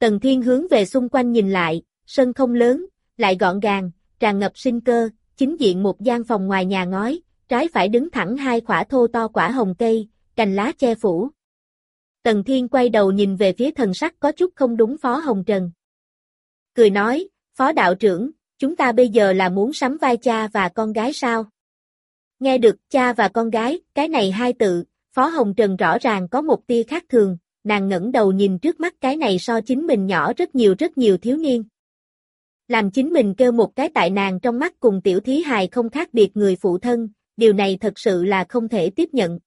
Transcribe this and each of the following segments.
Tần Thiên hướng về xung quanh nhìn lại, sân không lớn, lại gọn gàng, tràn ngập sinh cơ, chính diện một gian phòng ngoài nhà ngói, trái phải đứng thẳng hai quả thô to quả hồng cây, cành lá che phủ. Tần Thiên quay đầu nhìn về phía thần sắc có chút không đúng Phó Hồng Trần. Cười nói, Phó đạo trưởng, chúng ta bây giờ là muốn sắm vai cha và con gái sao? Nghe được cha và con gái, cái này hai tự, Phó Hồng Trần rõ ràng có một tia khác thường, nàng ngẩng đầu nhìn trước mắt cái này so chính mình nhỏ rất nhiều rất nhiều thiếu niên. Làm chính mình kêu một cái tại nàng trong mắt cùng tiểu thí hài không khác biệt người phụ thân, điều này thật sự là không thể tiếp nhận.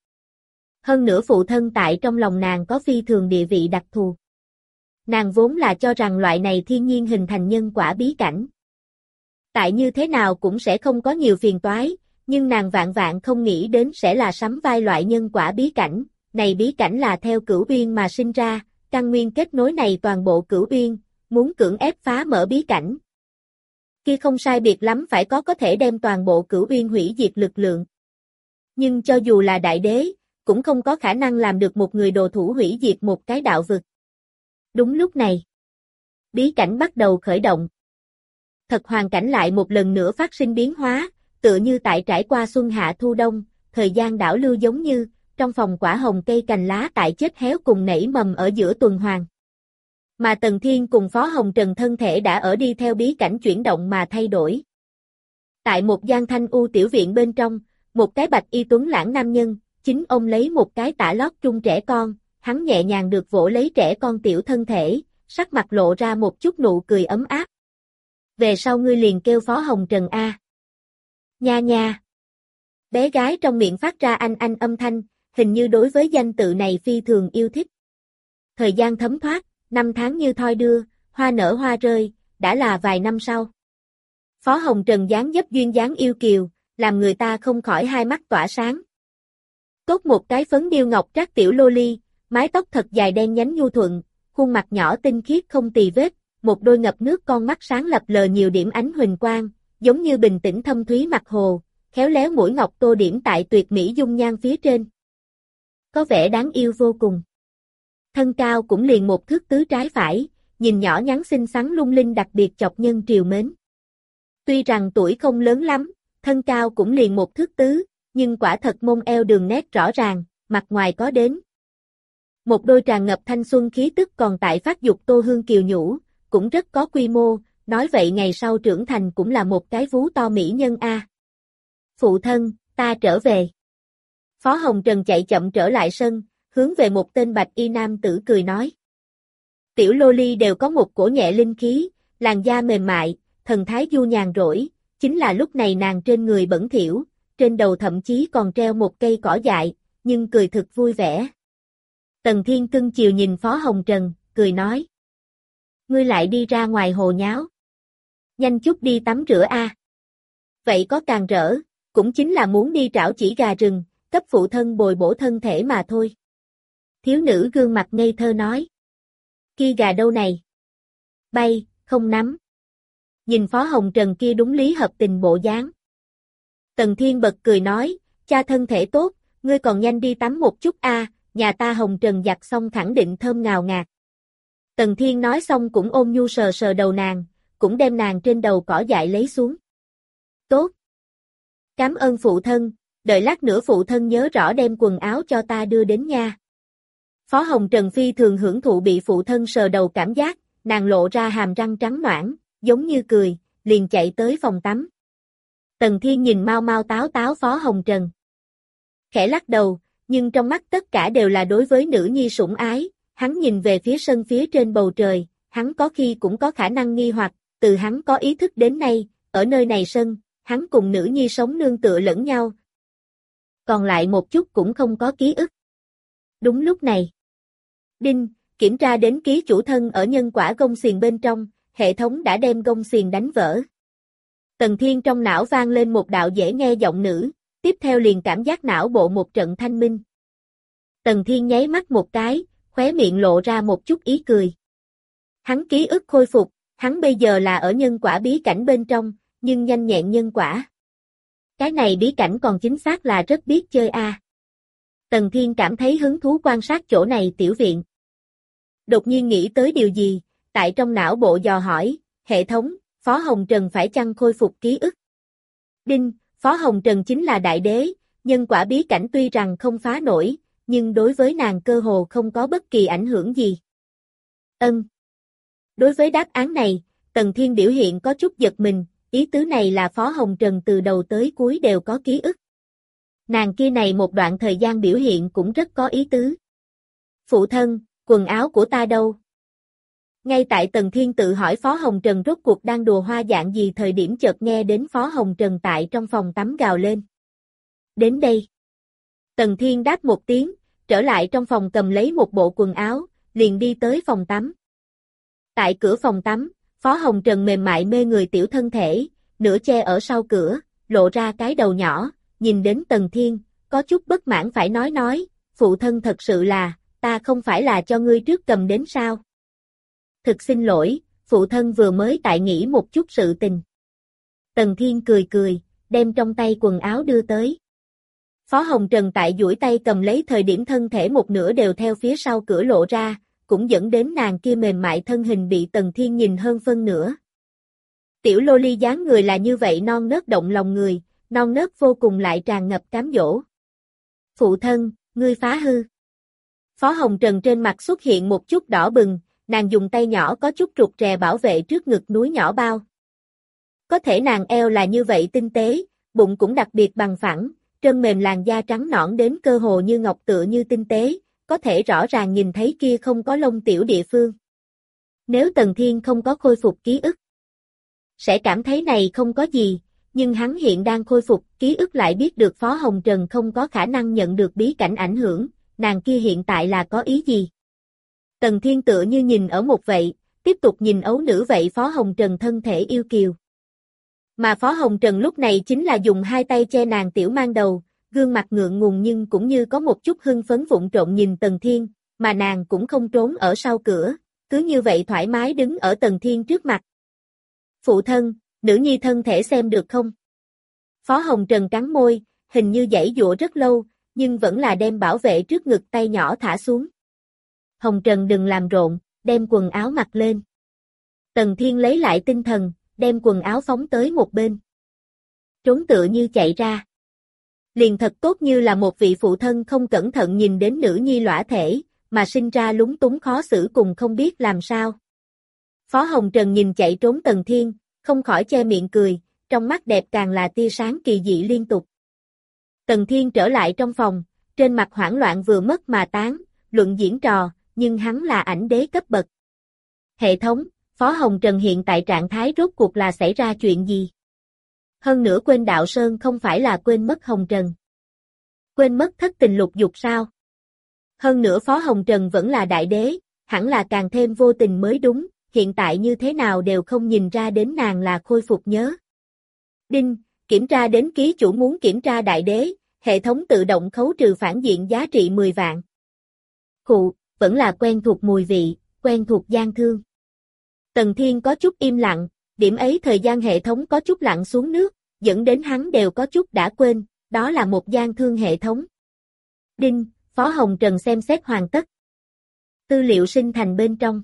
Hơn nữa phụ thân tại trong lòng nàng có phi thường địa vị đặc thù. Nàng vốn là cho rằng loại này thiên nhiên hình thành nhân quả bí cảnh. Tại như thế nào cũng sẽ không có nhiều phiền toái, nhưng nàng vạn vạn không nghĩ đến sẽ là sắm vai loại nhân quả bí cảnh, này bí cảnh là theo cửu uyên mà sinh ra, căn nguyên kết nối này toàn bộ cửu uyên, muốn cưỡng ép phá mở bí cảnh. Kia không sai biệt lắm phải có có thể đem toàn bộ cửu uyên hủy diệt lực lượng. Nhưng cho dù là đại đế, cũng không có khả năng làm được một người đồ thủ hủy diệt một cái đạo vực. Đúng lúc này, bí cảnh bắt đầu khởi động. Thật hoàn cảnh lại một lần nữa phát sinh biến hóa, tựa như tại trải qua xuân hạ thu đông, thời gian đảo lưu giống như, trong phòng quả hồng cây cành lá tại chết héo cùng nảy mầm ở giữa tuần hoàn. Mà Tần Thiên cùng Phó Hồng Trần thân thể đã ở đi theo bí cảnh chuyển động mà thay đổi. Tại một gian thanh u tiểu viện bên trong, một cái bạch y tuấn lãng nam nhân, chính ông lấy một cái tả lót trung trẻ con, hắn nhẹ nhàng được vỗ lấy trẻ con tiểu thân thể, sắc mặt lộ ra một chút nụ cười ấm áp. Về sau ngươi liền kêu Phó Hồng Trần A. Nha nha. Bé gái trong miệng phát ra anh anh âm thanh, hình như đối với danh tự này phi thường yêu thích. Thời gian thấm thoát, năm tháng như thoi đưa, hoa nở hoa rơi, đã là vài năm sau. Phó Hồng Trần dáng dấp duyên dáng yêu kiều, làm người ta không khỏi hai mắt tỏa sáng. Cốt một cái phấn điêu ngọc trác tiểu lô ly, mái tóc thật dài đen nhánh nhu thuận, khuôn mặt nhỏ tinh khiết không tì vết, một đôi ngập nước con mắt sáng lập lờ nhiều điểm ánh huỳnh quang, giống như bình tĩnh thâm thúy mặt hồ, khéo léo mũi ngọc tô điểm tại tuyệt mỹ dung nhan phía trên. Có vẻ đáng yêu vô cùng. Thân cao cũng liền một thước tứ trái phải, nhìn nhỏ nhắn xinh xắn lung linh đặc biệt chọc nhân triều mến. Tuy rằng tuổi không lớn lắm, thân cao cũng liền một thước tứ, nhưng quả thật mông eo đường nét rõ ràng, mặt ngoài có đến. Một đôi tràn ngập thanh xuân khí tức còn tại phát dục tô hương kiều nhũ, cũng rất có quy mô, nói vậy ngày sau trưởng thành cũng là một cái vú to mỹ nhân A. Phụ thân, ta trở về. Phó Hồng Trần chạy chậm trở lại sân, hướng về một tên bạch y nam tử cười nói. Tiểu lô ly đều có một cổ nhẹ linh khí, làn da mềm mại, thần thái du nhàn rỗi, chính là lúc này nàng trên người bẩn thiểu, trên đầu thậm chí còn treo một cây cỏ dại, nhưng cười thực vui vẻ. Tần Thiên cưng chiều nhìn Phó Hồng Trần, cười nói. Ngươi lại đi ra ngoài hồ nháo. Nhanh chút đi tắm rửa a. Vậy có càng rỡ, cũng chính là muốn đi trảo chỉ gà rừng, cấp phụ thân bồi bổ thân thể mà thôi. Thiếu nữ gương mặt ngây thơ nói. Kia gà đâu này? Bay, không nắm. Nhìn Phó Hồng Trần kia đúng lý hợp tình bộ dáng. Tần Thiên bật cười nói, cha thân thể tốt, ngươi còn nhanh đi tắm một chút a, nhà ta Hồng Trần giặt xong khẳng định thơm ngào ngạt. Tần Thiên nói xong cũng ôm nhu sờ sờ đầu nàng, cũng đem nàng trên đầu cỏ dại lấy xuống. Tốt. Cảm ơn phụ thân, đợi lát nữa phụ thân nhớ rõ đem quần áo cho ta đưa đến nha. Phó Hồng Trần Phi thường hưởng thụ bị phụ thân sờ đầu cảm giác, nàng lộ ra hàm răng trắng noãn, giống như cười, liền chạy tới phòng tắm. Tần Thiên nhìn mau mau táo táo Phó Hồng Trần. Khẽ lắc đầu, nhưng trong mắt tất cả đều là đối với nữ nhi sủng ái, hắn nhìn về phía sân phía trên bầu trời, hắn có khi cũng có khả năng nghi hoặc, từ hắn có ý thức đến nay, ở nơi này sân, hắn cùng nữ nhi sống nương tựa lẫn nhau. Còn lại một chút cũng không có ký ức. Đúng lúc này. Đinh, kiểm tra đến ký chủ thân ở nhân quả gông xiền bên trong, hệ thống đã đem gông xiền đánh vỡ. Tần Thiên trong não vang lên một đạo dễ nghe giọng nữ, tiếp theo liền cảm giác não bộ một trận thanh minh. Tần Thiên nháy mắt một cái, khóe miệng lộ ra một chút ý cười. Hắn ký ức khôi phục, hắn bây giờ là ở nhân quả bí cảnh bên trong, nhưng nhanh nhẹn nhân quả. Cái này bí cảnh còn chính xác là rất biết chơi a. Tần Thiên cảm thấy hứng thú quan sát chỗ này tiểu viện. Đột nhiên nghĩ tới điều gì, tại trong não bộ dò hỏi, hệ thống, Phó Hồng Trần phải chăng khôi phục ký ức? Đinh, Phó Hồng Trần chính là đại đế, nhân quả bí cảnh tuy rằng không phá nổi, nhưng đối với nàng cơ hồ không có bất kỳ ảnh hưởng gì. Ân. Đối với đáp án này, Tần Thiên biểu hiện có chút giật mình, ý tứ này là Phó Hồng Trần từ đầu tới cuối đều có ký ức. Nàng kia này một đoạn thời gian biểu hiện cũng rất có ý tứ. Phụ thân, quần áo của ta đâu? Ngay tại Tần Thiên tự hỏi Phó Hồng Trần rốt cuộc đang đùa hoa dạng gì thời điểm chợt nghe đến Phó Hồng Trần tại trong phòng tắm gào lên. Đến đây. Tần Thiên đáp một tiếng, trở lại trong phòng cầm lấy một bộ quần áo, liền đi tới phòng tắm. Tại cửa phòng tắm, Phó Hồng Trần mềm mại mê người tiểu thân thể, nửa che ở sau cửa, lộ ra cái đầu nhỏ, nhìn đến Tần Thiên, có chút bất mãn phải nói nói, phụ thân thật sự là, ta không phải là cho ngươi trước cầm đến sao. Thực xin lỗi, phụ thân vừa mới tại nghĩ một chút sự tình. Tần Thiên cười cười, đem trong tay quần áo đưa tới. Phó Hồng Trần tại duỗi tay cầm lấy thời điểm thân thể một nửa đều theo phía sau cửa lộ ra, cũng dẫn đến nàng kia mềm mại thân hình bị Tần Thiên nhìn hơn phân nửa. Tiểu lô ly dáng người là như vậy non nớt động lòng người, non nớt vô cùng lại tràn ngập cám dỗ. Phụ thân, ngươi phá hư. Phó Hồng Trần trên mặt xuất hiện một chút đỏ bừng, nàng dùng tay nhỏ có chút trục rè bảo vệ trước ngực núi nhỏ bao. Có thể nàng eo là như vậy tinh tế, bụng cũng đặc biệt bằng phẳng, trơn mềm làn da trắng nõn đến cơ hồ như ngọc tựa như tinh tế, có thể rõ ràng nhìn thấy kia không có lông tiểu địa phương. Nếu Tần Thiên không có khôi phục ký ức, sẽ cảm thấy này không có gì, nhưng hắn hiện đang khôi phục ký ức lại biết được Phó Hồng Trần không có khả năng nhận được bí cảnh ảnh hưởng, nàng kia hiện tại là có ý gì. Tần Thiên tựa như nhìn ở một vậy, tiếp tục nhìn ấu nữ vậy Phó Hồng Trần thân thể yêu kiều. Mà Phó Hồng Trần lúc này chính là dùng hai tay che nàng tiểu mang đầu, gương mặt ngượng ngùng nhưng cũng như có một chút hưng phấn vụng trộn nhìn Tần Thiên, mà nàng cũng không trốn ở sau cửa, cứ như vậy thoải mái đứng ở Tần Thiên trước mặt. Phụ thân, nữ nhi thân thể xem được không? Phó Hồng Trần cắn môi, hình như dãy dụa rất lâu, nhưng vẫn là đem bảo vệ trước ngực tay nhỏ thả xuống. Hồng Trần đừng làm rộn, đem quần áo mặc lên. Tần Thiên lấy lại tinh thần, đem quần áo phóng tới một bên. Trốn tựa như chạy ra. Liền thật tốt như là một vị phụ thân không cẩn thận nhìn đến nữ nhi lõa thể, mà sinh ra lúng túng khó xử cùng không biết làm sao. Phó Hồng Trần nhìn chạy trốn Tần Thiên, không khỏi che miệng cười, trong mắt đẹp càng là tia sáng kỳ dị liên tục. Tần Thiên trở lại trong phòng, trên mặt hoảng loạn vừa mất mà tán, luận diễn trò, nhưng hắn là ảnh đế cấp bậc. Hệ thống, Phó Hồng Trần hiện tại trạng thái rốt cuộc là xảy ra chuyện gì? Hơn nữa quên đạo Sơn không phải là quên mất Hồng Trần. Quên mất thất tình lục dục sao? Hơn nữa Phó Hồng Trần vẫn là đại đế, hẳn là càng thêm vô tình mới đúng, hiện tại như thế nào đều không nhìn ra đến nàng là khôi phục nhớ. Đinh, kiểm tra đến ký chủ muốn kiểm tra đại đế, hệ thống tự động khấu trừ phản diện giá trị 10 vạn. Cụ, vẫn là quen thuộc mùi vị, quen thuộc gian thương. Tần Thiên có chút im lặng, điểm ấy thời gian hệ thống có chút lặn xuống nước, dẫn đến hắn đều có chút đã quên, đó là một gian thương hệ thống. Đinh, Phó Hồng Trần xem xét hoàn tất. Tư liệu sinh thành bên trong.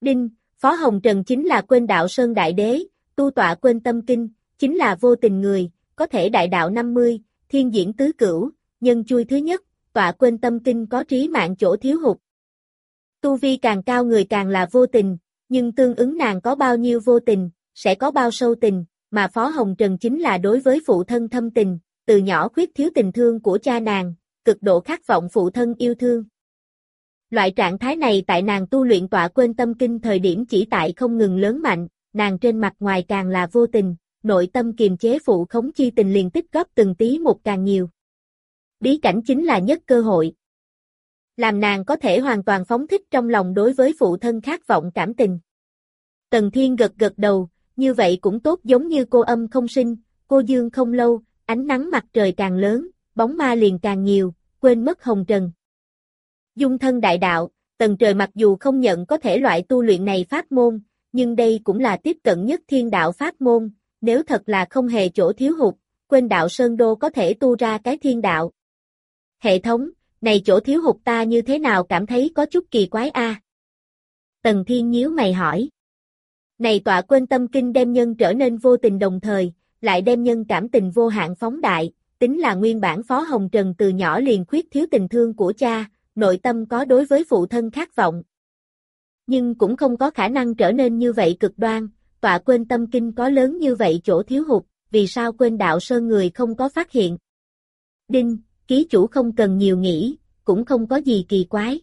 Đinh, Phó Hồng Trần chính là quên đạo Sơn Đại Đế, tu tọa quên tâm kinh, chính là vô tình người, có thể đại đạo 50, thiên diễn tứ cửu, nhân chui thứ nhất, tọa quên tâm kinh có trí mạng chỗ thiếu hụt. Tu vi càng cao người càng là vô tình, nhưng tương ứng nàng có bao nhiêu vô tình, sẽ có bao sâu tình, mà Phó Hồng Trần chính là đối với phụ thân thâm tình, từ nhỏ khuyết thiếu tình thương của cha nàng, cực độ khát vọng phụ thân yêu thương. Loại trạng thái này tại nàng tu luyện tọa quên tâm kinh thời điểm chỉ tại không ngừng lớn mạnh, nàng trên mặt ngoài càng là vô tình, nội tâm kiềm chế phụ khống chi tình liền tích góp từng tí một càng nhiều. Bí cảnh chính là nhất cơ hội. Làm nàng có thể hoàn toàn phóng thích trong lòng đối với phụ thân khát vọng cảm tình. Tần Thiên gật gật đầu, như vậy cũng tốt giống như cô âm không sinh, cô dương không lâu, ánh nắng mặt trời càng lớn, bóng ma liền càng nhiều, quên mất hồng trần. Dung thân đại đạo, tần trời mặc dù không nhận có thể loại tu luyện này pháp môn, nhưng đây cũng là tiếp cận nhất thiên đạo pháp môn, nếu thật là không hề chỗ thiếu hụt, quên đạo Sơn Đô có thể tu ra cái thiên đạo. Hệ thống, này chỗ thiếu hụt ta như thế nào cảm thấy có chút kỳ quái a. Tần Thiên nhíu mày hỏi. Này tọa quên tâm kinh đem nhân trở nên vô tình đồng thời, lại đem nhân cảm tình vô hạn phóng đại, tính là nguyên bản Phó Hồng Trần từ nhỏ liền khuyết thiếu tình thương của cha, nội tâm có đối với phụ thân khát vọng. Nhưng cũng không có khả năng trở nên như vậy cực đoan, tọa quên tâm kinh có lớn như vậy chỗ thiếu hụt, vì sao quên đạo sơn người không có phát hiện. Đinh, ký chủ không cần nhiều nghĩ, cũng không có gì kỳ quái.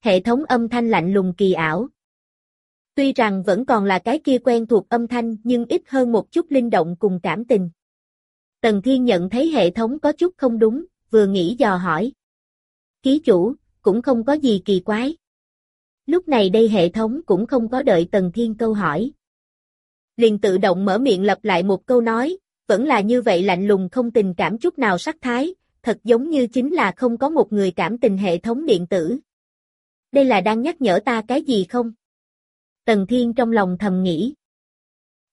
Hệ thống âm thanh lạnh lùng kỳ ảo. Tuy rằng vẫn còn là cái kia quen thuộc âm thanh nhưng ít hơn một chút linh động cùng cảm tình. Tần Thiên nhận thấy hệ thống có chút không đúng, vừa nghĩ dò hỏi. Ký chủ, cũng không có gì kỳ quái. Lúc này đây hệ thống cũng không có đợi Tần Thiên câu hỏi. Liền tự động mở miệng lặp lại một câu nói, vẫn là như vậy lạnh lùng không tình cảm chút nào sắc thái, thật giống như chính là không có một người cảm tình hệ thống điện tử. Đây là đang nhắc nhở ta cái gì không? Tần Thiên trong lòng thầm nghĩ.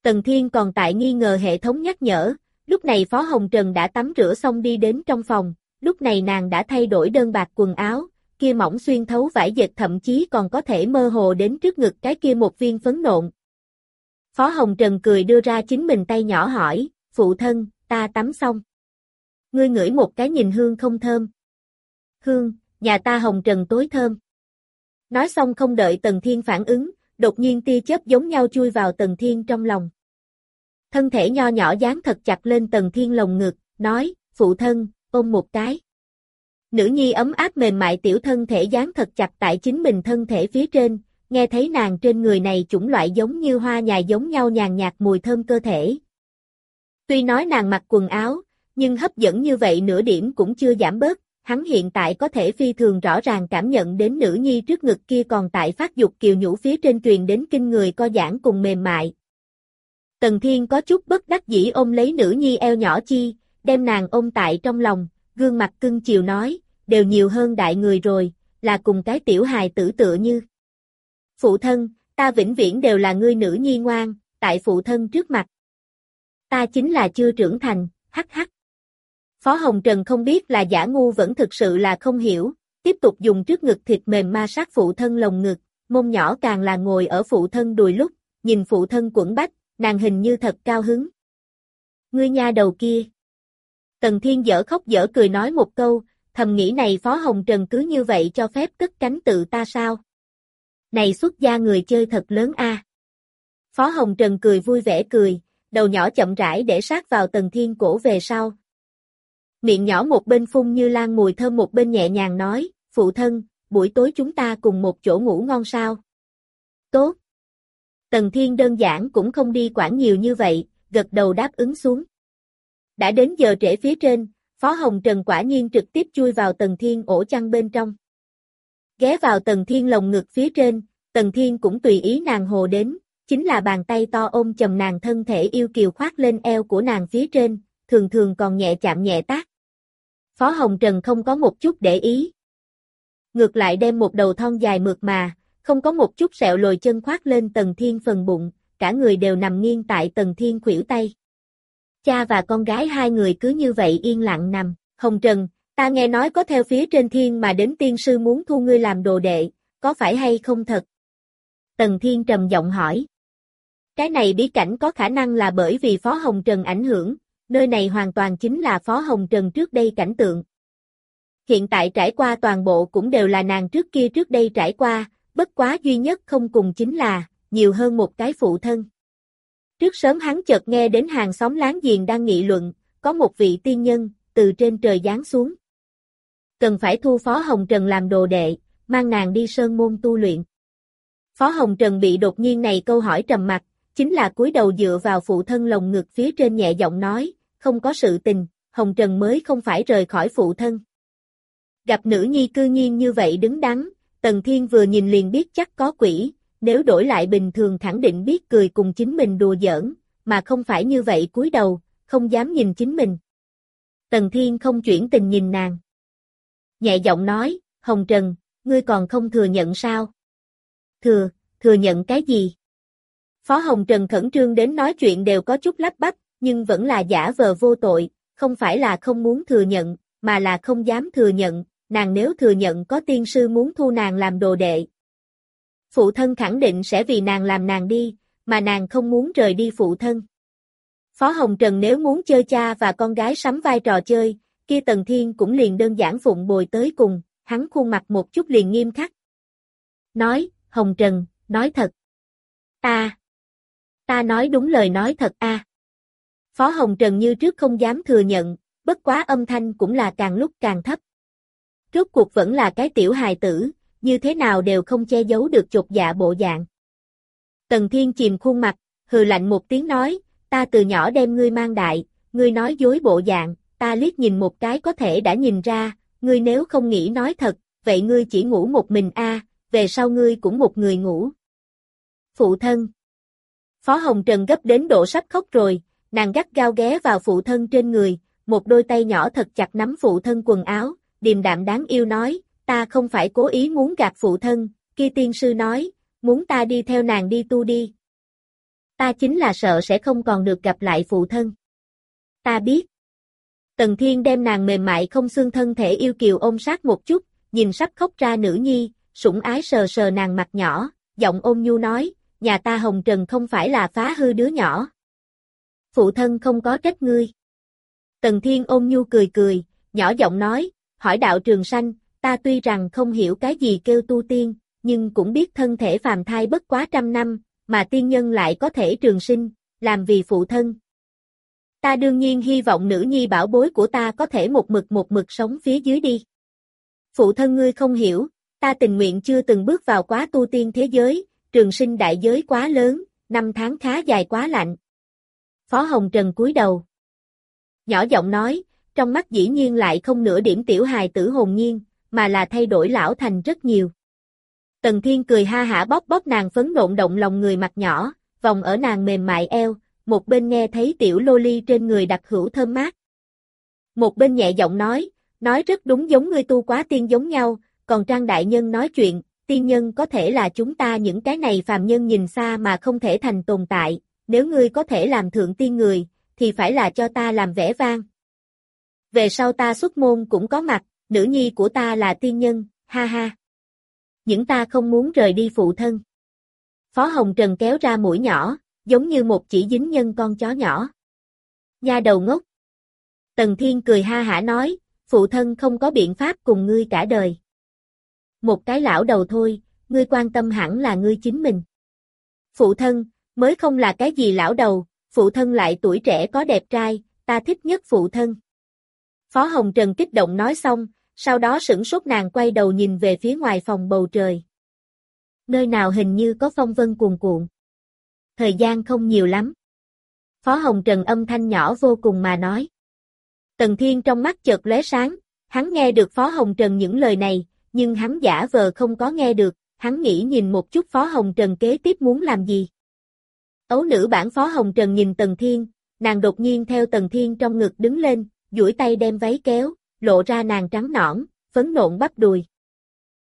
Tần Thiên còn tại nghi ngờ hệ thống nhắc nhở, lúc này Phó Hồng Trần đã tắm rửa xong đi đến trong phòng, lúc này nàng đã thay đổi đơn bạc quần áo, kia mỏng xuyên thấu vải dệt thậm chí còn có thể mơ hồ đến trước ngực cái kia một viên phấn nộn. Phó Hồng Trần cười đưa ra chính mình tay nhỏ hỏi, phụ thân, ta tắm xong. Ngươi ngửi một cái nhìn hương không thơm. Hương, nhà ta Hồng Trần tối thơm. Nói xong không đợi Tần Thiên phản ứng, đột nhiên tia chớp giống nhau chui vào Tần Thiên trong lòng. Thân thể nho nhỏ dán thật chặt lên Tần Thiên lồng ngực, nói, phụ thân, ôm một cái. Nữ nhi ấm áp mềm mại tiểu thân thể dán thật chặt tại chính mình thân thể phía trên, nghe thấy nàng trên người này chủng loại giống như hoa nhài giống nhau nhàn nhạt mùi thơm cơ thể. Tuy nói nàng mặc quần áo, nhưng hấp dẫn như vậy nửa điểm cũng chưa giảm bớt, hắn hiện tại có thể phi thường rõ ràng cảm nhận đến nữ nhi trước ngực kia còn tại phát dục kiều nhũ phía trên truyền đến kinh người co giãn cùng mềm mại. Tần Thiên có chút bất đắc dĩ ôm lấy nữ nhi eo nhỏ chi, đem nàng ôm tại trong lòng, gương mặt cưng chiều nói, đều nhiều hơn đại người rồi, là cùng cái tiểu hài tử tựa như. Phụ thân, ta vĩnh viễn đều là ngươi nữ nhi ngoan, tại phụ thân trước mặt. Ta chính là chưa trưởng thành, hắc hắc. Phó Hồng Trần không biết là giả ngu vẫn thực sự là không hiểu, tiếp tục dùng trước ngực thịt mềm ma sát phụ thân lồng ngực, mông nhỏ càng là ngồi ở phụ thân đùi lúc, nhìn phụ thân quẩn bách, nàng hình như thật cao hứng. Ngươi nha đầu kia. Tần Thiên dở khóc dở cười nói một câu, thầm nghĩ này Phó Hồng Trần cứ như vậy cho phép cất cánh tự ta sao? Này xuất gia người chơi thật lớn a. Phó Hồng Trần cười vui vẻ cười, đầu nhỏ chậm rãi để sát vào Tần Thiên cổ về sau, miệng nhỏ một bên phun như lan mùi thơm một bên nhẹ nhàng nói, phụ thân, buổi tối chúng ta cùng một chỗ ngủ ngon sao? Tốt. Tần Thiên đơn giản cũng không đi quản nhiều như vậy, gật đầu đáp ứng xuống. Đã đến giờ trễ phía trên, Phó Hồng Trần quả nhiên trực tiếp chui vào Tần Thiên ổ chăn bên trong. Ghé vào Tần Thiên lồng ngực phía trên, Tần Thiên cũng tùy ý nàng hồ đến, chính là bàn tay to ôm chầm nàng thân thể yêu kiều khoát lên eo của nàng phía trên, thường thường còn nhẹ chạm nhẹ tác. Phó Hồng Trần không có một chút để ý. Ngược lại đem một đầu thon dài mượt mà, không có một chút sẹo lồi chân khoát lên tầng thiên phần bụng, cả người đều nằm nghiêng tại tầng thiên khuỷu tay. Cha và con gái hai người cứ như vậy yên lặng nằm, Hồng Trần, ta nghe nói có theo phía trên thiên mà đến tiên sư muốn thu ngươi làm đồ đệ, có phải hay không thật? Tần Thiên trầm giọng hỏi. Cái này bí cảnh có khả năng là bởi vì Phó Hồng Trần ảnh hưởng, nơi này hoàn toàn chính là Phó Hồng Trần trước đây cảnh tượng. Hiện tại trải qua toàn bộ cũng đều là nàng trước kia trước đây trải qua, bất quá duy nhất không cùng chính là, nhiều hơn một cái phụ thân. Trước sớm hắn chợt nghe đến hàng xóm láng giềng đang nghị luận, có một vị tiên nhân, từ trên trời giáng xuống. Cần phải thu Phó Hồng Trần làm đồ đệ, mang nàng đi sơn môn tu luyện. Phó Hồng Trần bị đột nhiên này câu hỏi trầm mặt, chính là cúi đầu dựa vào phụ thân lồng ngực phía trên nhẹ giọng nói, không có sự tình, Hồng Trần mới không phải rời khỏi phụ thân. Gặp nữ nhi cư nhiên như vậy đứng đắn, Tần Thiên vừa nhìn liền biết chắc có quỷ, nếu đổi lại bình thường khẳng định biết cười cùng chính mình đùa giỡn, mà không phải như vậy cúi đầu, không dám nhìn chính mình. Tần Thiên không chuyển tình nhìn nàng. Nhẹ giọng nói, Hồng Trần, ngươi còn không thừa nhận sao? Thừa, thừa nhận cái gì? Phó Hồng Trần khẩn trương đến nói chuyện đều có chút lắp bắp, nhưng vẫn là giả vờ vô tội, không phải là không muốn thừa nhận, mà là không dám thừa nhận, nàng nếu thừa nhận có tiên sư muốn thu nàng làm đồ đệ. Phụ thân khẳng định sẽ vì nàng làm nàng đi, mà nàng không muốn rời đi phụ thân. Phó Hồng Trần nếu muốn chơi cha và con gái sắm vai trò chơi, kia Tần Thiên cũng liền đơn giản phụng bồi tới cùng, hắn khuôn mặt một chút liền nghiêm khắc. Nói, Hồng Trần, nói thật. Ta, ta nói đúng lời nói thật a. Phó Hồng Trần như trước không dám thừa nhận, bất quá âm thanh cũng là càng lúc càng thấp. Rốt cuộc vẫn là cái tiểu hài tử, như thế nào đều không che giấu được chột dạ bộ dạng. Tần Thiên chìm khuôn mặt, hừ lạnh một tiếng nói, ta từ nhỏ đem ngươi mang đại, ngươi nói dối bộ dạng, ta liếc nhìn một cái có thể đã nhìn ra, ngươi nếu không nghĩ nói thật, vậy ngươi chỉ ngủ một mình a, về sau ngươi cũng một người ngủ. Phụ thân Phó Hồng Trần gấp đến độ sắp khóc rồi, nàng gắt gao ghé vào phụ thân trên người, một đôi tay nhỏ thật chặt nắm phụ thân quần áo, điềm đạm đáng yêu nói, ta không phải cố ý muốn gạt phụ thân, kia tiên sư nói, muốn ta đi theo nàng đi tu đi. Ta chính là sợ sẽ không còn được gặp lại phụ thân. Ta biết. Tần Thiên đem nàng mềm mại không xương thân thể yêu kiều ôm sát một chút, nhìn sắp khóc ra nữ nhi, sủng ái sờ sờ nàng mặt nhỏ, giọng ôm nhu nói, nhà ta hồng trần không phải là phá hư đứa nhỏ. Phụ thân không có trách ngươi. Tần Thiên ôn nhu cười cười, nhỏ giọng nói, hỏi đạo trường sanh, ta tuy rằng không hiểu cái gì kêu tu tiên, nhưng cũng biết thân thể phàm thai bất quá trăm năm, mà tiên nhân lại có thể trường sinh, làm vì phụ thân. Ta đương nhiên hy vọng nữ nhi bảo bối của ta có thể một mực một mực sống phía dưới đi. Phụ thân ngươi không hiểu, ta tình nguyện chưa từng bước vào quá tu tiên thế giới, trường sinh đại giới quá lớn, năm tháng khá dài quá lạnh. Phó Hồng Trần cúi đầu. Nhỏ giọng nói, trong mắt dĩ nhiên lại không nửa điểm tiểu hài tử hồn nhiên, mà là thay đổi lão thành rất nhiều. Tần Thiên cười ha hả bóp bóp nàng phấn nộn động lòng người mặt nhỏ, vòng ở nàng mềm mại eo, một bên nghe thấy tiểu lô ly trên người đặc hữu thơm mát. Một bên nhẹ giọng nói, nói rất đúng giống ngươi tu quá tiên giống nhau, còn Trang Đại Nhân nói chuyện, tiên nhân có thể là chúng ta những cái này phàm nhân nhìn xa mà không thể thành tồn tại, nếu ngươi có thể làm thượng tiên người, thì phải là cho ta làm vẻ vang. Về sau ta xuất môn cũng có mặt, nữ nhi của ta là tiên nhân, ha ha. Những ta không muốn rời đi phụ thân. Phó Hồng Trần kéo ra mũi nhỏ, giống như một chỉ dính nhân con chó nhỏ. Nha đầu ngốc. Tần Thiên cười ha hả nói, phụ thân không có biện pháp cùng ngươi cả đời. Một cái lão đầu thôi, ngươi quan tâm hẳn là ngươi chính mình. Phụ thân, mới không là cái gì lão đầu, phụ thân lại tuổi trẻ có đẹp trai, ta thích nhất phụ thân. Phó Hồng Trần kích động nói xong, sau đó sửng sốt nàng quay đầu nhìn về phía ngoài phòng bầu trời. Nơi nào hình như có phong vân cuồn cuộn. Thời gian không nhiều lắm. Phó Hồng Trần âm thanh nhỏ vô cùng mà nói. Tần Thiên trong mắt chợt lóe sáng, hắn nghe được Phó Hồng Trần những lời này, nhưng hắn giả vờ không có nghe được, hắn nghĩ nhìn một chút Phó Hồng Trần kế tiếp muốn làm gì. Ấu nữ bản Phó Hồng Trần nhìn Tần Thiên, nàng đột nhiên theo Tần Thiên trong ngực đứng lên, duỗi tay đem váy kéo, lộ ra nàng trắng nõn, phấn nộn bắp đùi.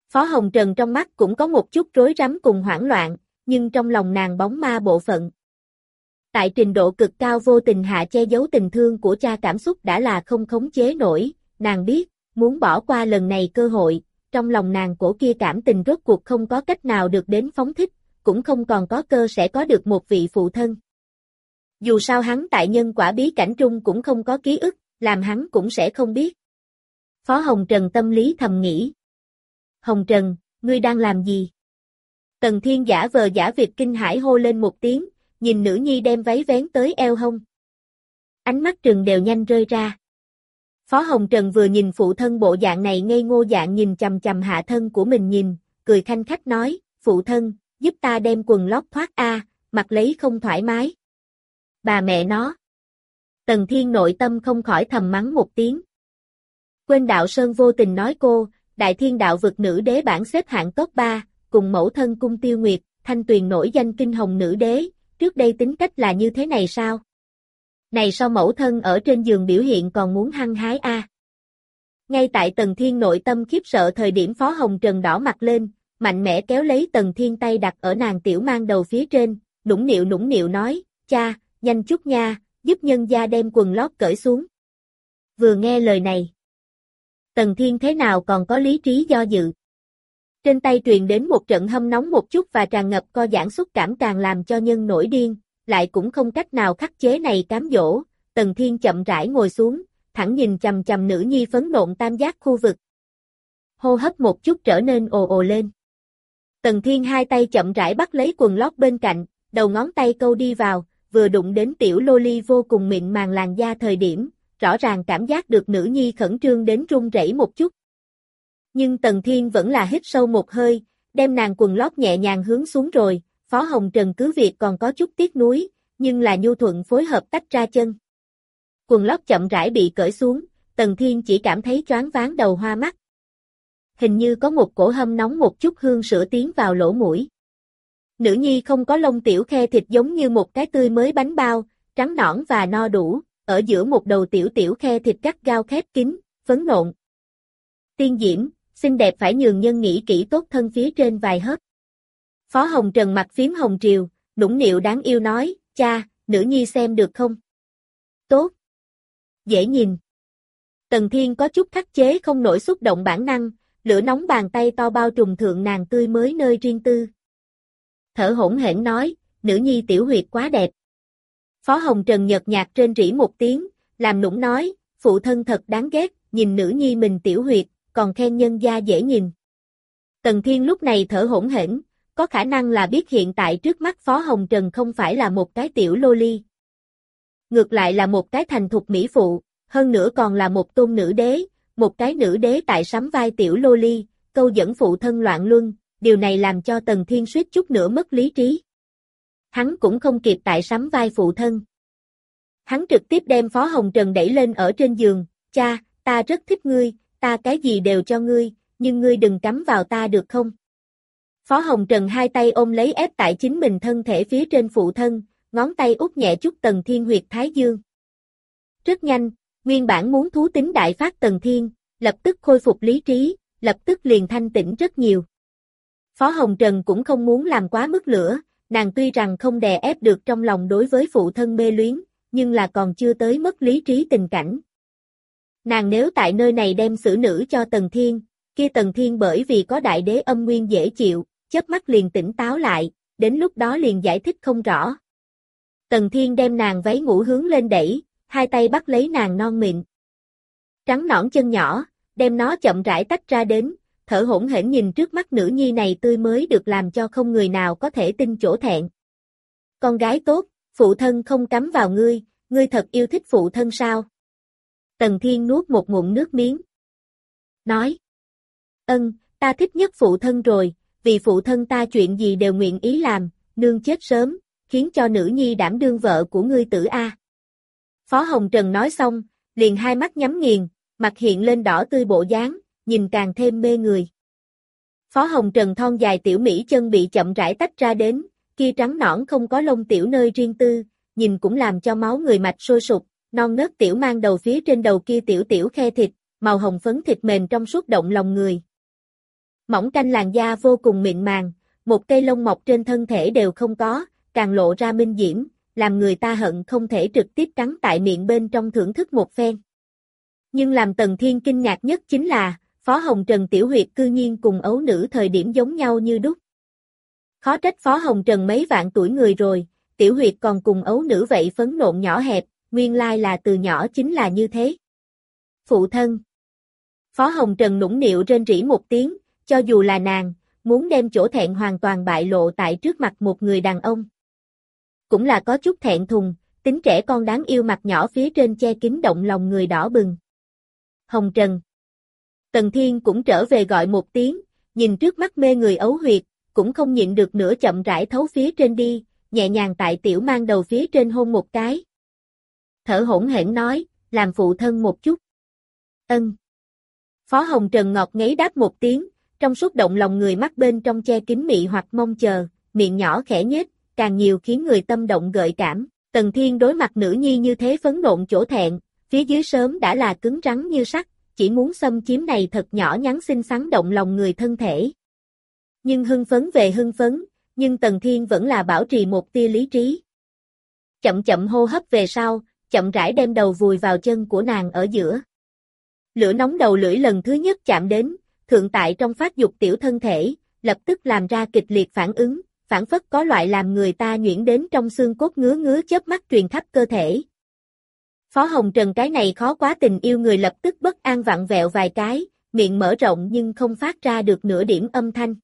Phó Hồng Trần trong mắt cũng có một chút rối rắm cùng hoảng loạn, nhưng trong lòng nàng bóng ma bộ phận. Tại trình độ cực cao vô tình hạ che giấu tình thương của cha cảm xúc đã là không khống chế nổi, nàng biết, muốn bỏ qua lần này cơ hội, trong lòng nàng cổ kia cảm tình rốt cuộc không có cách nào được đến phóng thích, cũng không còn có cơ sẽ có được một vị phụ thân. Dù sao hắn tại nhân quả bí cảnh trung cũng không có ký ức, làm hắn cũng sẽ không biết. Phó Hồng Trần tâm lý thầm nghĩ. Hồng Trần, ngươi đang làm gì? Tần Thiên giả vờ giả việc kinh hải hô lên một tiếng, nhìn nữ nhi đem váy vén tới eo hông. Ánh mắt trừng đều nhanh rơi ra. Phó Hồng Trần vừa nhìn phụ thân bộ dạng này ngây ngô dạng nhìn chầm chầm hạ thân của mình nhìn, cười khanh khách nói, phụ thân, giúp ta đem quần lót thoát a, mặc lấy không thoải mái. Bà mẹ nó. Tần Thiên nội tâm không khỏi thầm mắng một tiếng. Quên đạo Sơn vô tình nói cô, đại thiên đạo vực nữ đế bản xếp hạng top 3, cùng mẫu thân cung tiêu nguyệt, thanh tuyền nổi danh kinh hồng nữ đế, trước đây tính cách là như thế này sao? Này sao mẫu thân ở trên giường biểu hiện còn muốn hăng hái a? Ngay tại Tần Thiên nội tâm khiếp sợ thời điểm Phó Hồng Trần đỏ mặt lên, mạnh mẽ kéo lấy Tần Thiên tay đặt ở nàng tiểu mang đầu phía trên, nũng nịu nũng nịu nói, cha, nhanh chút nha, giúp nhân gia đem quần lót cởi xuống. Vừa nghe lời này, Tần Thiên thế nào còn có lý trí do dự. Trên tay truyền đến một trận hâm nóng một chút và tràn ngập co giãn xúc cảm càng làm cho nhân nổi điên, lại cũng không cách nào khắc chế này cám dỗ, Tần Thiên chậm rãi ngồi xuống, thẳng nhìn chầm chầm nữ nhi phấn nộn tam giác khu vực. Hô hấp một chút trở nên ồ ồ lên. Tần Thiên hai tay chậm rãi bắt lấy quần lót bên cạnh, đầu ngón tay câu đi vào, vừa đụng đến tiểu loli vô cùng mịn màng làn da thời điểm, rõ ràng cảm giác được nữ nhi khẩn trương đến run rẩy một chút. Nhưng Tần Thiên vẫn là hít sâu một hơi, đem nàng quần lót nhẹ nhàng hướng xuống rồi, Phó Hồng Trần cứ việc còn có chút tiếc nuối, nhưng là nhu thuận phối hợp tách ra chân. Quần lót chậm rãi bị cởi xuống, Tần Thiên chỉ cảm thấy choáng váng đầu hoa mắt. Hình như có một cổ hâm nóng một chút hương sữa tiến vào lỗ mũi. Nữ nhi không có lông tiểu khe thịt giống như một cái tươi mới bánh bao, trắng nõn và no đủ, ở giữa một đầu tiểu tiểu khe thịt cắt gao khép kín, phấn nộn. Tiên diễm, xinh đẹp phải nhường nhân nghĩ kỹ tốt thân phía trên vài hớp. Phó Hồng Trần mặt phím hồng triều, nũng nịu đáng yêu nói, cha, nữ nhi xem được không? Tốt. Dễ nhìn. Tần Thiên có chút khắc chế không nổi xúc động bản năng, lửa nóng bàn tay to bao trùm thượng nàng tươi mới nơi riêng tư. Thở hỗn hển nói, nữ nhi tiểu huyệt quá đẹp. Phó Hồng Trần nhợt nhạt trên rỉ một tiếng, làm nũng nói, phụ thân thật đáng ghét, nhìn nữ nhi mình tiểu huyệt, còn khen nhân gia dễ nhìn. Tần Thiên lúc này thở hỗn hển, có khả năng là biết hiện tại trước mắt Phó Hồng Trần không phải là một cái tiểu lô ly. Ngược lại là một cái thành thục mỹ phụ, hơn nữa còn là một tôn nữ đế, một cái nữ đế tại sắm vai tiểu lô ly, câu dẫn phụ thân loạn luân, điều này làm cho Tần Thiên suýt chút nữa mất lý trí. Hắn cũng không kịp tại sắm vai phụ thân. Hắn trực tiếp đem Phó Hồng Trần đẩy lên ở trên giường, cha, ta rất thích ngươi, ta cái gì đều cho ngươi, nhưng ngươi đừng cắm vào ta được không? Phó Hồng Trần hai tay ôm lấy ép tại chính mình thân thể phía trên phụ thân, ngón tay út nhẹ chút Tần Thiên huyệt Thái Dương. Rất nhanh, nguyên bản muốn thú tính đại phát Tần Thiên, lập tức khôi phục lý trí, lập tức liền thanh tĩnh rất nhiều. Phó Hồng Trần cũng không muốn làm quá mức lửa, nàng tuy rằng không đè ép được trong lòng đối với phụ thân mê luyến, nhưng là còn chưa tới mất lý trí tình cảnh. Nàng nếu tại nơi này đem xử nữ cho Tần Thiên, kia Tần Thiên bởi vì có đại đế âm nguyên dễ chịu, chớp mắt liền tỉnh táo lại, đến lúc đó liền giải thích không rõ. Tần Thiên đem nàng váy ngủ hướng lên đẩy, hai tay bắt lấy nàng non mịn. Trắng nõn chân nhỏ, đem nó chậm rãi tách ra đến, thở hổn hển nhìn trước mắt nữ nhi này tươi mới được làm cho không người nào có thể tin chỗ thẹn. Con gái tốt, phụ thân không cắm vào ngươi, ngươi thật yêu thích phụ thân sao? Tần Thiên nuốt một ngụm nước miếng. Nói. Ân, ta thích nhất phụ thân rồi, vì phụ thân ta chuyện gì đều nguyện ý làm, nương chết sớm, khiến cho nữ nhi đảm đương vợ của ngươi tử A. Phó Hồng Trần nói xong, liền hai mắt nhắm nghiền, mặt hiện lên đỏ tươi bộ dáng, nhìn càng thêm mê người. Phó Hồng Trần thon dài tiểu mỹ chân bị chậm rãi tách ra đến, kia trắng nõn không có lông tiểu nơi riêng tư, nhìn cũng làm cho máu người mạch sôi sụp, non nớt tiểu mang đầu phía trên đầu kia tiểu tiểu khe thịt, màu hồng phấn thịt mềm trong suốt động lòng người. Mỏng canh làn da vô cùng mịn màng, một cây lông mọc trên thân thể đều không có, càng lộ ra minh diễm, làm người ta hận không thể trực tiếp cắn tại miệng bên trong thưởng thức một phen. Nhưng làm Tần Thiên kinh ngạc nhất chính là, Phó Hồng Trần Tiểu Huyệt cư nhiên cùng ấu nữ thời điểm giống nhau như đúc. Khó trách Phó Hồng Trần mấy vạn tuổi người rồi, Tiểu Huyệt còn cùng ấu nữ vậy phấn nộn nhỏ hẹp, nguyên lai là từ nhỏ chính là như thế. Phụ thân Phó Hồng Trần nũng nịu trên rỉ một tiếng, cho dù là nàng, muốn đem chỗ thẹn hoàn toàn bại lộ tại trước mặt một người đàn ông. Cũng là có chút thẹn thùng, tính trẻ con đáng yêu mặt nhỏ phía trên che kín động lòng người đỏ bừng. Hồng Trần Tần Thiên cũng trở về gọi một tiếng, nhìn trước mắt mê người ấu huyệt, cũng không nhịn được nữa chậm rãi thấu phía trên đi, nhẹ nhàng tại tiểu mang đầu phía trên hôn một cái. Thở hỗn hển nói, làm phụ thân một chút. Ân. Phó Hồng Trần ngọt ngấy đáp một tiếng, trong suốt động lòng người mắt bên trong che kín mị hoặc mong chờ, miệng nhỏ khẽ nhếch, càng nhiều khiến người tâm động gợi cảm. Tần Thiên đối mặt nữ nhi như thế phấn nộn chỗ thẹn, phía dưới sớm đã là cứng rắn như sắt, chỉ muốn xâm chiếm này thật nhỏ nhắn xinh xắn động lòng người thân thể. Nhưng hưng phấn về hưng phấn, nhưng Tần Thiên vẫn là bảo trì một tia lý trí. Chậm chậm hô hấp về sau, chậm rãi đem đầu vùi vào chân của nàng ở giữa. Lửa nóng đầu lưỡi lần thứ nhất chạm đến, thượng tại trong phát dục tiểu thân thể, lập tức làm ra kịch liệt phản ứng, phản phất có loại làm người ta nhuyễn đến trong xương cốt ngứa ngứa chớp mắt truyền khắp cơ thể. Phó Hồng Trần cái này khó quá tình yêu người lập tức bất an vặn vẹo vài cái, miệng mở rộng nhưng không phát ra được nửa điểm âm thanh.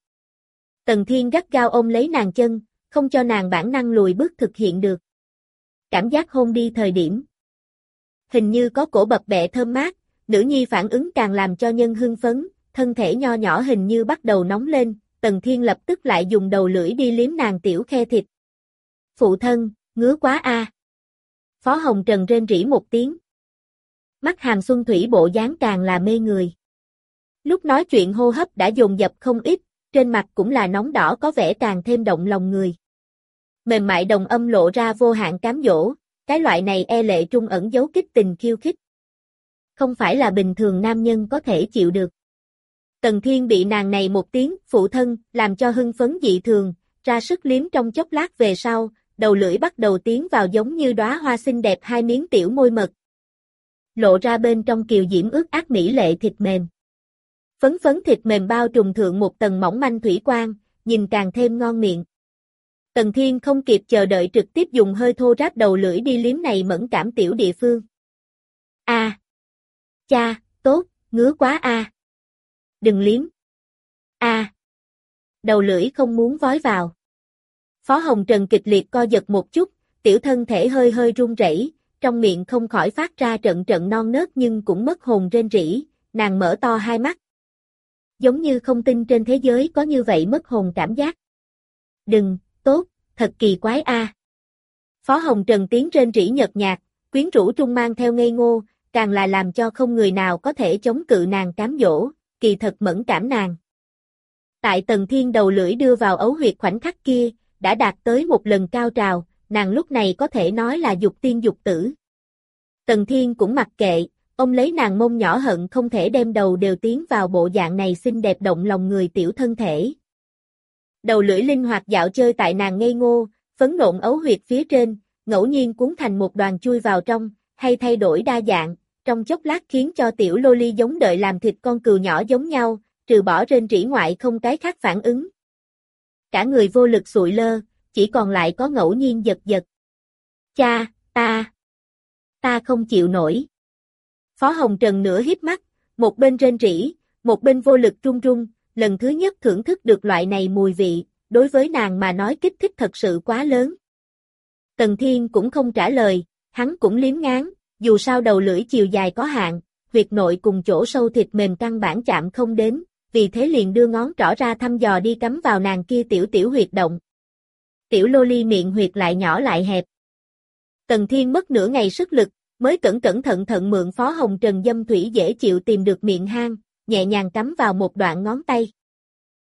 Tần Thiên gắt gao ôm lấy nàng chân, không cho nàng bản năng lùi bước thực hiện được. Cảm giác hôn đi thời điểm. Hình như có cổ bập bẹ thơm mát, nữ nhi phản ứng càng làm cho nhân hưng phấn, thân thể nho nhỏ hình như bắt đầu nóng lên, Tần Thiên lập tức lại dùng đầu lưỡi đi liếm nàng tiểu khe thịt. Phụ thân, ngứa quá a. Phó Hồng Trần rên rỉ một tiếng. Mắt hàm xuân thủy bộ dáng càng là mê người. Lúc nói chuyện hô hấp đã dồn dập không ít, trên mặt cũng là nóng đỏ có vẻ càng thêm động lòng người. Mềm mại đồng âm lộ ra vô hạn cám dỗ, cái loại này e lệ trung ẩn dấu kích tình khiêu khích. Không phải là bình thường nam nhân có thể chịu được. Tần Thiên bị nàng này một tiếng phụ thân, làm cho hưng phấn dị thường, ra sức liếm trong chốc lát về sau, đầu lưỡi bắt đầu tiến vào giống như đóa hoa xinh đẹp hai miếng tiểu môi mật. Lộ ra bên trong kiều diễm ướt ác mỹ lệ thịt mềm. Phấn phấn thịt mềm bao trùng thượng một tầng mỏng manh thủy quang, nhìn càng thêm ngon miệng. Tần Thiên không kịp chờ đợi trực tiếp dùng hơi thô ráp đầu lưỡi đi liếm này mẫn cảm tiểu địa phương. A. Cha, tốt, ngứa quá a. Đừng liếm. A. Đầu lưỡi không muốn vói vào. Phó Hồng Trần kịch liệt co giật một chút, tiểu thân thể hơi hơi run rẩy, trong miệng không khỏi phát ra trận trận non nớt nhưng cũng mất hồn rên rỉ, nàng mở to hai mắt. Giống như không tin trên thế giới có như vậy mất hồn cảm giác. Đừng, tốt, thật kỳ quái a. Phó Hồng Trần tiếng rên rỉ nhợt nhạt, quyến rũ trung mang theo ngây ngô, càng là làm cho không người nào có thể chống cự nàng cám dỗ, kỳ thật mẫn cảm nàng. Tại Tần thiên đầu lưỡi đưa vào ấu huyệt khoảnh khắc kia, đã đạt tới một lần cao trào, nàng lúc này có thể nói là dục tiên dục tử. Tần Thiên cũng mặc kệ, ông lấy nàng mông nhỏ hận không thể đem đầu đều tiến vào bộ dạng này xinh đẹp động lòng người tiểu thân thể. Đầu lưỡi linh hoạt dạo chơi tại nàng ngây ngô, phấn nộn ấu huyệt phía trên, ngẫu nhiên cuốn thành một đoàn chui vào trong, hay thay đổi đa dạng, trong chốc lát khiến cho tiểu loli giống đợi làm thịt con cừu nhỏ giống nhau, trừ bỏ trên rỉ ngoại không cái khác phản ứng. Cả người vô lực sụi lơ, chỉ còn lại có ngẫu nhiên giật giật. Cha, ta, ta không chịu nổi. Phó Hồng Trần nửa hiếp mắt, một bên trên rỉ, một bên vô lực trung trung, lần thứ nhất thưởng thức được loại này mùi vị, đối với nàng mà nói kích thích thật sự quá lớn. Tần Thiên cũng không trả lời, hắn cũng liếm ngán, dù sao đầu lưỡi chiều dài có hạn, việc nội cùng chỗ sâu thịt mềm căn bản chạm không đến, vì thế liền đưa ngón trỏ ra thăm dò đi cắm vào nàng kia tiểu tiểu huyệt động. Tiểu lô ly miệng huyệt lại nhỏ lại hẹp. Tần Thiên mất nửa ngày sức lực, mới cẩn cẩn thận thận mượn phó hồng trần dâm thủy dễ chịu tìm được miệng hang, nhẹ nhàng cắm vào một đoạn ngón tay.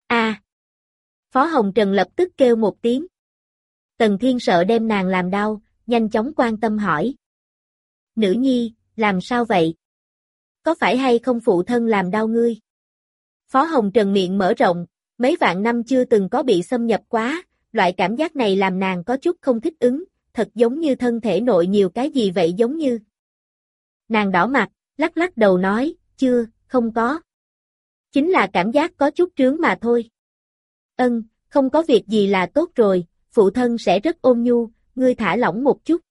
A. Phó Hồng Trần lập tức kêu một tiếng. Tần Thiên sợ đem nàng làm đau, nhanh chóng quan tâm hỏi. Nữ nhi, làm sao vậy? Có phải hay không phụ thân làm đau ngươi? Phó Hồng Trần miệng mở rộng, mấy vạn năm chưa từng có bị xâm nhập quá, loại cảm giác này làm nàng có chút không thích ứng, thật giống như thân thể nội nhiều cái gì vậy giống như. Nàng đỏ mặt, lắc lắc đầu nói, chưa, không có. Chính là cảm giác có chút trướng mà thôi. Ân, không có việc gì là tốt rồi, phụ thân sẽ rất ôn nhu, ngươi thả lỏng một chút.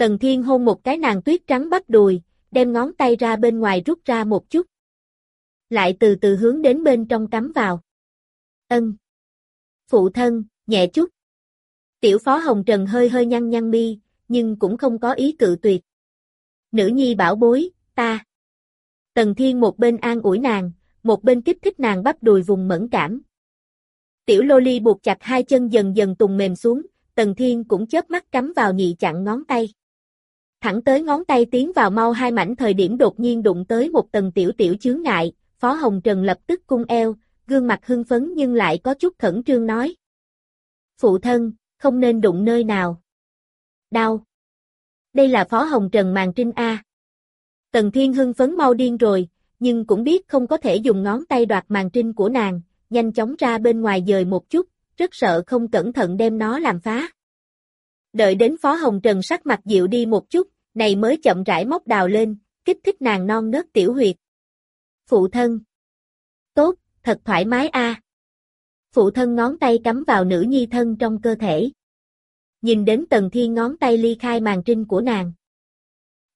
Tần Thiên hôn một cái nàng tuyết trắng bắp đùi, đem ngón tay ra bên ngoài rút ra một chút. Lại từ từ hướng đến bên trong cắm vào. Ân. Phụ thân, nhẹ chút. Tiểu phó Hồng Trần hơi hơi nhăn nhăn mi, nhưng cũng không có ý cự tuyệt. Nữ nhi bảo bối, ta. Tần Thiên một bên an ủi nàng, một bên kích thích nàng bắp đùi vùng mẫn cảm. Tiểu lô ly buộc chặt hai chân dần dần tùng mềm xuống, Tần Thiên cũng chớp mắt cắm vào nhị chặn ngón tay. Thẳng tới ngón tay tiến vào mau hai mảnh thời điểm đột nhiên đụng tới một tầng tiểu tiểu chướng ngại, Phó Hồng Trần lập tức cung eo, gương mặt hưng phấn nhưng lại có chút khẩn trương nói. Phụ thân, không nên đụng nơi nào. Đau. Đây là Phó Hồng Trần màn trinh A. Tần Thiên hưng phấn mau điên rồi, nhưng cũng biết không có thể dùng ngón tay đoạt màn trinh của nàng, nhanh chóng ra bên ngoài dời một chút, rất sợ không cẩn thận đem nó làm phá. Đợi đến Phó Hồng Trần sắc mặt dịu đi một chút, này mới chậm rãi móc đào lên, kích thích nàng non nớt tiểu huyệt. Phụ thân. Tốt, thật thoải mái a. Phụ thân ngón tay cắm vào nữ nhi thân trong cơ thể. Nhìn đến tần thiên ngón tay ly khai màn trinh của nàng.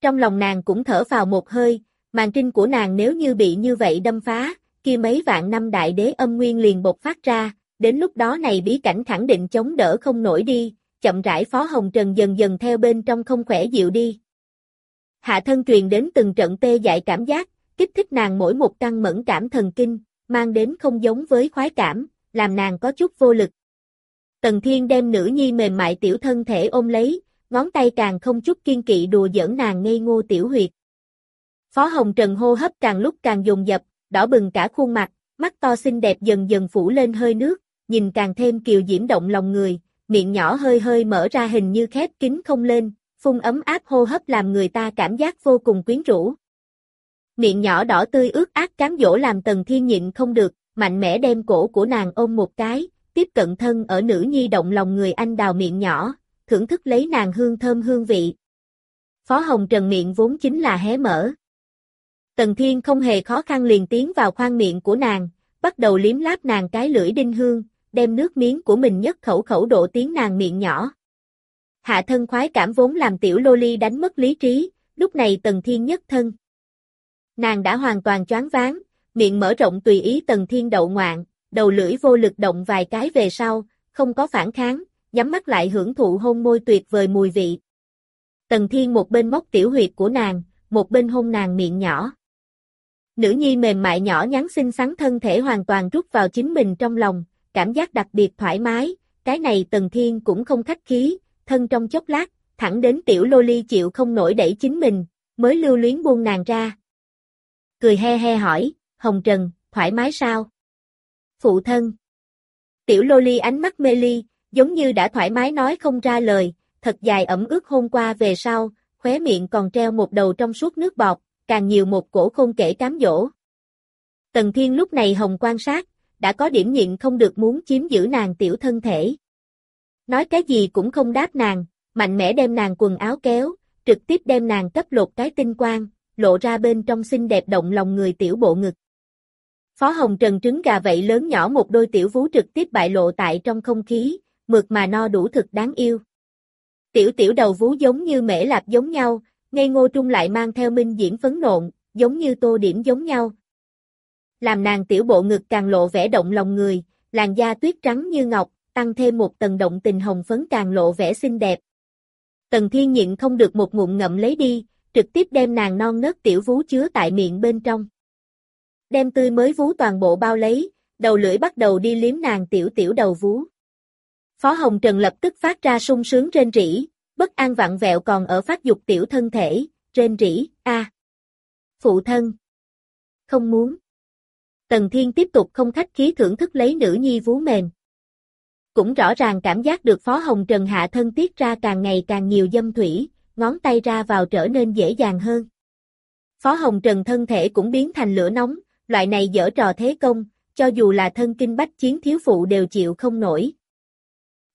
Trong lòng nàng cũng thở vào một hơi, màn trinh của nàng nếu như bị như vậy đâm phá, kia mấy vạn năm đại đế âm nguyên liền bộc phát ra, đến lúc đó này bí cảnh khẳng định chống đỡ không nổi đi, chậm rãi Phó Hồng Trần dần dần theo bên trong không khỏe dịu đi. Hạ thân truyền đến từng trận tê dại cảm giác, kích thích nàng mỗi một căng mẫn cảm thần kinh, mang đến không giống với khoái cảm, làm nàng có chút vô lực. Tần Thiên đem nữ nhi mềm mại tiểu thân thể ôm lấy, ngón tay càng không chút kiên kỵ đùa giỡn nàng ngây ngô tiểu huyệt. Phó Hồng Trần hô hấp càng lúc càng dồn dập, đỏ bừng cả khuôn mặt, mắt to xinh đẹp dần dần phủ lên hơi nước, nhìn càng thêm kiều diễm động lòng người, miệng nhỏ hơi hơi mở ra hình như khép kín không lên, phun ấm áp hô hấp làm người ta cảm giác vô cùng quyến rũ. Miệng nhỏ đỏ tươi ướt át cám dỗ làm tần thiên nhịn không được, mạnh mẽ đem cổ của nàng ôm một cái, tiếp cận thân ở nữ nhi động lòng người anh đào miệng nhỏ, thưởng thức lấy nàng hương thơm hương vị. Phó Hồng Trần miệng vốn chính là hé mở. Tần Thiên không hề khó khăn liền tiến vào khoang miệng của nàng, bắt đầu liếm láp nàng cái lưỡi đinh hương, đem nước miếng của mình nhất khẩu khẩu độ tiếng nàng miệng nhỏ. Hạ thân khoái cảm vốn làm tiểu lô ly đánh mất lý trí, lúc này Tần Thiên nhất thân. Nàng đã hoàn toàn choáng váng, miệng mở rộng tùy ý Tần Thiên đậu ngoạn, đầu lưỡi vô lực động vài cái về sau, không có phản kháng, nhắm mắt lại hưởng thụ hôn môi tuyệt vời mùi vị. Tần Thiên một bên móc tiểu huyệt của nàng, một bên hôn nàng miệng nhỏ. Nữ nhi mềm mại nhỏ nhắn xinh xắn thân thể hoàn toàn rút vào chính mình trong lòng, cảm giác đặc biệt thoải mái, cái này Tần Thiên cũng không khách khí, thân trong chốc lát, thẳng đến tiểu lô ly chịu không nổi đẩy chính mình, mới lưu luyến buông nàng ra. Cười he he hỏi, Hồng Trần, thoải mái sao? Phụ thân. Tiểu lô ly ánh mắt mê ly, giống như đã thoải mái nói không ra lời, thật dài ẩm ướt hôm qua về sau, khóe miệng còn treo một đầu trong suốt nước bọt, càng nhiều một cổ khôn kể cám dỗ. Tần Thiên lúc này hồng quan sát, đã có điểm nhịn không được muốn chiếm giữ nàng tiểu thân thể. Nói cái gì cũng không đáp nàng, mạnh mẽ đem nàng quần áo kéo, trực tiếp đem nàng cấp lột cái tinh quang, lộ ra bên trong xinh đẹp động lòng người tiểu bộ ngực. Phó Hồng Trần trứng gà vậy lớn nhỏ một đôi tiểu vú trực tiếp bại lộ tại trong không khí, mượt mà no đủ thực đáng yêu. Tiểu tiểu đầu vú giống như mễ lạp giống nhau, ngây ngô trung lại mang theo minh diễn phấn nộn, giống như tô điểm giống nhau. Làm nàng tiểu bộ ngực càng lộ vẻ động lòng người, làn da tuyết trắng như ngọc, tăng thêm một tầng động tình hồng phấn càng lộ vẻ xinh đẹp. Tần thiên nhịn không được một ngụm ngậm lấy đi, trực tiếp đem nàng non nớt tiểu vú chứa tại miệng bên trong. Đem tươi mới vú toàn bộ bao lấy, đầu lưỡi bắt đầu đi liếm nàng tiểu tiểu đầu vú. Phó Hồng Trần lập tức phát ra sung sướng trên rỉ, bất an vặn vẹo còn ở phát dục tiểu thân thể, trên rỉ, a. Phụ thân. Không muốn. Tần Thiên tiếp tục không khách khí thưởng thức lấy nữ nhi vú mềm. Cũng rõ ràng cảm giác được Phó Hồng Trần hạ thân tiết ra càng ngày càng nhiều dâm thủy, ngón tay ra vào trở nên dễ dàng hơn. Phó Hồng Trần thân thể cũng biến thành lửa nóng, loại này dở trò thế công, cho dù là thân kinh bách chiến thiếu phụ đều chịu không nổi.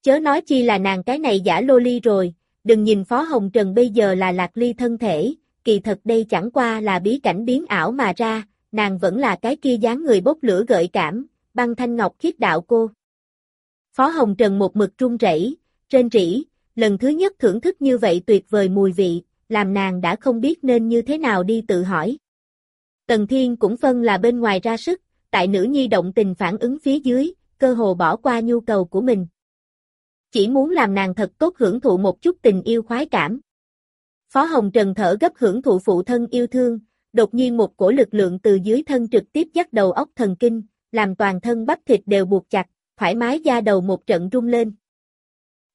Chớ nói chi là nàng cái này giả lô ly rồi, đừng nhìn Phó Hồng Trần bây giờ là lạc ly thân thể, kỳ thật đây chẳng qua là bí cảnh biến ảo mà ra, nàng vẫn là cái kia dáng người bốc lửa gợi cảm, băng thanh ngọc khiết đạo cô. Phó Hồng Trần một mực trung rẩy, trên rỉ, lần thứ nhất thưởng thức như vậy tuyệt vời mùi vị, làm nàng đã không biết nên như thế nào đi tự hỏi. Tần Thiên cũng phân là bên ngoài ra sức, tại nữ nhi động tình phản ứng phía dưới, cơ hồ bỏ qua nhu cầu của mình. Chỉ muốn làm nàng thật tốt hưởng thụ một chút tình yêu khoái cảm. Phó Hồng Trần thở gấp hưởng thụ phụ thân yêu thương, đột nhiên một cổ lực lượng từ dưới thân trực tiếp dắt đầu óc thần kinh, làm toàn thân bắp thịt đều buộc chặt, thoải mái da đầu một trận rung lên.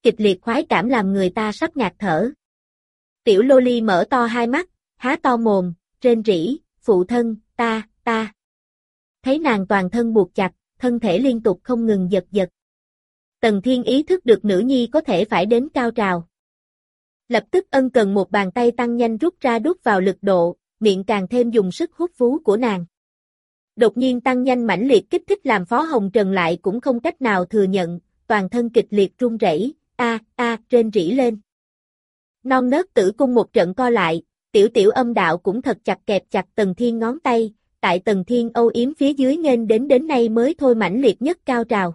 Kịch liệt khoái cảm làm người ta sắp ngạt thở. Tiểu loli mở to hai mắt, há to mồm, trên rỉ, phụ thân, ta, ta. Thấy nàng toàn thân buộc chặt, thân thể liên tục không ngừng giật giật. Tần Thiên ý thức được nữ nhi có thể phải đến cao trào. Lập tức ân cần một bàn tay tăng nhanh rút ra đút vào lực độ, miệng càng thêm dùng sức hút vú của nàng. Đột nhiên tăng nhanh mãnh liệt kích thích làm Phó Hồng Trần lại cũng không cách nào thừa nhận, toàn thân kịch liệt run rẩy, a a trên rỉ lên. Non nớt tử cung một trận co lại, tiểu tiểu âm đạo cũng thật chặt kẹp chặt Tần Thiên ngón tay, tại Tần Thiên âu yếm phía dưới nghênh đến đến nay mới thôi mãnh liệt nhất cao trào.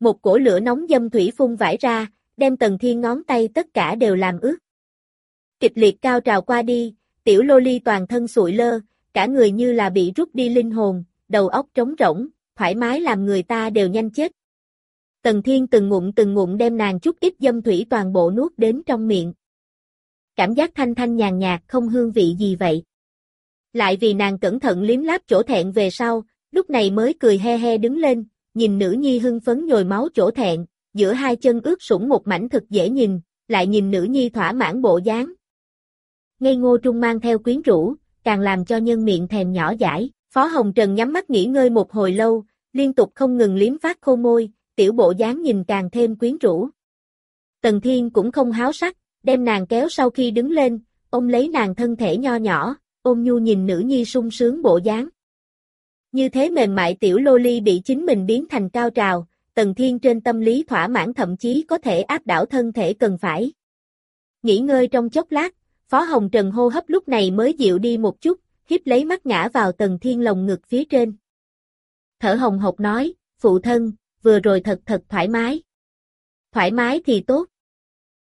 Một cổ lửa nóng dâm thủy phun vải ra, đem Tần Thiên ngón tay tất cả đều làm ướt. Kịch liệt cao trào qua đi, tiểu lô ly toàn thân sụi lơ, cả người như là bị rút đi linh hồn, đầu óc trống rỗng, thoải mái làm người ta đều nhanh chết. Tần Thiên từng ngụm từng ngụm đem nàng chút ít dâm thủy toàn bộ nuốt đến trong miệng. Cảm giác thanh thanh nhàn nhạt không hương vị gì vậy. Lại vì nàng cẩn thận liếm láp chỗ thẹn về sau, lúc này mới cười he he đứng lên, nhìn nữ nhi hưng phấn nhồi máu chỗ thẹn, giữa hai chân ướt sũng một mảnh thực dễ nhìn, lại nhìn nữ nhi thỏa mãn bộ dáng. Ngây ngô trung mang theo quyến rũ, càng làm cho nhân miệng thèm nhỏ dãi. Phó Hồng Trần nhắm mắt nghỉ ngơi một hồi lâu, liên tục không ngừng liếm phát khô môi, tiểu bộ dáng nhìn càng thêm quyến rũ. Tần Thiên cũng không háo sắc, đem nàng kéo sau khi đứng lên, ôm lấy nàng thân thể nho nhỏ, ôm nhu nhìn nữ nhi sung sướng bộ dáng. Như thế mềm mại tiểu lô ly bị chính mình biến thành cao trào, Tần Thiên trên tâm lý thỏa mãn thậm chí có thể áp đảo thân thể cần phải. Nghỉ ngơi trong chốc lát, Phó Hồng Trần hô hấp lúc này mới dịu đi một chút, hiếp lấy mắt ngã vào Tần Thiên lồng ngực phía trên. Thở hồng hộc nói, phụ thân, vừa rồi thật thật thoải mái. Thoải mái thì tốt.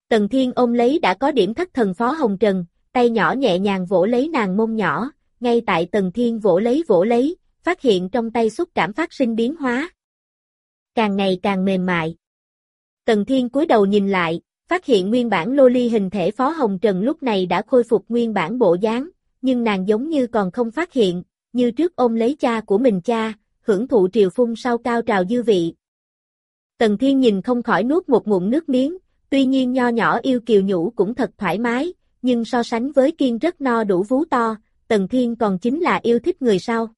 Tần Thiên ôm lấy đã có điểm thất thần Phó Hồng Trần, tay nhỏ nhẹ nhàng vỗ lấy nàng mông nhỏ, ngay tại Tần Thiên vỗ lấy vỗ lấy, phát hiện trong tay xúc cảm phát sinh biến hóa. Càng ngày càng mềm mại. Tần Thiên cúi đầu nhìn lại, phát hiện nguyên bản lô ly hình thể Phó Hồng Trần lúc này đã khôi phục nguyên bản bộ dáng, nhưng nàng giống như còn không phát hiện, như trước ôm lấy cha của mình cha, hưởng thụ triều phun sau cao trào dư vị. Tần Thiên nhìn không khỏi nuốt một ngụm nước miếng, tuy nhiên nho nhỏ yêu kiều nhũ cũng thật thoải mái, nhưng so sánh với kiên rất no đủ vú to, Tần Thiên còn chính là yêu thích người sau.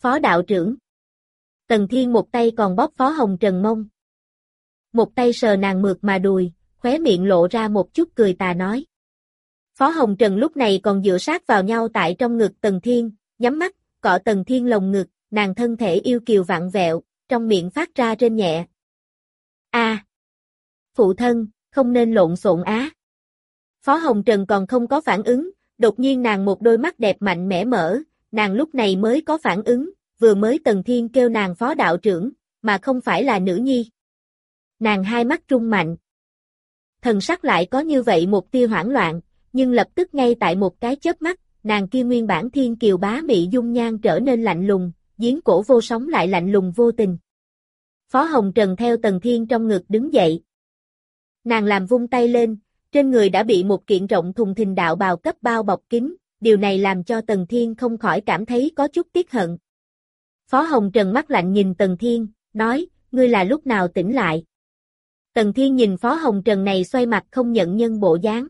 Phó đạo trưởng Tần Thiên một tay còn bóp Phó Hồng Trần mông. Một tay sờ nàng mượt mà đùi, khóe miệng lộ ra một chút cười tà nói. Phó Hồng Trần lúc này còn dựa sát vào nhau tại trong ngực Tần Thiên, nhắm mắt, cọ Tần Thiên lồng ngực, nàng thân thể yêu kiều vặn vẹo, trong miệng phát ra trên nhẹ. A, Phụ thân, không nên lộn xộn á. Phó Hồng Trần còn không có phản ứng, đột nhiên nàng một đôi mắt đẹp mạnh mẽ mở, nàng lúc này mới có phản ứng, vừa mới Tần Thiên kêu nàng phó đạo trưởng, mà không phải là nữ nhi. Nàng hai mắt trung mạnh. Thần sắc lại có như vậy một tia hoảng loạn, nhưng lập tức ngay tại một cái chớp mắt, nàng kia nguyên bản thiên kiều bá mị dung nhan trở nên lạnh lùng, giếng cổ vô sóng lại lạnh lùng vô tình. Phó Hồng Trần theo Tần Thiên trong ngực đứng dậy. Nàng làm vung tay lên, trên người đã bị một kiện rộng thùng thình đạo bào cấp bao bọc kín, điều này làm cho Tần Thiên không khỏi cảm thấy có chút tiếc hận. Phó Hồng Trần mắt lạnh nhìn Tần Thiên, nói, ngươi là lúc nào tỉnh lại. Tần Thiên nhìn Phó Hồng Trần này xoay mặt không nhận nhân bộ dáng.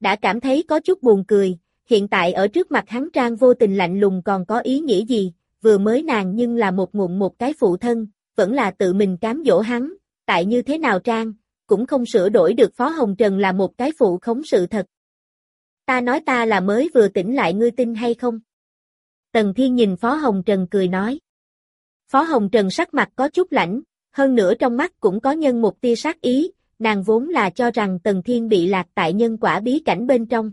Đã cảm thấy có chút buồn cười, hiện tại ở trước mặt hắn trang vô tình lạnh lùng còn có ý nghĩa gì, vừa mới nàng nhưng là một ngụm một cái phụ thân, vẫn là tự mình cám dỗ hắn, tại như thế nào trang, cũng không sửa đổi được Phó Hồng Trần là một cái phụ khống sự thật. Ta nói ta là mới vừa tỉnh lại ngươi tin hay không? Tần Thiên nhìn Phó Hồng Trần cười nói. Phó Hồng Trần sắc mặt có chút lãnh, hơn nữa trong mắt cũng có nhân một tia sát ý, nàng vốn là cho rằng Tần Thiên bị lạc tại nhân quả bí cảnh bên trong.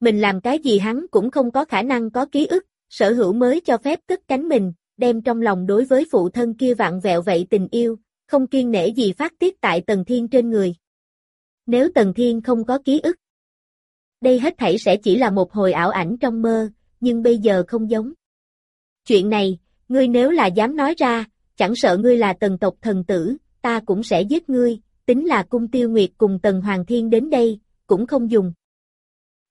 Mình làm cái gì hắn cũng không có khả năng có ký ức, sở hữu mới cho phép cất cánh mình, đem trong lòng đối với phụ thân kia vạn vẹo vậy tình yêu, không kiên nể gì phát tiết tại Tần Thiên trên người. Nếu Tần Thiên không có ký ức, đây hết thảy sẽ chỉ là một hồi ảo ảnh trong mơ, nhưng bây giờ không giống. Chuyện này, ngươi nếu là dám nói ra, chẳng sợ ngươi là tần tộc thần tử, ta cũng sẽ giết ngươi, tính là cung tiêu nguyệt cùng tần hoàng thiên đến đây, cũng không dùng.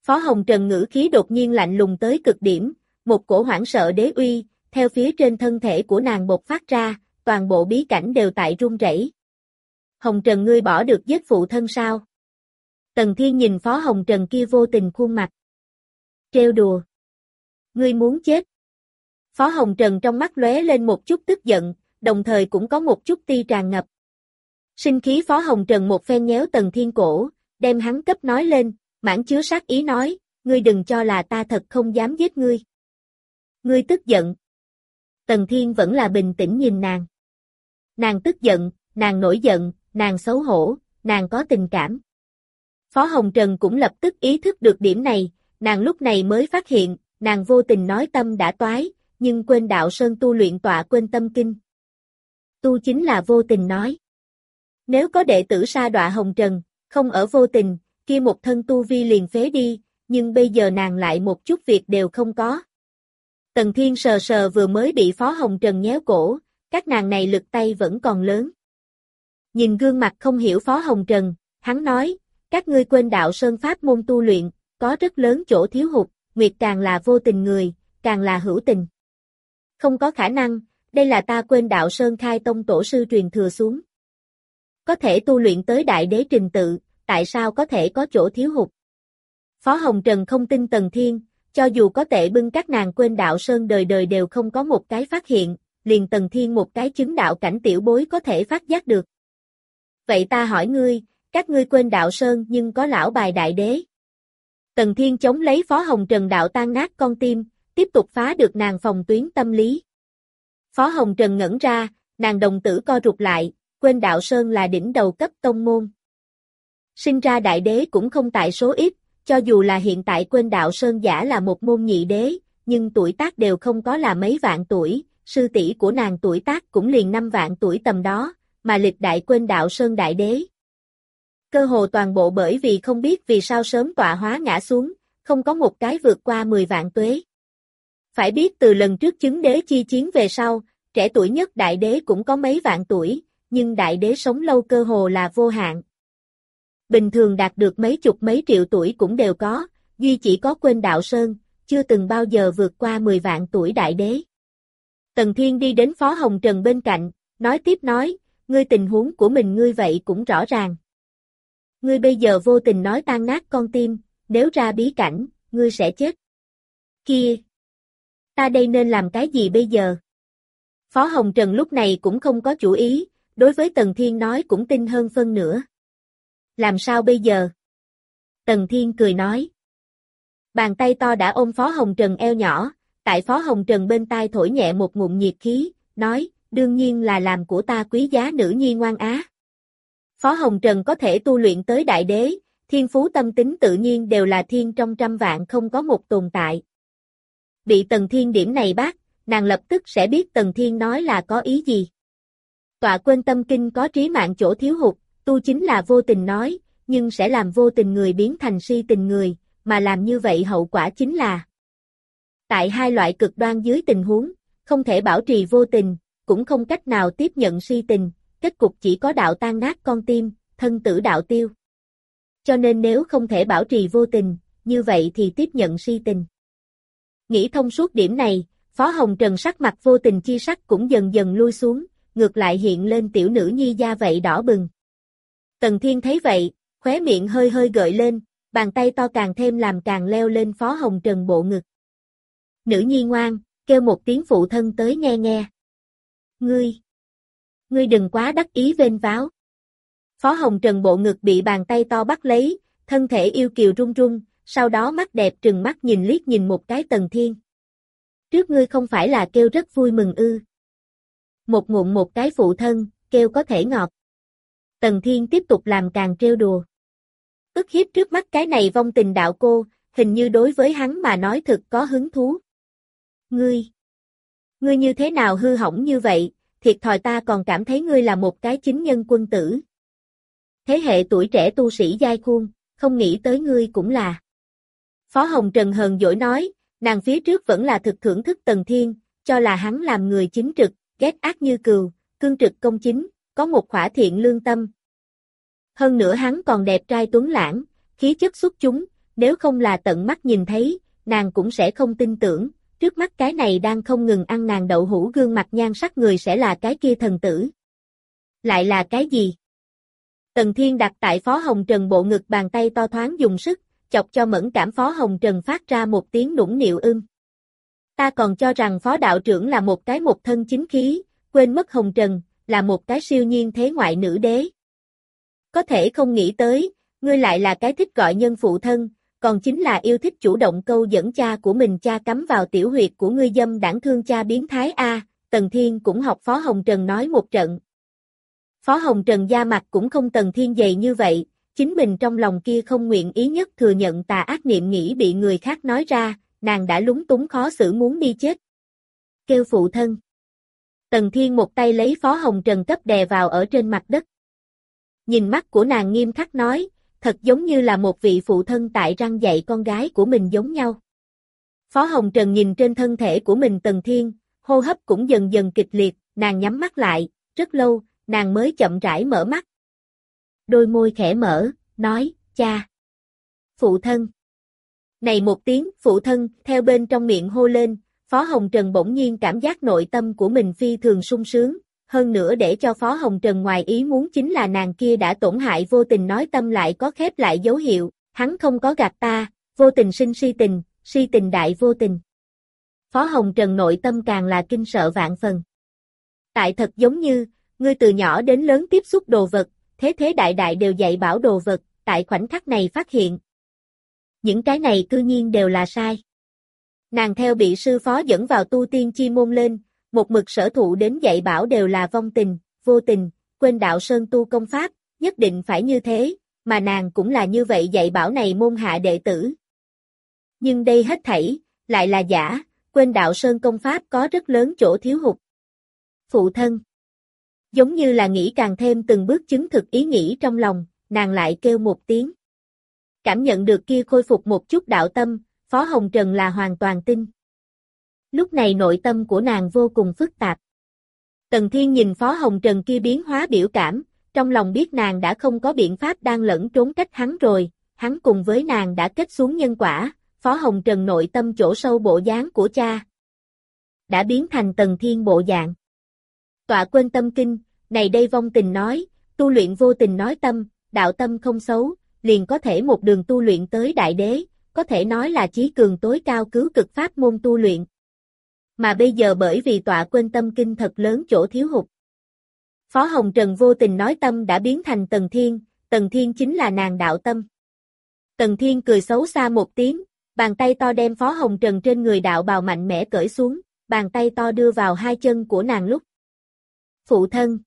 Phó Hồng Trần ngữ khí đột nhiên lạnh lùng tới cực điểm, một cổ hoảng sợ đế uy, theo phía trên thân thể của nàng bột phát ra, toàn bộ bí cảnh đều tại run rẩy. Hồng Trần ngươi bỏ được giết phụ thân sao? Tần Thiên nhìn Phó Hồng Trần kia vô tình khuôn mặt. Trêu đùa. Ngươi muốn chết. Phó Hồng Trần trong mắt lóe lên một chút tức giận, đồng thời cũng có một chút ti tràn ngập. Sinh khí Phó Hồng Trần một phen nhéo Tần Thiên cổ, đem hắn cấp nói lên, mãn chứa sát ý nói, ngươi đừng cho là ta thật không dám giết ngươi. Ngươi tức giận. Tần Thiên vẫn là bình tĩnh nhìn nàng. Nàng tức giận, nàng nổi giận, nàng xấu hổ, nàng có tình cảm. Phó Hồng Trần cũng lập tức ý thức được điểm này, nàng lúc này mới phát hiện, nàng vô tình nói tâm đã toái, nhưng quên đạo sơn tu luyện tọa quên tâm kinh tu chính là vô tình nói. Nếu có đệ tử sa đọa hồng trần, không ở vô tình, kia một thân tu vi liền phế đi, nhưng bây giờ nàng lại một chút việc đều không có. Tần Thiên sờ sờ vừa mới bị Phó Hồng Trần nhéo cổ, các nàng này lực tay vẫn còn lớn. Nhìn gương mặt không hiểu Phó Hồng Trần, hắn nói, các ngươi quên đạo Sơn Pháp môn tu luyện, có rất lớn chỗ thiếu hụt, Nguyệt càng là vô tình người, càng là hữu tình. Không có khả năng, đây là ta quên đạo Sơn khai tông tổ sư truyền thừa xuống. Có thể tu luyện tới đại đế trình tự, tại sao có thể có chỗ thiếu hụt? Phó Hồng Trần không tin Tần Thiên, cho dù có tệ bưng các nàng quên đạo Sơn đời đời đều không có một cái phát hiện, liền Tần Thiên một cái chứng đạo cảnh tiểu bối có thể phát giác được. Vậy ta hỏi ngươi, các ngươi quên đạo Sơn nhưng có lão bài đại đế. Tần Thiên chống lấy Phó Hồng Trần đạo tan nát con tim, tiếp tục phá được nàng phòng tuyến tâm lý. Phó Hồng Trần ngẩn ra, nàng đồng tử co rụt lại, quên đạo Sơn là đỉnh đầu cấp tông môn. Sinh ra đại đế cũng không tại số ít, cho dù là hiện tại quên đạo Sơn giả là một môn nhị đế, nhưng tuổi tác đều không có là mấy vạn tuổi, sư tỷ của nàng tuổi tác cũng liền năm vạn tuổi tầm đó, mà lịch đại quên đạo Sơn đại đế. Cơ hồ toàn bộ bởi vì không biết vì sao sớm tọa hóa ngã xuống, không có một cái vượt qua 10 vạn tuế. Phải biết từ lần trước chứng đế chi chiến về sau, trẻ tuổi nhất đại đế cũng có mấy vạn tuổi, nhưng đại đế sống lâu cơ hồ là vô hạn. Bình thường đạt được mấy chục mấy triệu tuổi cũng đều có, duy chỉ có quên đạo sơn, chưa từng bao giờ vượt qua 10 vạn tuổi đại đế. Tần Thiên đi đến Phó Hồng Trần bên cạnh, nói tiếp nói, ngươi tình huống của mình ngươi vậy cũng rõ ràng. Ngươi bây giờ vô tình nói tan nát con tim, nếu ra bí cảnh, ngươi sẽ chết. Kia! Ta đây nên làm cái gì bây giờ? Phó Hồng Trần lúc này cũng không có chủ ý, đối với Tần Thiên nói cũng tin hơn phân nữa. Làm sao bây giờ? Tần Thiên cười nói. Bàn tay to đã ôm Phó Hồng Trần eo nhỏ, tại Phó Hồng Trần bên tai thổi nhẹ một ngụm nhiệt khí, nói, đương nhiên là làm của ta quý giá nữ nhi ngoan á. Phó Hồng Trần có thể tu luyện tới đại đế, thiên phú tâm tính tự nhiên đều là thiên trong trăm vạn không có một tồn tại. Bị Tần Thiên điểm này bác, nàng lập tức sẽ biết Tần Thiên nói là có ý gì. Tọa quên tâm kinh có trí mạng chỗ thiếu hụt, tu chính là vô tình nói, nhưng sẽ làm vô tình người biến thành si tình người, mà làm như vậy hậu quả chính là Tại hai loại cực đoan dưới tình huống, không thể bảo trì vô tình, cũng không cách nào tiếp nhận si tình, kết cục chỉ có đạo tan nát con tim, thân tử đạo tiêu. Cho nên nếu không thể bảo trì vô tình, như vậy thì tiếp nhận si tình. Nghĩ thông suốt điểm này, Phó Hồng Trần sắc mặt vô tình chi sắc cũng dần dần lui xuống, ngược lại hiện lên tiểu nữ nhi da vậy đỏ bừng. Tần Thiên thấy vậy, khóe miệng hơi hơi gợi lên, bàn tay to càng thêm làm càng leo lên Phó Hồng Trần bộ ngực. Nữ nhi ngoan, kêu một tiếng phụ thân tới nghe nghe. Ngươi! Ngươi đừng quá đắc ý vên váo. Phó Hồng Trần bộ ngực bị bàn tay to bắt lấy, thân thể yêu kiều run run, sau đó mắt đẹp trừng mắt nhìn liếc nhìn một cái tần thiên. Trước ngươi không phải là kêu rất vui mừng ư. Một ngụm một cái phụ thân, kêu có thể ngọt. Tần thiên tiếp tục làm càng trêu đùa. Ức hiếp trước mắt cái này vong tình đạo cô, hình như đối với hắn mà nói thực có hứng thú. Ngươi! Ngươi như thế nào hư hỏng như vậy, thiệt thòi ta còn cảm thấy ngươi là một cái chính nhân quân tử. Thế hệ tuổi trẻ tu sĩ giai khuôn, không nghĩ tới ngươi cũng là. Phó Hồng Trần hờn dỗi nói, nàng phía trước vẫn là thực thưởng thức Tần Thiên, cho là hắn làm người chính trực, ghét ác như cừu, cương trực công chính, có một khỏa thiện lương tâm. Hơn nữa hắn còn đẹp trai tuấn lãng, khí chất xuất chúng, nếu không là tận mắt nhìn thấy, nàng cũng sẽ không tin tưởng, trước mắt cái này đang không ngừng ăn nàng đậu hũ gương mặt nhan sắc người sẽ là cái kia thần tử. Lại là cái gì? Tần Thiên đặt tại Phó Hồng Trần bộ ngực bàn tay to thoáng dùng sức, chọc cho mẫn cảm Phó Hồng Trần phát ra một tiếng nũng nịu ưng. Ta còn cho rằng Phó Đạo trưởng là một cái một thân chính khí, quên mất Hồng Trần, là một cái siêu nhiên thế ngoại nữ đế. Có thể không nghĩ tới, ngươi lại là cái thích gọi nhân phụ thân, còn chính là yêu thích chủ động câu dẫn cha của mình cha cắm vào tiểu huyệt của ngươi dâm đảng thương cha biến thái A, Tần Thiên cũng học Phó Hồng Trần nói một trận. Phó Hồng Trần da mặt cũng không Tần Thiên dày như vậy, chính mình trong lòng kia không nguyện ý nhất thừa nhận tà ác niệm nghĩ bị người khác nói ra, nàng đã lúng túng khó xử muốn đi chết. Kêu phụ thân. Tần Thiên một tay lấy Phó Hồng Trần cấp đè vào ở trên mặt đất. Nhìn mắt của nàng nghiêm khắc nói, thật giống như là một vị phụ thân tại răng dạy con gái của mình giống nhau. Phó Hồng Trần nhìn trên thân thể của mình Tần Thiên, hô hấp cũng dần dần kịch liệt, nàng nhắm mắt lại, rất lâu, nàng mới chậm rãi mở mắt. Đôi môi khẽ mở, nói, cha. Phụ thân. Này một tiếng, phụ thân, theo bên trong miệng hô lên, Phó Hồng Trần bỗng nhiên cảm giác nội tâm của mình phi thường sung sướng, hơn nữa để cho Phó Hồng Trần ngoài ý muốn chính là nàng kia đã tổn hại vô tình nói tâm lại có khép lại dấu hiệu, hắn không có gạt ta, vô tình sinh si tình, si tình đại vô tình. Phó Hồng Trần nội tâm càng là kinh sợ vạn phần. Tại thật giống như, ngươi từ nhỏ đến lớn tiếp xúc đồ vật, thế thế đại đại đều dạy bảo đồ vật, tại khoảnh khắc này phát hiện. Những cái này cư nhiên đều là sai. Nàng theo bị sư phó dẫn vào tu tiên chi môn lên, một mực sở thụ đến dạy bảo đều là vong tình, vô tình, quên đạo sơn tu công pháp, nhất định phải như thế, mà nàng cũng là như vậy dạy bảo này môn hạ đệ tử. Nhưng đây hết thảy, lại là giả, quên đạo sơn công pháp có rất lớn chỗ thiếu hụt. Phụ thân Giống như là nghĩ càng thêm từng bước chứng thực ý nghĩ trong lòng, nàng lại kêu một tiếng. Cảm nhận được kia khôi phục một chút đạo tâm, Phó Hồng Trần là hoàn toàn tin. Lúc này nội tâm của nàng vô cùng phức tạp. Tần Thiên nhìn Phó Hồng Trần kia biến hóa biểu cảm, trong lòng biết nàng đã không có biện pháp đang lẫn trốn cách hắn rồi, hắn cùng với nàng đã kết xuống nhân quả, Phó Hồng Trần nội tâm chỗ sâu bộ dáng của cha. Đã biến thành Tần Thiên bộ dạng. Tọa quên tâm kinh, này đây vong tình nói, tu luyện vô tình nói tâm, đạo tâm không xấu, liền có thể một đường tu luyện tới đại đế, có thể nói là chí cường tối cao cứu cực pháp môn tu luyện. Mà bây giờ bởi vì tọa quên tâm kinh thật lớn chỗ thiếu hụt. Phó Hồng Trần vô tình nói tâm đã biến thành Tần Thiên, Tần Thiên chính là nàng đạo tâm. Tần Thiên cười xấu xa một tiếng, bàn tay to đem Phó Hồng Trần trên người đạo bào mạnh mẽ cởi xuống, bàn tay to đưa vào hai chân của nàng lúc. Phụ thân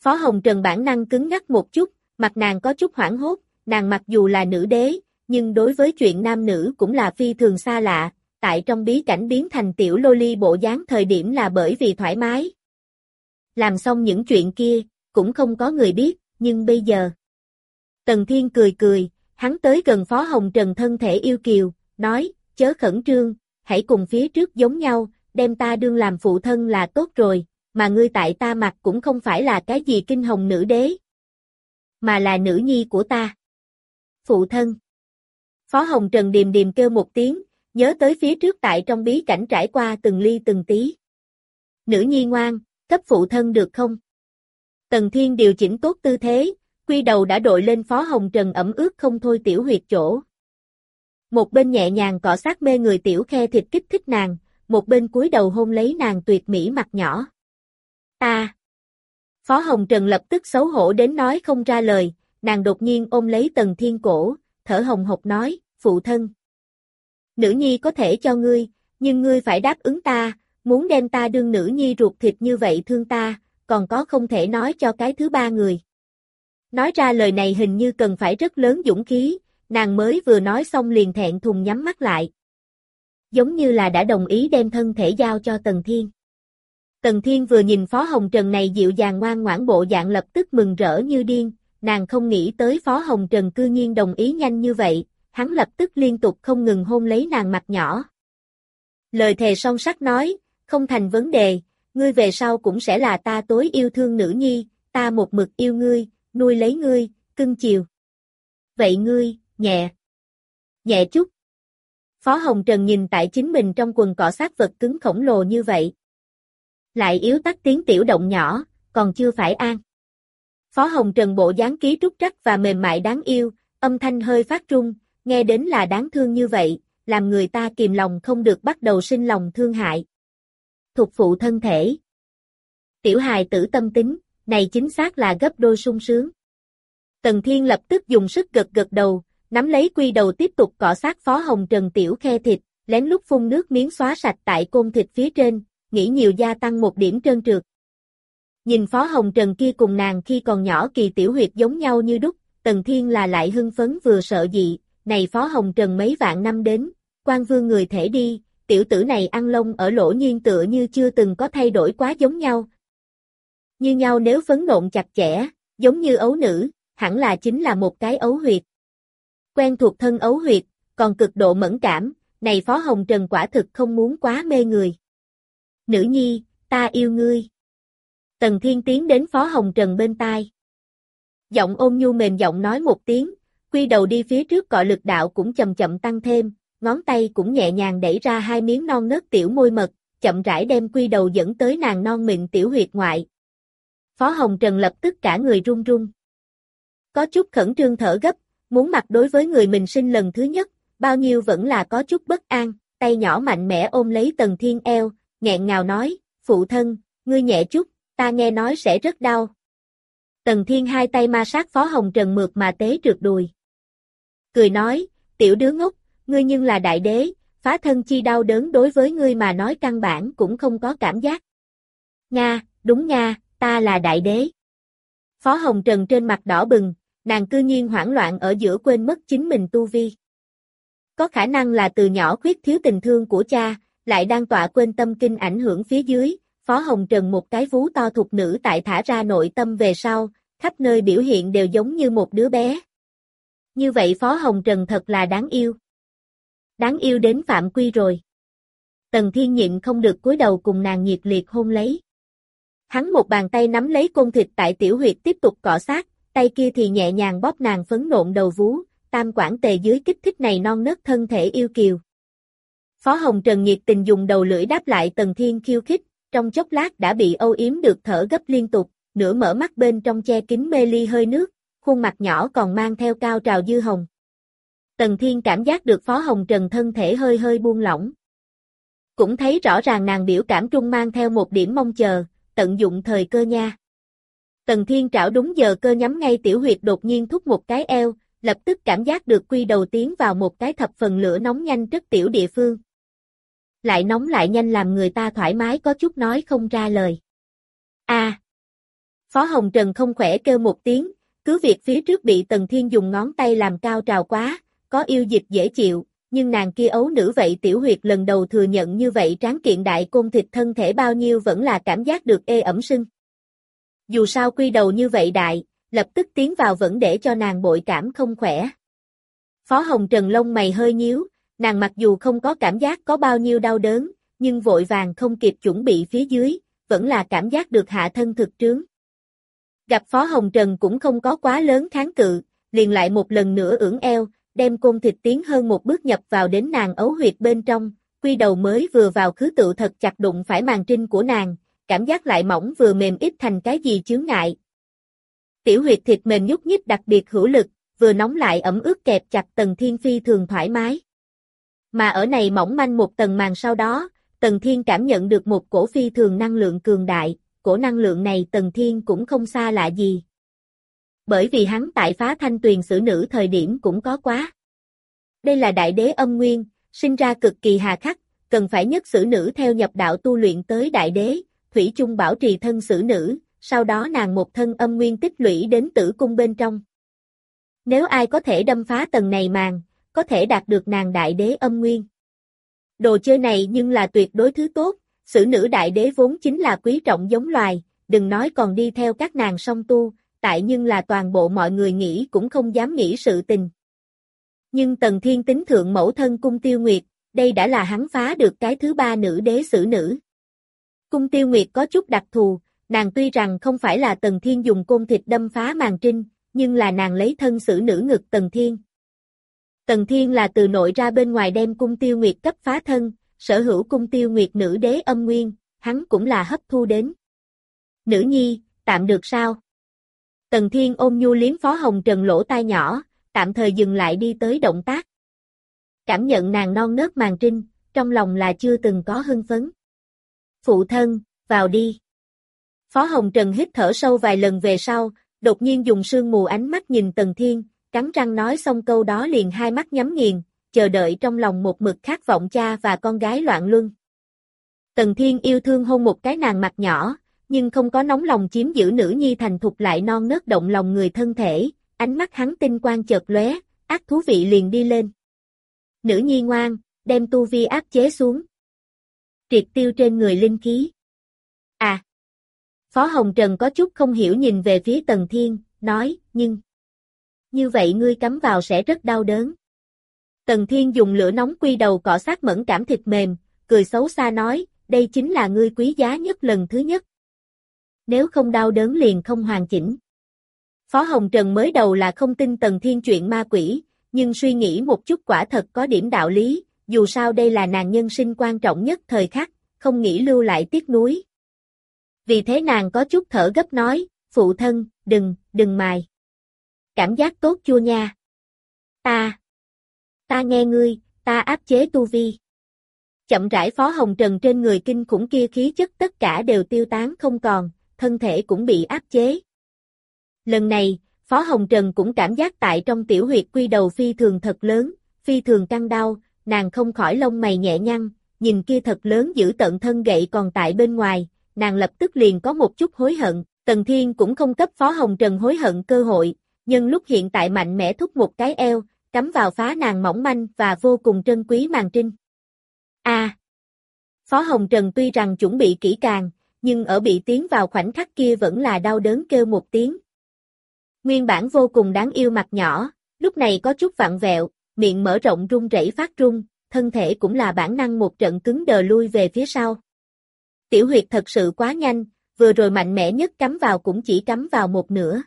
Phó Hồng Trần bản năng cứng ngắc một chút, mặt nàng có chút hoảng hốt, nàng mặc dù là nữ đế, nhưng đối với chuyện nam nữ cũng là phi thường xa lạ, tại trong bí cảnh biến thành tiểu lô ly bộ dáng thời điểm là bởi vì thoải mái. Làm xong những chuyện kia, cũng không có người biết, nhưng bây giờ. Tần Thiên cười cười, hắn tới gần Phó Hồng Trần thân thể yêu kiều, nói, chớ khẩn trương, hãy cùng phía trước giống nhau, đem ta đương làm phụ thân là tốt rồi, mà ngươi tại ta mặt cũng không phải là cái gì kinh hồng nữ đế, mà là nữ nhi của ta. Phụ thân. Phó Hồng Trần điềm điềm kêu một tiếng, nhớ tới phía trước tại trong bí cảnh trải qua từng ly từng tí. Nữ nhi ngoan, cấp phụ thân được không? Tần Thiên điều chỉnh tốt tư thế, quy đầu đã đội lên Phó Hồng Trần ẩm ướt không thôi tiểu huyệt chỗ. Một bên nhẹ nhàng cọ sát mê người tiểu khe thịt kích thích nàng, một bên cúi đầu hôn lấy nàng tuyệt mỹ mặt nhỏ. Ta! Phó Hồng Trần lập tức xấu hổ đến nói không ra lời, nàng đột nhiên ôm lấy Tần Thiên cổ, thở hồng hộc nói, phụ thân. Nữ nhi có thể cho ngươi, nhưng ngươi phải đáp ứng ta, muốn đem ta đương nữ nhi ruột thịt như vậy thương ta, còn có không thể nói cho cái thứ ba người. Nói ra lời này hình như cần phải rất lớn dũng khí, nàng mới vừa nói xong liền thẹn thùng nhắm mắt lại. Giống như là đã đồng ý đem thân thể giao cho Tần Thiên. Tần Thiên vừa nhìn Phó Hồng Trần này dịu dàng ngoan ngoãn bộ dạng lập tức mừng rỡ như điên, nàng không nghĩ tới Phó Hồng Trần cư nhiên đồng ý nhanh như vậy, hắn lập tức liên tục không ngừng hôn lấy nàng mặt nhỏ. Lời thề song sắc nói, không thành vấn đề, ngươi về sau cũng sẽ là ta tối yêu thương nữ nhi, ta một mực yêu ngươi, nuôi lấy ngươi, cưng chiều. Vậy ngươi, nhẹ. Nhẹ chút. Phó Hồng Trần nhìn tại chính mình trong quần cỏ sát vật cứng khổng lồ như vậy. Lại yếu tắt tiếng tiểu động nhỏ, còn chưa phải an. Phó Hồng Trần bộ dáng ký trúc trắc và mềm mại đáng yêu, âm thanh hơi phát trung, nghe đến là đáng thương như vậy, làm người ta kìm lòng không được bắt đầu sinh lòng thương hại. Thuộc phụ thân thể. Tiểu hài tử tâm tính, này chính xác là gấp đôi sung sướng. Tần Thiên lập tức dùng sức gật gật đầu, nắm lấy quy đầu tiếp tục cọ sát Phó Hồng Trần tiểu khe thịt, lén lút phun nước miếng xóa sạch tại côn thịt phía trên, nghĩ nhiều gia tăng một điểm trơn trượt. Nhìn Phó Hồng Trần kia cùng nàng khi còn nhỏ kỳ tiểu huyệt giống nhau như đúc, Tần Thiên là lại hưng phấn vừa sợ dị, này Phó Hồng Trần mấy vạn năm đến, quan vương người thể đi, tiểu tử này ăn lông ở lỗ nhiên tựa như chưa từng có thay đổi quá giống nhau. Như nhau nếu phấn nộn chặt chẽ, giống như ấu nữ, hẳn là chính là một cái ấu huyệt. Quen thuộc thân ấu huyệt, còn cực độ mẫn cảm, này Phó Hồng Trần quả thực không muốn quá mê người. Nữ nhi, ta yêu ngươi. Tần Thiên tiến đến Phó Hồng Trần bên tai. Giọng ôn nhu mềm giọng nói một tiếng, quy đầu đi phía trước cọ lực đạo cũng chậm chậm tăng thêm, ngón tay cũng nhẹ nhàng đẩy ra hai miếng non nớt tiểu môi mật, chậm rãi đem quy đầu dẫn tới nàng non mịn tiểu huyệt ngoại. Phó Hồng Trần lập tức cả người run run. Có chút khẩn trương thở gấp, muốn mặc đối với người mình sinh lần thứ nhất, bao nhiêu vẫn là có chút bất an, tay nhỏ mạnh mẽ ôm lấy Tần Thiên eo, nghẹn ngào nói, phụ thân, ngươi nhẹ chút, ta nghe nói sẽ rất đau. Tần Thiên hai tay ma sát Phó Hồng Trần mượt mà tế trượt đùi. Cười nói, tiểu đứa ngốc, ngươi nhưng là đại đế, phá thân chi đau đớn đối với ngươi mà nói căn bản cũng không có cảm giác. Nga, đúng Nga, ta là đại đế. Phó Hồng Trần trên mặt đỏ bừng, nàng cư nhiên hoảng loạn ở giữa quên mất chính mình tu vi. Có khả năng là từ nhỏ khuyết thiếu tình thương của cha, lại đang tọa quên tâm kinh ảnh hưởng phía dưới, Phó Hồng Trần một cái vú to thuộc nữ tại thả ra nội tâm về sau, khắp nơi biểu hiện đều giống như một đứa bé. Như vậy Phó Hồng Trần thật là đáng yêu. Đáng yêu đến phạm quy rồi. Tần Thiên nhịn không được cúi đầu cùng nàng nhiệt liệt hôn lấy. Hắn một bàn tay nắm lấy côn thịt tại tiểu huyệt tiếp tục cọ sát, tay kia thì nhẹ nhàng bóp nàng phấn nộn đầu vú, tam quản tề dưới kích thích này non nớt thân thể yêu kiều. Phó Hồng Trần nhiệt tình dùng đầu lưỡi đáp lại Tần Thiên khiêu khích, trong chốc lát đã bị âu yếm được thở gấp liên tục, nửa mở mắt bên trong che kính mê ly hơi nước, khuôn mặt nhỏ còn mang theo cao trào dư hồng. Tần Thiên cảm giác được Phó Hồng Trần thân thể hơi hơi buông lỏng. Cũng thấy rõ ràng nàng biểu cảm trung mang theo một điểm mong chờ, tận dụng thời cơ nha. Tần Thiên trảo đúng giờ cơ nhắm ngay tiểu huyệt đột nhiên thúc một cái eo, lập tức cảm giác được quy đầu tiến vào một cái thập phần lửa nóng nhanh rất tiểu địa phương. Lại nóng lại nhanh làm người ta thoải mái có chút nói không ra lời. A. Phó Hồng Trần không khỏe kêu một tiếng, cứ việc phía trước bị Tần Thiên dùng ngón tay làm cao trào quá, có yêu dịch dễ chịu, nhưng nàng kia ấu nữ vậy tiểu huyệt lần đầu thừa nhận như vậy tráng kiện đại côn thịt thân thể bao nhiêu vẫn là cảm giác được ê ẩm sưng. Dù sao quy đầu như vậy đại, lập tức tiến vào vẫn để cho nàng bội cảm không khỏe. Phó Hồng Trần lông mày hơi nhíu, nàng mặc dù không có cảm giác có bao nhiêu đau đớn, nhưng vội vàng không kịp chuẩn bị phía dưới, vẫn là cảm giác được hạ thân thực trướng. Gặp Phó Hồng Trần cũng không có quá lớn kháng cự, liền lại một lần nữa ưỡng eo, đem côn thịt tiến hơn một bước nhập vào đến nàng ấu huyệt bên trong, quy đầu mới vừa vào khứ tự thật chặt đụng phải màn trinh của nàng, cảm giác lại mỏng vừa mềm ít thành cái gì chướng ngại. Tiểu huyệt thịt mềm nhúc nhích đặc biệt hữu lực, vừa nóng lại ẩm ướt kẹp chặt tầng thiên phi thường thoải mái. Mà ở này mỏng manh một tầng màn sau đó, tầng thiên cảm nhận được một cổ phi thường năng lượng cường đại, cổ năng lượng này tầng thiên cũng không xa lạ gì. Bởi vì hắn tại phá thanh tuyền xử nữ thời điểm cũng có quá. Đây là đại đế âm nguyên, sinh ra cực kỳ hà khắc, cần phải nhất xử nữ theo nhập đạo tu luyện tới đại đế, Thủy chung bảo trì thân xử nữ, sau đó nàng một thân âm nguyên tích lũy đến tử cung bên trong. Nếu ai có thể đâm phá tầng này màng có thể đạt được nàng đại đế âm nguyên. Đồ chơi này nhưng là tuyệt đối thứ tốt, xử nữ đại đế vốn chính là quý trọng giống loài, đừng nói còn đi theo các nàng song tu, tại nhưng là toàn bộ mọi người nghĩ cũng không dám nghĩ sự tình. Nhưng Tần Thiên tính thượng mẫu thân cung tiêu nguyệt, đây đã là hắn phá được cái thứ ba nữ đế xử nữ. Cung tiêu nguyệt có chút đặc thù, nàng tuy rằng không phải là Tần Thiên dùng côn thịt đâm phá màn trinh, nhưng là nàng lấy thân xử nữ ngực Tần Thiên. Tần Thiên là từ nội ra bên ngoài đem cung tiêu nguyệt cấp phá thân, sở hữu cung tiêu nguyệt nữ đế âm nguyên, hắn cũng là hấp thu đến. Nữ nhi, tạm được sao? Tần Thiên ôm nhu liếm phó hồng trần lỗ tai nhỏ, tạm thời dừng lại đi tới động tác. Cảm nhận nàng non nớt màn trinh, trong lòng là chưa từng có hưng phấn. Phụ thân, vào đi. Phó Hồng Trần hít thở sâu vài lần về sau, đột nhiên dùng sương mù ánh mắt nhìn Tần Thiên, cắn răng nói xong câu đó liền hai mắt nhắm nghiền, chờ đợi trong lòng một mực khát vọng cha và con gái loạn luân. Tần Thiên yêu thương hôn một cái nàng mặt nhỏ, nhưng không có nóng lòng chiếm giữ nữ nhi thành thục lại non nớt động lòng người thân thể, ánh mắt hắn tinh quang chợt lóe, ác thú vị liền đi lên. Nữ nhi ngoan, đem tu vi áp chế xuống, Triệt tiêu trên người linh khí. À! Phó Hồng Trần có chút không hiểu nhìn về phía Tần Thiên, nói, nhưng... Như vậy ngươi cắm vào sẽ rất đau đớn. Tần Thiên dùng lửa nóng quy đầu cọ sát mẫn cảm thịt mềm, cười xấu xa nói, đây chính là ngươi quý giá nhất lần thứ nhất. Nếu không đau đớn liền không hoàn chỉnh. Phó Hồng Trần mới đầu là không tin Tần Thiên chuyện ma quỷ, nhưng suy nghĩ một chút quả thật có điểm đạo lý, dù sao đây là nàng nhân sinh quan trọng nhất thời khắc, không nghĩ lưu lại tiếc nuối. Vì thế nàng có chút thở gấp nói, phụ thân, đừng, đừng mài. Cảm giác tốt chua nha. Ta, ta nghe ngươi, ta áp chế tu vi. Chậm rãi Phó Hồng Trần trên người kinh khủng kia khí chất tất cả đều tiêu tán không còn, thân thể cũng bị áp chế. Lần này, Phó Hồng Trần cũng cảm giác tại trong tiểu huyệt quy đầu phi thường thật lớn, phi thường căng đau, nàng không khỏi lông mày nhẹ nhăn, nhìn kia thật lớn giữ tận thân gậy còn tại bên ngoài, nàng lập tức liền có một chút hối hận, Tần Thiên cũng không cấp Phó Hồng Trần hối hận cơ hội, nhưng lúc hiện tại mạnh mẽ thúc một cái eo, cắm vào phá nàng mỏng manh và vô cùng trân quý màn trinh. A. Phó Hồng Trần tuy rằng chuẩn bị kỹ càng, nhưng ở bị tiến vào khoảnh khắc kia vẫn là đau đớn kêu một tiếng. Nguyên bản vô cùng đáng yêu mặt nhỏ, lúc này có chút vặn vẹo, miệng mở rộng rung rẩy phát rung, thân thể cũng là bản năng một trận cứng đờ lui về phía sau. Tiểu huyệt thật sự quá nhanh, vừa rồi mạnh mẽ nhất cắm vào cũng chỉ cắm vào một nửa.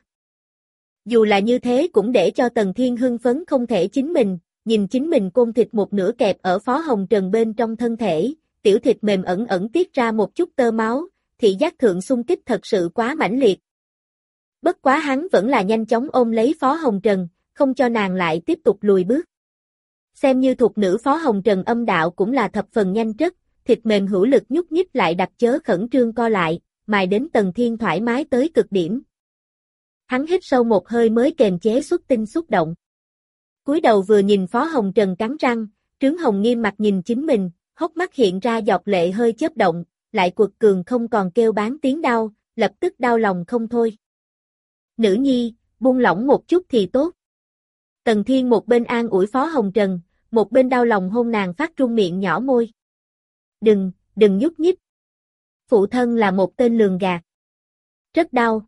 Dù là như thế cũng để cho Tần Thiên hưng phấn không thể chính mình, nhìn chính mình côn thịt một nửa kẹp ở phó hồng trần bên trong thân thể, tiểu thịt mềm ẩn ẩn tiết ra một chút tơ máu, thị giác thượng xung kích thật sự quá mãnh liệt. Bất quá hắn vẫn là nhanh chóng ôm lấy phó hồng trần, không cho nàng lại tiếp tục lùi bước. Xem như thuộc nữ phó hồng trần âm đạo cũng là thập phần nhanh chất, thịt mềm hữu lực nhúc nhích lại đặt chớ khẩn trương co lại, mài đến tần thiên thoải mái tới cực điểm. Hắn hít sâu một hơi mới kềm chế xuất tinh xúc động. cúi đầu vừa nhìn Phó Hồng Trần cắn răng, trướng hồng nghiêm mặt nhìn chính mình, hốc mắt hiện ra giọt lệ hơi chớp động, lại cuột cường không còn kêu bán tiếng đau, lập tức đau lòng không thôi. Nữ nhi, buông lỏng một chút thì tốt. Tần Thiên một bên an ủi Phó Hồng Trần, một bên đau lòng hôn nàng phát trung miệng nhỏ môi. Đừng, đừng nhúc nhích. Phụ thân là một tên lường gạt. Rất đau.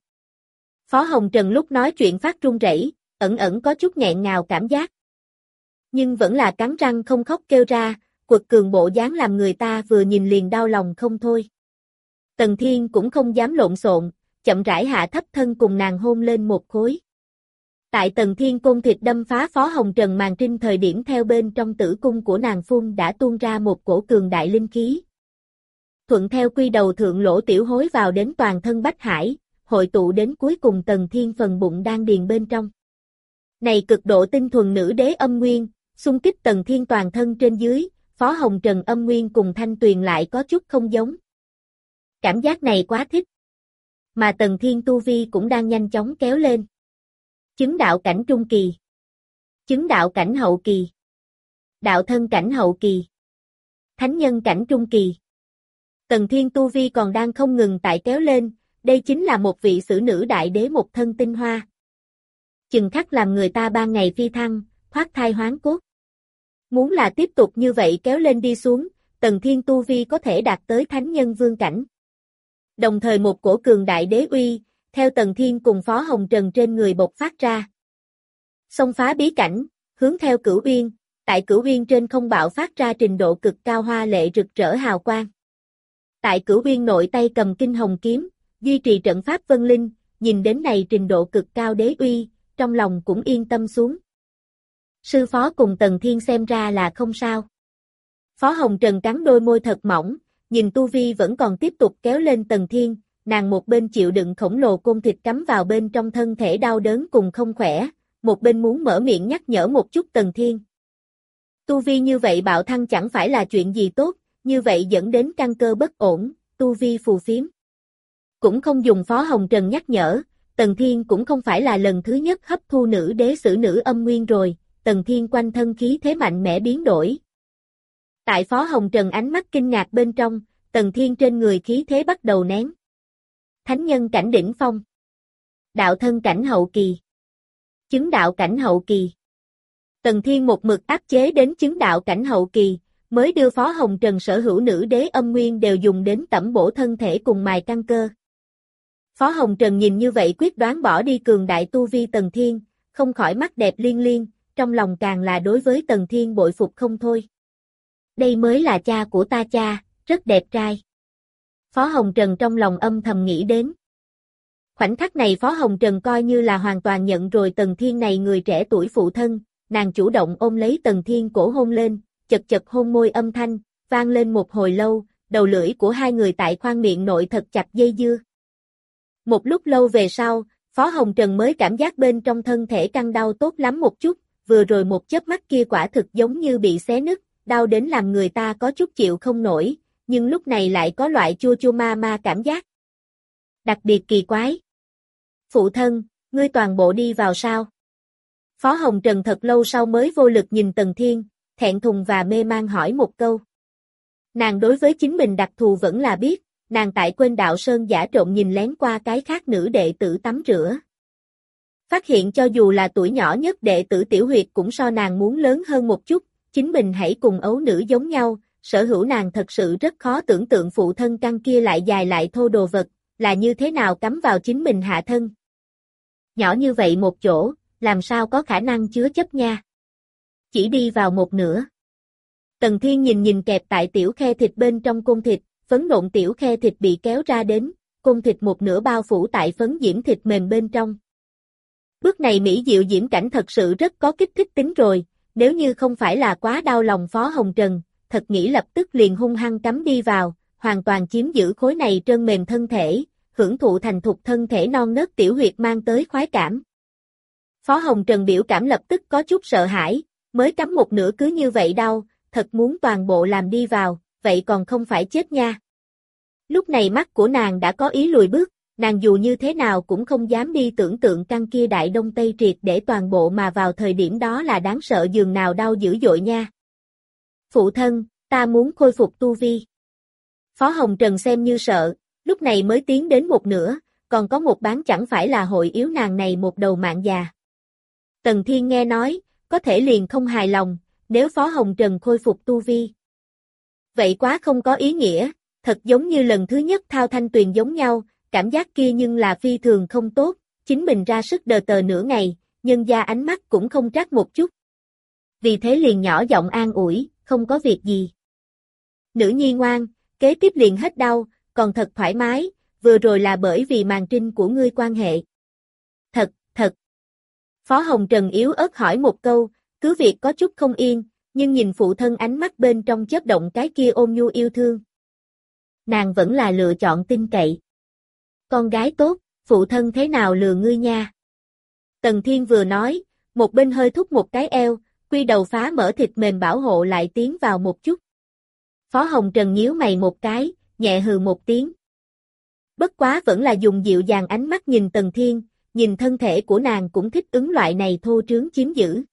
Phó Hồng Trần lúc nói chuyện phát run rẩy, ẩn ẩn có chút nghẹn ngào cảm giác. Nhưng vẫn là cắn răng không khóc kêu ra, quật cường bộ dáng làm người ta vừa nhìn liền đau lòng không thôi. Tần Thiên cũng không dám lộn xộn, chậm rãi hạ thấp thân cùng nàng hôn lên một khối. Tại Tần Thiên côn thịt đâm phá Phó Hồng Trần màn trinh thời điểm theo bên trong tử cung của nàng phun đã tuôn ra một cổ cường đại linh khí. Thuận theo quy đầu thượng lỗ tiểu hối vào đến toàn thân Bách Hải, hội tụ đến cuối cùng tầng thiên phần bụng đang điền bên trong. Này cực độ tinh thuần nữ đế âm nguyên, xung kích tầng thiên toàn thân trên dưới, phó hồng trần âm nguyên cùng thanh tuyền lại có chút không giống. Cảm giác này quá thích. Mà tần thiên tu vi cũng đang nhanh chóng kéo lên. Chứng đạo cảnh trung kỳ. Chứng đạo cảnh hậu kỳ. Đạo thân cảnh hậu kỳ. Thánh nhân cảnh trung kỳ. Tần thiên tu vi còn đang không ngừng tại kéo lên, đây chính là một vị sử nữ đại đế một thân tinh hoa. Chừng khắc làm người ta ba ngày phi thăng, thoát thai hoán cốt. Muốn là tiếp tục như vậy kéo lên đi xuống, tần thiên tu vi có thể đạt tới thánh nhân vương cảnh. Đồng thời một cổ cường đại đế uy, theo tần thiên cùng phó hồng trần trên người bộc phát ra. Xông phá bí cảnh, hướng theo cửu uyên, tại cửu uyên trên không bạo phát ra trình độ cực cao hoa lệ rực rỡ hào quang. Tại cửu uyên nội tay cầm kinh hồng kiếm, duy trì trận pháp vân linh, nhìn đến này trình độ cực cao đế uy, trong lòng cũng yên tâm xuống. Sư phó cùng Tần Thiên xem ra là không sao. Phó Hồng Trần cắn đôi môi thật mỏng, nhìn Tu Vi vẫn còn tiếp tục kéo lên Tần Thiên, nàng một bên chịu đựng khổng lồ côn thịt cắm vào bên trong thân thể đau đớn cùng không khỏe, một bên muốn mở miệng nhắc nhở một chút Tần Thiên. Tu Vi như vậy bạo thăng chẳng phải là chuyện gì tốt, như vậy dẫn đến căn cơ bất ổn, Tu Vi phù phiếm. Cũng không dùng Phó Hồng Trần nhắc nhở, Tần Thiên cũng không phải là lần thứ nhất hấp thu nữ đế sử nữ âm nguyên rồi, Tần Thiên quanh thân khí thế mạnh mẽ biến đổi. Tại Phó Hồng Trần ánh mắt kinh ngạc bên trong, Tần Thiên trên người khí thế bắt đầu nén. Thánh nhân cảnh đỉnh phong. Đạo thân cảnh hậu kỳ. Chứng đạo cảnh hậu kỳ. Tần Thiên một mực áp chế đến chứng đạo cảnh hậu kỳ, mới đưa Phó Hồng Trần sở hữu nữ đế âm nguyên đều dùng đến tẩm bổ thân thể cùng mài căn cơ. Phó Hồng Trần nhìn như vậy quyết đoán bỏ đi cường đại tu vi Tần Thiên, không khỏi mắt đẹp liên liên, trong lòng càng là đối với Tần Thiên bội phục không thôi. Đây mới là cha của ta cha, rất đẹp trai. Phó Hồng Trần trong lòng âm thầm nghĩ đến. Khoảnh khắc này Phó Hồng Trần coi như là hoàn toàn nhận rồi Tần Thiên này người trẻ tuổi phụ thân, nàng chủ động ôm lấy Tần Thiên cổ hôn lên, chật chật hôn môi âm thanh, vang lên một hồi lâu, đầu lưỡi của hai người tại khoang miệng nội thật chặt dây dưa. Một lúc lâu về sau, Phó Hồng Trần mới cảm giác bên trong thân thể căng đau tốt lắm một chút, vừa rồi một chớp mắt kia quả thực giống như bị xé nứt, đau đến làm người ta có chút chịu không nổi, nhưng lúc này lại có loại chua chua ma ma cảm giác. Đặc biệt kỳ quái. Phụ thân, ngươi toàn bộ đi vào sao? Phó Hồng Trần thật lâu sau mới vô lực nhìn Tần Thiên, thẹn thùng và mê mang hỏi một câu. Nàng đối với chính mình đặc thù vẫn là biết, nàng tại quên đạo sơn giả trộn nhìn lén qua cái khác nữ đệ tử tắm rửa. Phát hiện cho dù là tuổi nhỏ nhất đệ tử tiểu huyệt cũng so nàng muốn lớn hơn một chút, chính mình hãy cùng ấu nữ giống nhau, sở hữu nàng thật sự rất khó tưởng tượng phụ thân căn kia lại dài lại thô đồ vật, là như thế nào cắm vào chính mình hạ thân. Nhỏ như vậy một chỗ, làm sao có khả năng chứa chấp nha. Chỉ đi vào một nửa. Tần Thiên nhìn nhìn kẹp tại tiểu khe thịt bên trong cung thịt, phấn nộn tiểu khe thịt bị kéo ra đến, cung thịt một nửa bao phủ tại phấn diễm thịt mềm bên trong. Bước này Mỹ Diệu diễm cảnh thật sự rất có kích thích tính rồi, nếu như không phải là quá đau lòng Phó Hồng Trần, thật nghĩ lập tức liền hung hăng cắm đi vào, hoàn toàn chiếm giữ khối này trơn mềm thân thể, hưởng thụ thành thục thân thể non nớt tiểu huyệt mang tới khoái cảm. Phó Hồng Trần biểu cảm lập tức có chút sợ hãi, mới cắm một nửa cứ như vậy đau, thật muốn toàn bộ làm đi vào, vậy còn không phải chết nha. Lúc này mắt của nàng đã có ý lùi bước, nàng dù như thế nào cũng không dám đi tưởng tượng căn kia đại đông tây triệt để toàn bộ mà vào thời điểm đó là đáng sợ dường nào đau dữ dội nha. Phụ thân, ta muốn khôi phục tu vi. Phó Hồng Trần xem như sợ, lúc này mới tiến đến một nửa, còn có một bán chẳng phải là hội yếu nàng này một đầu mạng già. Tần Thiên nghe nói, có thể liền không hài lòng, nếu Phó Hồng Trần khôi phục tu vi. Vậy quá không có ý nghĩa, thật giống như lần thứ nhất thao thanh tuyền giống nhau, cảm giác kia nhưng là phi thường không tốt, chính mình ra sức đờ tờ nửa ngày, nhân gia ánh mắt cũng không trắc một chút. Vì thế liền nhỏ giọng an ủi, không có việc gì. Nữ nhi ngoan, kế tiếp liền hết đau, còn thật thoải mái, vừa rồi là bởi vì màn trinh của ngươi quan hệ. Thật, thật. Phó Hồng Trần yếu ớt hỏi một câu, cứ việc có chút không yên, nhưng nhìn phụ thân ánh mắt bên trong chớp động cái kia ôm nhu yêu thương. Nàng vẫn là lựa chọn tin cậy. Con gái tốt, phụ thân thế nào lừa ngươi nha? Tần Thiên vừa nói, một bên hơi thúc một cái eo, quy đầu phá mở thịt mềm bảo hộ lại tiến vào một chút. Phó Hồng Trần nhíu mày một cái, nhẹ hừ một tiếng. Bất quá vẫn là dùng dịu dàng ánh mắt nhìn Tần Thiên, nhìn thân thể của nàng cũng thích ứng loại này thô trướng chiếm giữ.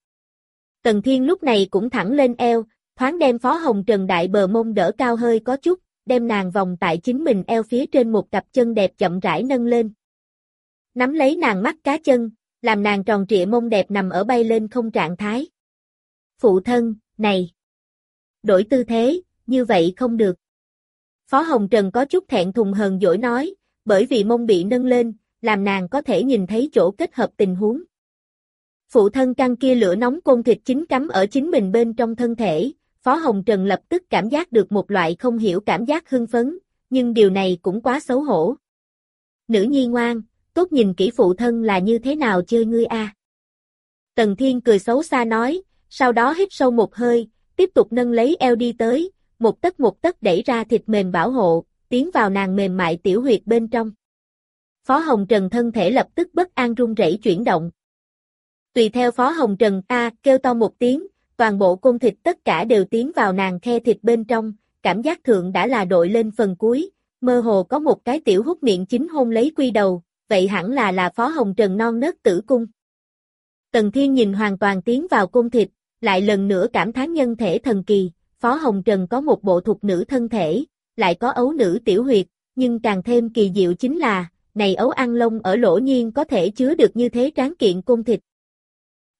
Tần Thiên lúc này cũng thẳng lên eo, thoáng đem Phó Hồng Trần đại bờ mông đỡ cao hơi có chút, đem nàng vòng tại chính mình eo phía trên một cặp chân đẹp chậm rãi nâng lên. Nắm lấy nàng mắt cá chân, làm nàng tròn trịa mông đẹp nằm ở bay lên không trạng thái. Phụ thân, này! Đổi tư thế, như vậy không được. Phó Hồng Trần có chút thẹn thùng hờn dỗi nói, bởi vì mông bị nâng lên, làm nàng có thể nhìn thấy chỗ kết hợp tình huống. Phụ thân căng kia lửa nóng côn thịt chính cắm ở chính mình bên trong thân thể, Phó Hồng Trần lập tức cảm giác được một loại không hiểu cảm giác hưng phấn, nhưng điều này cũng quá xấu hổ. Nữ nhi ngoan, tốt nhìn kỹ phụ thân là như thế nào chơi ngươi a. Tần Thiên cười xấu xa nói, sau đó hít sâu một hơi, tiếp tục nâng lấy eo đi tới, một tấc một tấc đẩy ra thịt mềm bảo hộ, tiến vào nàng mềm mại tiểu huyệt bên trong. Phó Hồng Trần thân thể lập tức bất an run rẩy chuyển động. Tùy theo Phó Hồng Trần A kêu to một tiếng, toàn bộ cung thịt tất cả đều tiến vào nàng khe thịt bên trong, cảm giác thượng đã là đội lên phần cuối, mơ hồ có một cái tiểu hút miệng chính hôn lấy quy đầu, vậy hẳn là là Phó Hồng Trần non nớt tử cung. Tần Thiên nhìn hoàn toàn tiến vào cung thịt, lại lần nữa cảm thán nhân thể thần kỳ, Phó Hồng Trần có một bộ thuộc nữ thân thể, lại có ấu nữ tiểu huyệt, nhưng càng thêm kỳ diệu chính là, này ấu ăn lông ở lỗ nhiên có thể chứa được như thế tráng kiện cung thịt.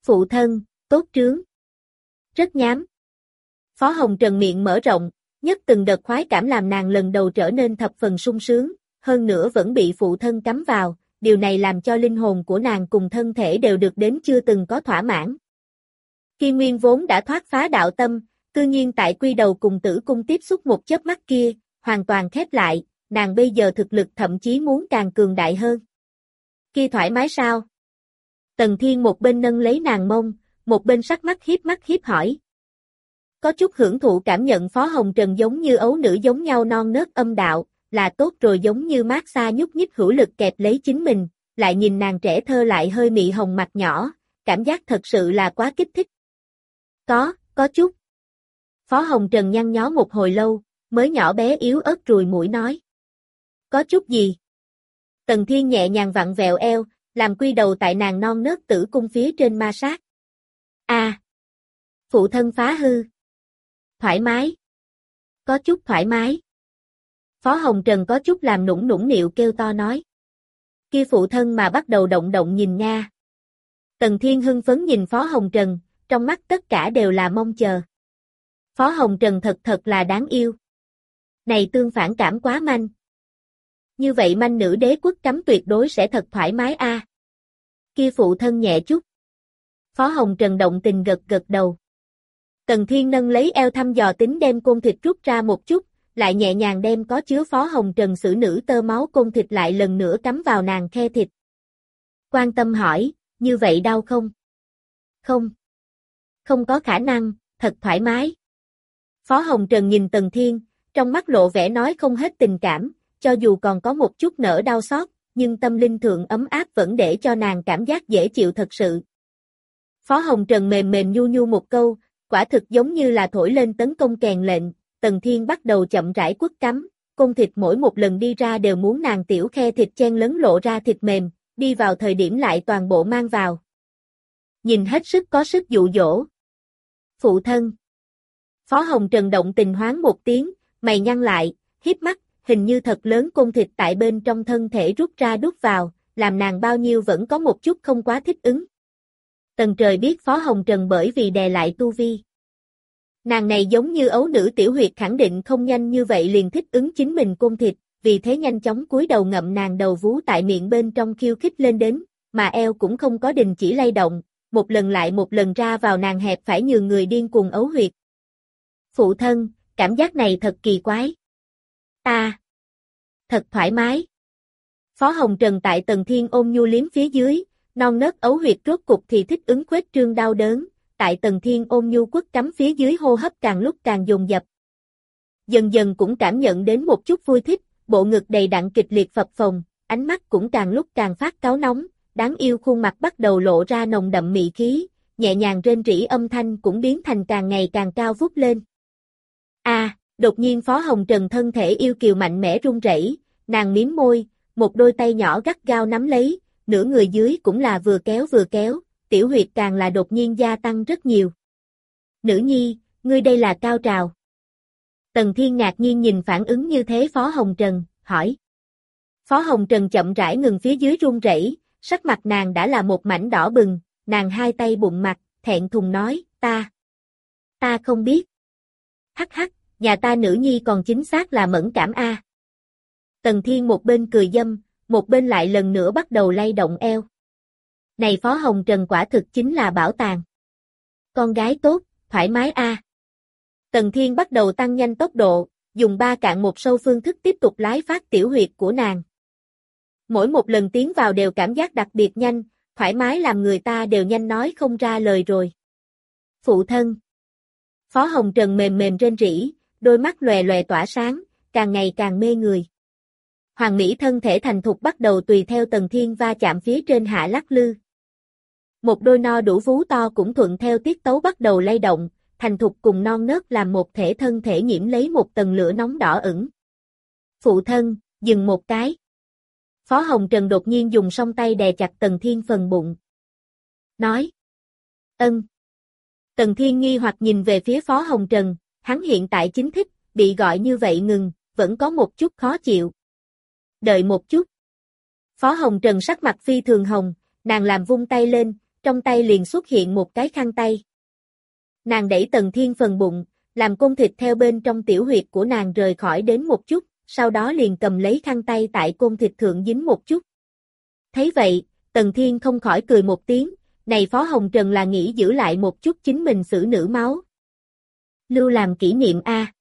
Phụ thân, tốt trướng. Rất nhám. Phó Hồng Trần miệng mở rộng, nhất từng đợt khoái cảm làm nàng lần đầu trở nên thập phần sung sướng, hơn nữa vẫn bị phụ thân cắm vào, điều này làm cho linh hồn của nàng cùng thân thể đều được đến chưa từng có thỏa mãn. Khi Nguyên vốn đã thoát phá đạo tâm, cư nhiên tại quy đầu cùng tử cung tiếp xúc một chớp mắt kia, hoàn toàn khép lại, nàng bây giờ thực lực thậm chí muốn càng cường đại hơn. Khi thoải mái sao? Tần Thiên một bên nâng lấy nàng mông, một bên sắc mắt hiếp mắt hiếp hỏi. Có chút hưởng thụ cảm nhận Phó Hồng Trần giống như ấu nữ giống nhau non nớt âm đạo, là tốt rồi giống như mát xa nhúc nhích hữu lực kẹp lấy chính mình, lại nhìn nàng trẻ thơ lại hơi mị hồng mặt nhỏ, cảm giác thật sự là quá kích thích. Có, có chút. Phó Hồng Trần nhăn nhó một hồi lâu, mới nhỏ bé yếu ớt rùi mũi nói. Có chút gì? Tần Thiên nhẹ nhàng vặn vẹo eo, làm quy đầu tại nàng non nớt tử cung phía trên ma sát. A. phụ thân phá hư. Thoải mái. Có chút thoải mái. Phó Hồng Trần có chút làm nũng nũng nịu kêu to nói. Kia phụ thân mà bắt đầu động động nhìn nha. Tần Thiên hưng phấn nhìn Phó Hồng Trần, trong mắt tất cả đều là mong chờ. Phó Hồng Trần thật thật là đáng yêu. Này tương phản cảm quá manh. Như vậy manh nữ đế quốc cấm tuyệt đối sẽ thật thoải mái a. Kia phụ thân nhẹ chút. Phó Hồng Trần động tình gật gật đầu. Tần Thiên nâng lấy eo thăm dò tính đem côn thịt rút ra một chút, lại nhẹ nhàng đem có chứa Phó Hồng Trần xử nữ tơ máu côn thịt lại lần nữa cắm vào nàng khe thịt. Quan tâm hỏi, như vậy đau không? Không. Không có khả năng, thật thoải mái. Phó Hồng Trần nhìn Tần Thiên, trong mắt lộ vẻ nói không hết tình cảm, cho dù còn có một chút nở đau xót, nhưng tâm linh thượng ấm áp vẫn để cho nàng cảm giác dễ chịu thật sự. Phó Hồng Trần mềm mềm nhu nhu một câu, quả thực giống như là thổi lên tấn công kèn lệnh, Tần Thiên bắt đầu chậm rãi quất cắm, cung thịt mỗi một lần đi ra đều muốn nàng tiểu khe thịt chen lấn lộ ra thịt mềm, đi vào thời điểm lại toàn bộ mang vào. Nhìn hết sức có sức dụ dỗ. Phụ thân. Phó Hồng Trần động tình hoáng một tiếng, mày nhăn lại, hiếp mắt, hình như thật lớn cung thịt tại bên trong thân thể rút ra đút vào, làm nàng bao nhiêu vẫn có một chút không quá thích ứng. Tần trời biết Phó Hồng Trần bởi vì đè lại tu vi. Nàng này giống như ấu nữ tiểu huyệt khẳng định không nhanh như vậy liền thích ứng chính mình cung thịt, vì thế nhanh chóng cúi đầu ngậm nàng đầu vú tại miệng bên trong khiêu khích lên đến, mà eo cũng không có đình chỉ lay động, một lần lại một lần ra vào nàng hẹp phải nhường người điên cuồng ấu huyệt. Phụ thân, cảm giác này thật kỳ quái. Ta, thật thoải mái. Phó Hồng Trần tại Tần thiên ôm nhu liếm phía dưới, non nớt ấu huyệt rốt cục thì thích ứng khuếch trương đau đớn, tại Tần thiên ôm nhu quất cắm phía dưới hô hấp càng lúc càng dồn dập. Dần dần cũng cảm nhận đến một chút vui thích, bộ ngực đầy đặn kịch liệt phập phồng, ánh mắt cũng càng lúc càng phát cáo nóng, đáng yêu khuôn mặt bắt đầu lộ ra nồng đậm mị khí, nhẹ nhàng rên rỉ âm thanh cũng biến thành càng ngày càng cao vút lên. A, đột nhiên Phó Hồng Trần thân thể yêu kiều mạnh mẽ run rẩy, nàng miếm môi, một đôi tay nhỏ gắt gao nắm lấy, nửa người dưới cũng là vừa kéo vừa kéo, tiểu huyệt càng là đột nhiên gia tăng rất nhiều. Nữ nhi, ngươi đây là cao trào. Tần Thiên ngạc nhiên nhìn phản ứng như thế Phó Hồng Trần, hỏi. Phó Hồng Trần chậm rãi ngừng phía dưới run rẩy, sắc mặt nàng đã là một mảnh đỏ bừng, nàng hai tay bụng mặt, thẹn thùng nói, ta, ta không biết. Hắc hắc, nhà ta nữ nhi còn chính xác là mẫn cảm a. Tần Thiên một bên cười dâm, một bên lại lần nữa bắt đầu lay động eo. Này Phó Hồng Trần quả thực chính là bảo tàng. Con gái tốt, thoải mái a. Tần Thiên bắt đầu tăng nhanh tốc độ, dùng ba cạn một sâu phương thức tiếp tục lái phát tiểu huyệt của nàng. Mỗi một lần tiến vào đều cảm giác đặc biệt nhanh, thoải mái làm người ta đều nhanh nói không ra lời rồi. Phụ thân Phó Hồng Trần mềm mềm trên rỉ, đôi mắt lòe lòe tỏa sáng, càng ngày càng mê người. Hoàng Mỹ thân thể thành thục bắt đầu tùy theo tầng thiên va chạm phía trên hạ lắc lư. Một đôi no đủ vú to cũng thuận theo tiết tấu bắt đầu lay động, thành thục cùng non nớt làm một thể thân thể nhiễm lấy một tầng lửa nóng đỏ ửng. Phụ thân, dừng một cái. Phó Hồng Trần đột nhiên dùng song tay đè chặt Tần Thiên phần bụng. Nói. Ân. Tần Thiên nghi hoặc nhìn về phía Phó Hồng Trần, hắn hiện tại chính thích, bị gọi như vậy ngừng, vẫn có một chút khó chịu. Đợi một chút. Phó Hồng Trần sắc mặt phi thường hồng, nàng làm vung tay lên, trong tay liền xuất hiện một cái khăn tay. Nàng đẩy Tần Thiên phần bụng, làm côn thịt theo bên trong tiểu huyệt của nàng rời khỏi đến một chút, sau đó liền cầm lấy khăn tay tại côn thịt thượng dính một chút. Thấy vậy, Tần Thiên không khỏi cười một tiếng, này Phó Hồng Trần là nghĩ giữ lại một chút chính mình xử nữ máu. Lưu làm kỷ niệm A.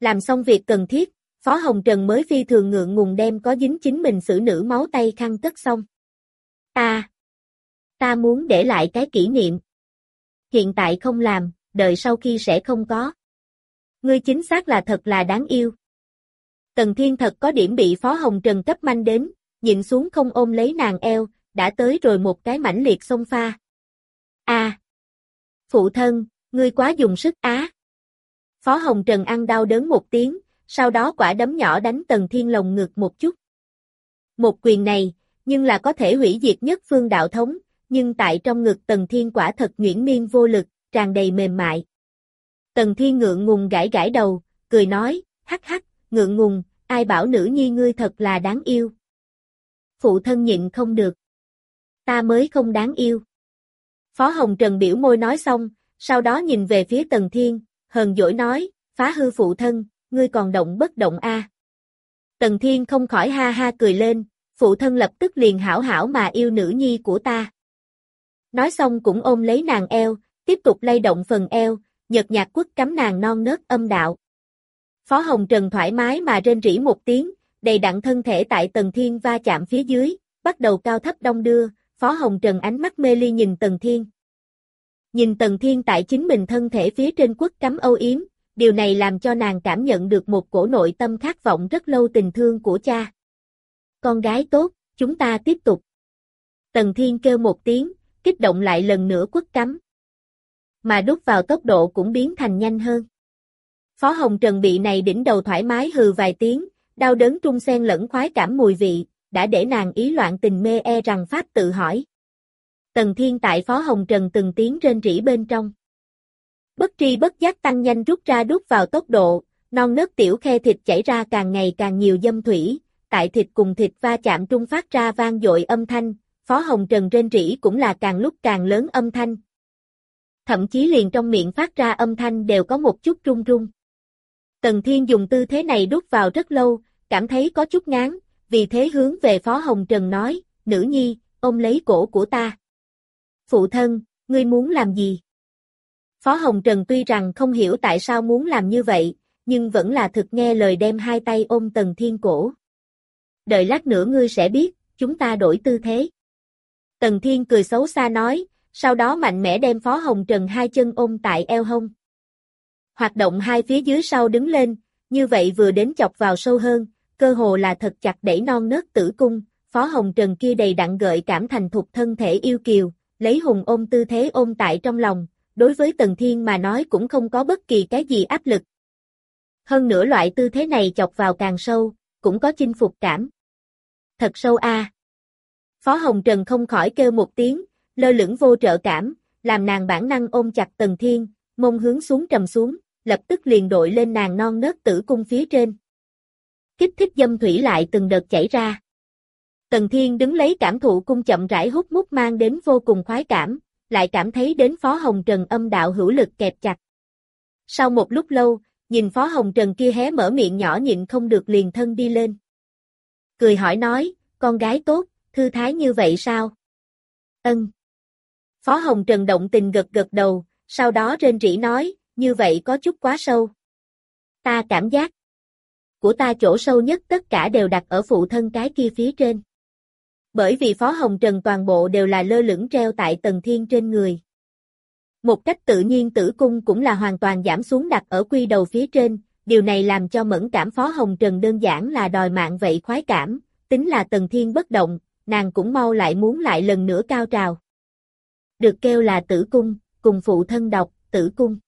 Làm xong việc cần thiết, Phó Hồng Trần mới phi thường ngượng ngùng đem có dính chính mình xử nữ máu tay khăn cất xong. Ta, ta muốn để lại cái kỷ niệm. Hiện tại không làm, đợi sau khi sẽ không có. Ngươi chính xác là thật là đáng yêu. Tần Thiên thật có điểm bị Phó Hồng Trần cấp manh đến, nhìn xuống không ôm lấy nàng eo, đã tới rồi một cái mãnh liệt sông pha. A, Phụ thân, ngươi quá dùng sức á. Phó Hồng Trần ăn đau đớn một tiếng, sau đó quả đấm nhỏ đánh Tần Thiên lồng ngực một chút. Một quyền này, nhưng là có thể hủy diệt nhất phương đạo thống, nhưng tại trong ngực Tần Thiên quả thật nguyễn miên vô lực, tràn đầy mềm mại. Tần Thiên ngượng ngùng gãi gãi đầu, cười nói, hắc hắc, ngượng ngùng, ai bảo nữ nhi ngươi thật là đáng yêu. Phụ thân nhịn không được. Ta mới không đáng yêu. Phó Hồng Trần biểu môi nói xong, sau đó nhìn về phía Tần Thiên, hờn dỗi nói, phá hư phụ thân, ngươi còn động bất động a. Tần Thiên không khỏi ha ha cười lên, phụ thân lập tức liền hảo hảo mà yêu nữ nhi của ta. Nói xong cũng ôm lấy nàng eo, tiếp tục lay động phần eo, nhật nhạt quất cắm nàng non nớt âm đạo. Phó Hồng Trần thoải mái mà rên rỉ một tiếng, đầy đặn thân thể tại Tần Thiên va chạm phía dưới, bắt đầu cao thấp đông đưa, Phó Hồng Trần ánh mắt mê ly nhìn Tần Thiên. Nhìn Tần Thiên tại chính mình thân thể phía trên quất cắm âu yếm, điều này làm cho nàng cảm nhận được một cổ nội tâm khát vọng rất lâu tình thương của cha. Con gái tốt, chúng ta tiếp tục. Tần Thiên kêu một tiếng, kích động lại lần nữa quất cắm. Mà đút vào tốc độ cũng biến thành nhanh hơn. Phó Hồng Trần bị này đỉnh đầu thoải mái hừ vài tiếng, đau đớn trung xen lẫn khoái cảm mùi vị, đã để nàng ý loạn tình mê e rằng Pháp tự hỏi. Tần Thiên tại Phó Hồng Trần từng tiếng rên rỉ bên trong. Bất tri bất giác tăng nhanh rút ra đút vào tốc độ, non nớt tiểu khe thịt chảy ra càng ngày càng nhiều dâm thủy, tại thịt cùng thịt va chạm trung phát ra vang dội âm thanh, Phó Hồng Trần rên rỉ cũng là càng lúc càng lớn âm thanh. Thậm chí liền trong miệng phát ra âm thanh đều có một chút rung rung. Tần Thiên dùng tư thế này đút vào rất lâu, cảm thấy có chút ngán, vì thế hướng về Phó Hồng Trần nói, nữ nhi, ôm lấy cổ của ta. Phụ thân, ngươi muốn làm gì? Phó Hồng Trần tuy rằng không hiểu tại sao muốn làm như vậy, nhưng vẫn là thực nghe lời đem hai tay ôm Tần Thiên cổ. Đợi lát nữa ngươi sẽ biết, chúng ta đổi tư thế. Tần Thiên cười xấu xa nói, sau đó mạnh mẽ đem Phó Hồng Trần hai chân ôm tại eo hông. Hoạt động hai phía dưới sau đứng lên, như vậy vừa đến chọc vào sâu hơn, cơ hồ là thật chặt đẩy non nớt tử cung, Phó Hồng Trần kia đầy đặn gợi cảm thành thục thân thể yêu kiều, lấy hùng ôm tư thế ôm tại trong lòng, đối với Tần Thiên mà nói cũng không có bất kỳ cái gì áp lực. Hơn nữa loại tư thế này chọc vào càng sâu, cũng có chinh phục cảm. Thật sâu a. Phó Hồng Trần không khỏi kêu một tiếng, lơ lửng vô trợ cảm, làm nàng bản năng ôm chặt Tần Thiên, mông hướng xuống trầm xuống, lập tức liền đội lên nàng non nớt tử cung phía trên. Kích thích dâm thủy lại từng đợt chảy ra. Tần Thiên đứng lấy cảm thụ cung chậm rãi hút mút mang đến vô cùng khoái cảm, lại cảm thấy đến Phó Hồng Trần âm đạo hữu lực kẹp chặt. Sau một lúc lâu, nhìn Phó Hồng Trần kia hé mở miệng nhỏ nhịn không được liền thân đi lên. Cười hỏi nói, con gái tốt, thư thái như vậy sao? Ân. Phó Hồng Trần động tình gật gật đầu, sau đó rên rỉ nói, như vậy có chút quá sâu. Ta cảm giác của ta chỗ sâu nhất tất cả đều đặt ở phụ thân cái kia phía trên. Bởi vì Phó Hồng Trần toàn bộ đều là lơ lửng treo tại tầng thiên trên người. Một cách tự nhiên tử cung cũng là hoàn toàn giảm xuống đặt ở quy đầu phía trên, điều này làm cho mẫn cảm Phó Hồng Trần đơn giản là đòi mạng vậy khoái cảm, tính là tầng thiên bất động, nàng cũng mau lại muốn lại lần nữa cao trào. Được kêu là tử cung, cùng phụ thân đọc, tử cung.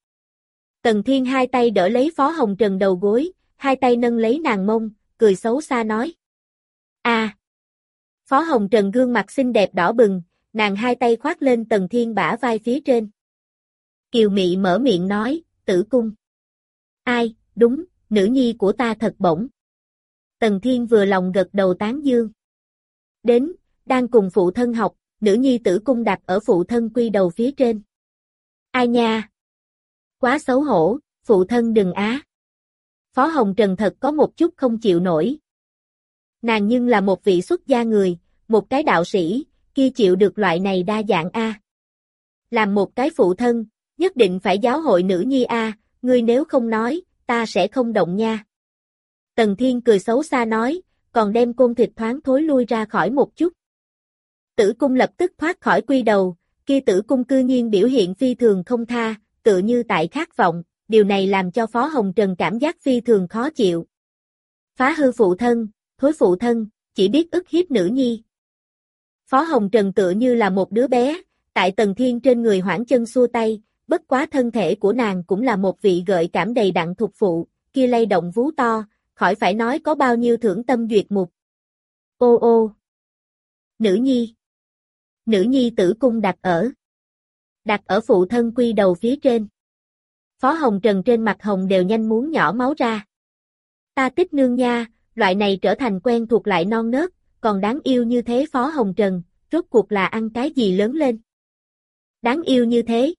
Tần Thiên hai tay đỡ lấy Phó Hồng Trần đầu gối, hai tay nâng lấy nàng mông, cười xấu xa nói. a Phó Hồng Trần gương mặt xinh đẹp đỏ bừng, nàng hai tay khoác lên Tần Thiên bả vai phía trên. Kiều Mị mở miệng nói, tử cung. Ai, đúng, nữ nhi của ta thật bổng. Tần Thiên vừa lòng gật đầu tán dương. Đến, đang cùng phụ thân học, nữ nhi tử cung đặt ở phụ thân quy đầu phía trên. Ai nha? Quá xấu hổ, Phụ thân đừng á. Phó Hồng Trần thật có một chút không chịu nổi. Nàng nhưng là một vị xuất gia người, một cái đạo sĩ, kia chịu được loại này đa dạng A. Làm một cái phụ thân, nhất định phải giáo hội nữ nhi A, ngươi nếu không nói, ta sẽ không động nha. Tần Thiên cười xấu xa nói, còn đem côn thịt thoáng thối lui ra khỏi một chút. Tử cung lập tức thoát khỏi quy đầu, kia tử cung cư nhiên biểu hiện phi thường không tha, tự như tại khát vọng, điều này làm cho Phó Hồng Trần cảm giác phi thường khó chịu. Phá hư phụ thân, thối phụ thân, chỉ biết ức hiếp nữ nhi. Phó Hồng Trần tự như là một đứa bé, tại tầng thiên trên người hoảng chân xua tay, bất quá thân thể của nàng cũng là một vị gợi cảm đầy đặn thuộc phụ, kia lay động vú to, khỏi phải nói có bao nhiêu thưởng tâm duyệt mục. Ô ô! Nữ nhi! Nữ nhi tử cung đặt ở. Đặt ở phụ thân quy đầu phía trên. Phó Hồng Trần trên mặt hồng đều nhanh muốn nhỏ máu ra. Ta tích nương nha, loại này trở thành quen thuộc lại non nớt, còn đáng yêu như thế Phó Hồng Trần, rốt cuộc là ăn cái gì lớn lên. Đáng yêu như thế.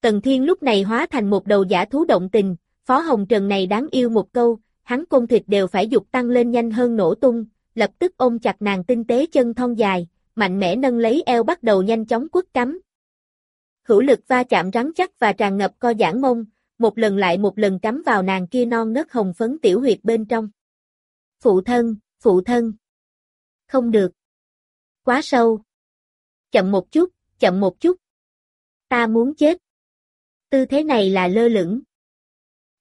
Tần Thiên lúc này hóa thành một đầu giả thú động tình, Phó Hồng Trần này đáng yêu một câu, hắn côn thịt đều phải dục tăng lên nhanh hơn nổ tung, lập tức ôm chặt nàng tinh tế chân thon dài, mạnh mẽ nâng lấy eo bắt đầu nhanh chóng quất cắm. Hữu lực va chạm rắn chắc và tràn ngập co giãn mông, một lần lại một lần cắm vào nàng kia non nớt hồng phấn tiểu huyệt bên trong. Phụ thân, phụ thân. Không được. Quá sâu. Chậm một chút, chậm một chút. Ta muốn chết. Tư thế này là lơ lửng.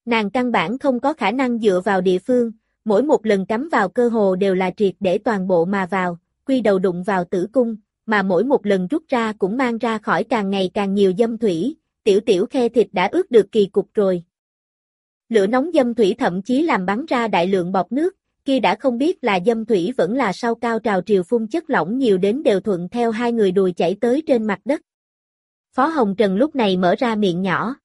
Nàng căn bản không có khả năng dựa vào địa phương, mỗi một lần cắm vào cơ hồ đều là triệt để toàn bộ mà vào, quy đầu đụng vào tử cung, mà mỗi một lần rút ra cũng mang ra khỏi càng ngày càng nhiều dâm thủy, tiểu tiểu khe thịt đã ướt được kỳ cục rồi. Lửa nóng dâm thủy thậm chí làm bắn ra đại lượng bọt nước, kia đã không biết là dâm thủy vẫn là sau cao trào triều phun chất lỏng nhiều đến đều thuận theo hai người đùi chảy tới trên mặt đất. Phó Hồng Trần lúc này mở ra miệng nhỏ.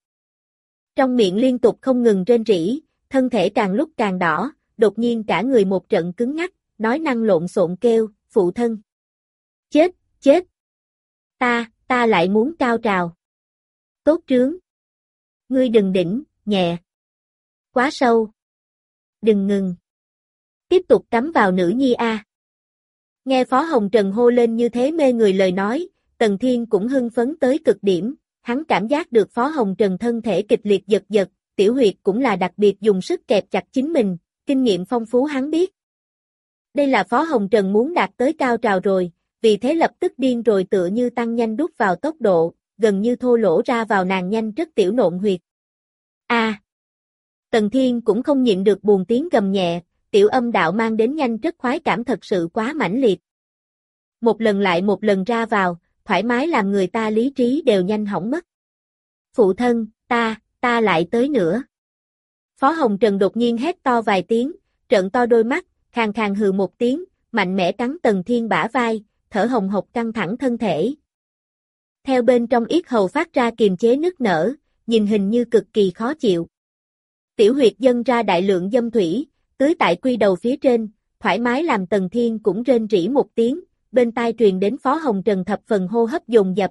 Trong miệng liên tục không ngừng trên rỉ, thân thể càng lúc càng đỏ, đột nhiên cả người một trận cứng ngắc, nói năng lộn xộn kêu, phụ thân. Chết, chết. Ta, ta lại muốn cao trào. Tốt trướng. Ngươi đừng đỉnh, nhẹ. Quá sâu. Đừng ngừng. Tiếp tục cắm vào nữ nhi A. Nghe Phó Hồng Trần hô lên như thế mê người lời nói, Tần Thiên cũng hưng phấn tới cực điểm, hắn cảm giác được Phó Hồng Trần thân thể kịch liệt giật giật, tiểu huyệt cũng là đặc biệt dùng sức kẹp chặt chính mình, kinh nghiệm phong phú hắn biết. Đây là Phó Hồng Trần muốn đạt tới cao trào rồi, vì thế lập tức điên rồi tựa như tăng nhanh đút vào tốc độ, gần như thô lỗ ra vào nàng nhanh rất tiểu nộn huyệt. A. Tần Thiên cũng không nhịn được buồn tiếng gầm nhẹ, tiểu âm đạo mang đến nhanh rất khoái cảm thật sự quá mãnh liệt. Một lần lại một lần ra vào, thoải mái làm người ta lý trí đều nhanh hỏng mất. Phụ thân, ta, ta lại tới nữa. Phó Hồng Trần đột nhiên hét to vài tiếng, trợn to đôi mắt, khàn khàn hừ một tiếng, mạnh mẽ cắn Tần Thiên bả vai, thở hồng hộc căng thẳng thân thể. Theo bên trong yết hầu phát ra kiềm chế nứt nở, nhìn hình như cực kỳ khó chịu. Tiểu huyệt dân ra đại lượng dâm thủy, tới tại quy đầu phía trên, thoải mái làm Tần Thiên cũng rên rỉ một tiếng, bên tai truyền đến Phó Hồng Trần thập phần hô hấp dồn dập.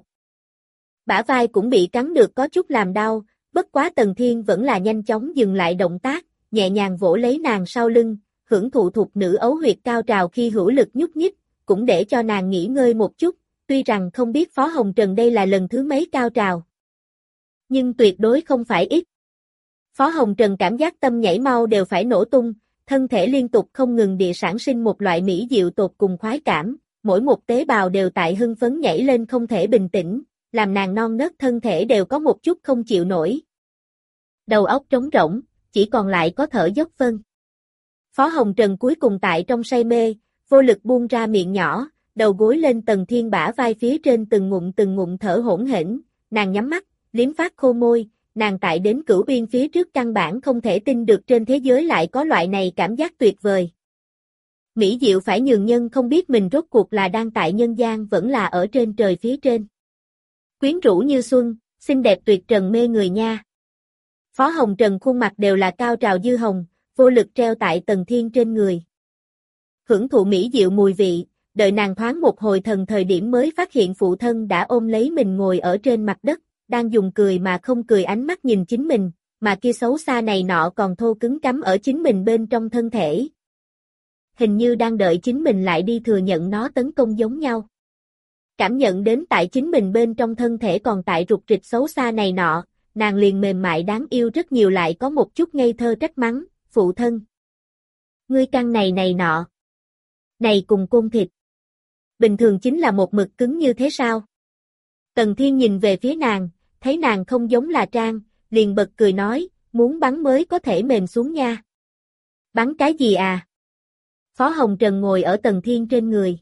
Bả vai cũng bị cắn được có chút làm đau, bất quá Tần Thiên vẫn là nhanh chóng dừng lại động tác, nhẹ nhàng vỗ lấy nàng sau lưng, hưởng thụ thuộc nữ ấu huyệt cao trào khi hữu lực nhúc nhích, cũng để cho nàng nghỉ ngơi một chút, tuy rằng không biết Phó Hồng Trần đây là lần thứ mấy cao trào. Nhưng tuyệt đối không phải ít. Phó Hồng Trần cảm giác tâm nhảy mau đều phải nổ tung, thân thể liên tục không ngừng địa sản sinh một loại mỹ diệu tột cùng khoái cảm, mỗi một tế bào đều tại hưng phấn nhảy lên không thể bình tĩnh, làm nàng non nớt thân thể đều có một chút không chịu nổi. Đầu óc trống rỗng, chỉ còn lại có thở dốc phân. Phó Hồng Trần cuối cùng tại trong say mê, vô lực buông ra miệng nhỏ, đầu gối lên tầng thiên bả vai phía trên từng ngụm từng ngụm thở hỗn hển, nàng nhắm mắt, liếm phát khô môi, nàng tại đến cửu biên phía trước căn bản không thể tin được trên thế giới lại có loại này cảm giác tuyệt vời. Mỹ Diệu phải nhường nhân không biết mình rốt cuộc là đang tại nhân gian vẫn là ở trên trời phía trên. Quyến rũ như xuân, xinh đẹp tuyệt trần mê người nha. Phó Hồng Trần khuôn mặt đều là cao trào dư hồng, vô lực treo tại tầng thiên trên người. Hưởng thụ Mỹ Diệu mùi vị, đợi nàng thoáng một hồi thần thời điểm mới phát hiện phụ thân đã ôm lấy mình ngồi ở trên mặt đất, đang dùng cười mà không cười ánh mắt nhìn chính mình, mà kia xấu xa này nọ còn thô cứng cắm ở chính mình bên trong thân thể. Hình như đang đợi chính mình lại đi thừa nhận nó tấn công giống nhau. Cảm nhận đến tại chính mình bên trong thân thể còn tại rụt rịch xấu xa này nọ, nàng liền mềm mại đáng yêu rất nhiều lại có một chút ngây thơ trách mắng, phụ thân. Ngươi căn này này nọ. Này cùng côn thịt. Bình thường chính là một mực cứng như thế sao? Tần Thiên nhìn về phía nàng, thấy nàng không giống là Trang, liền bật cười nói, muốn bắn mới có thể mềm xuống nha. Bắn cái gì à? Phó Hồng Trần ngồi ở Tần Thiên trên người.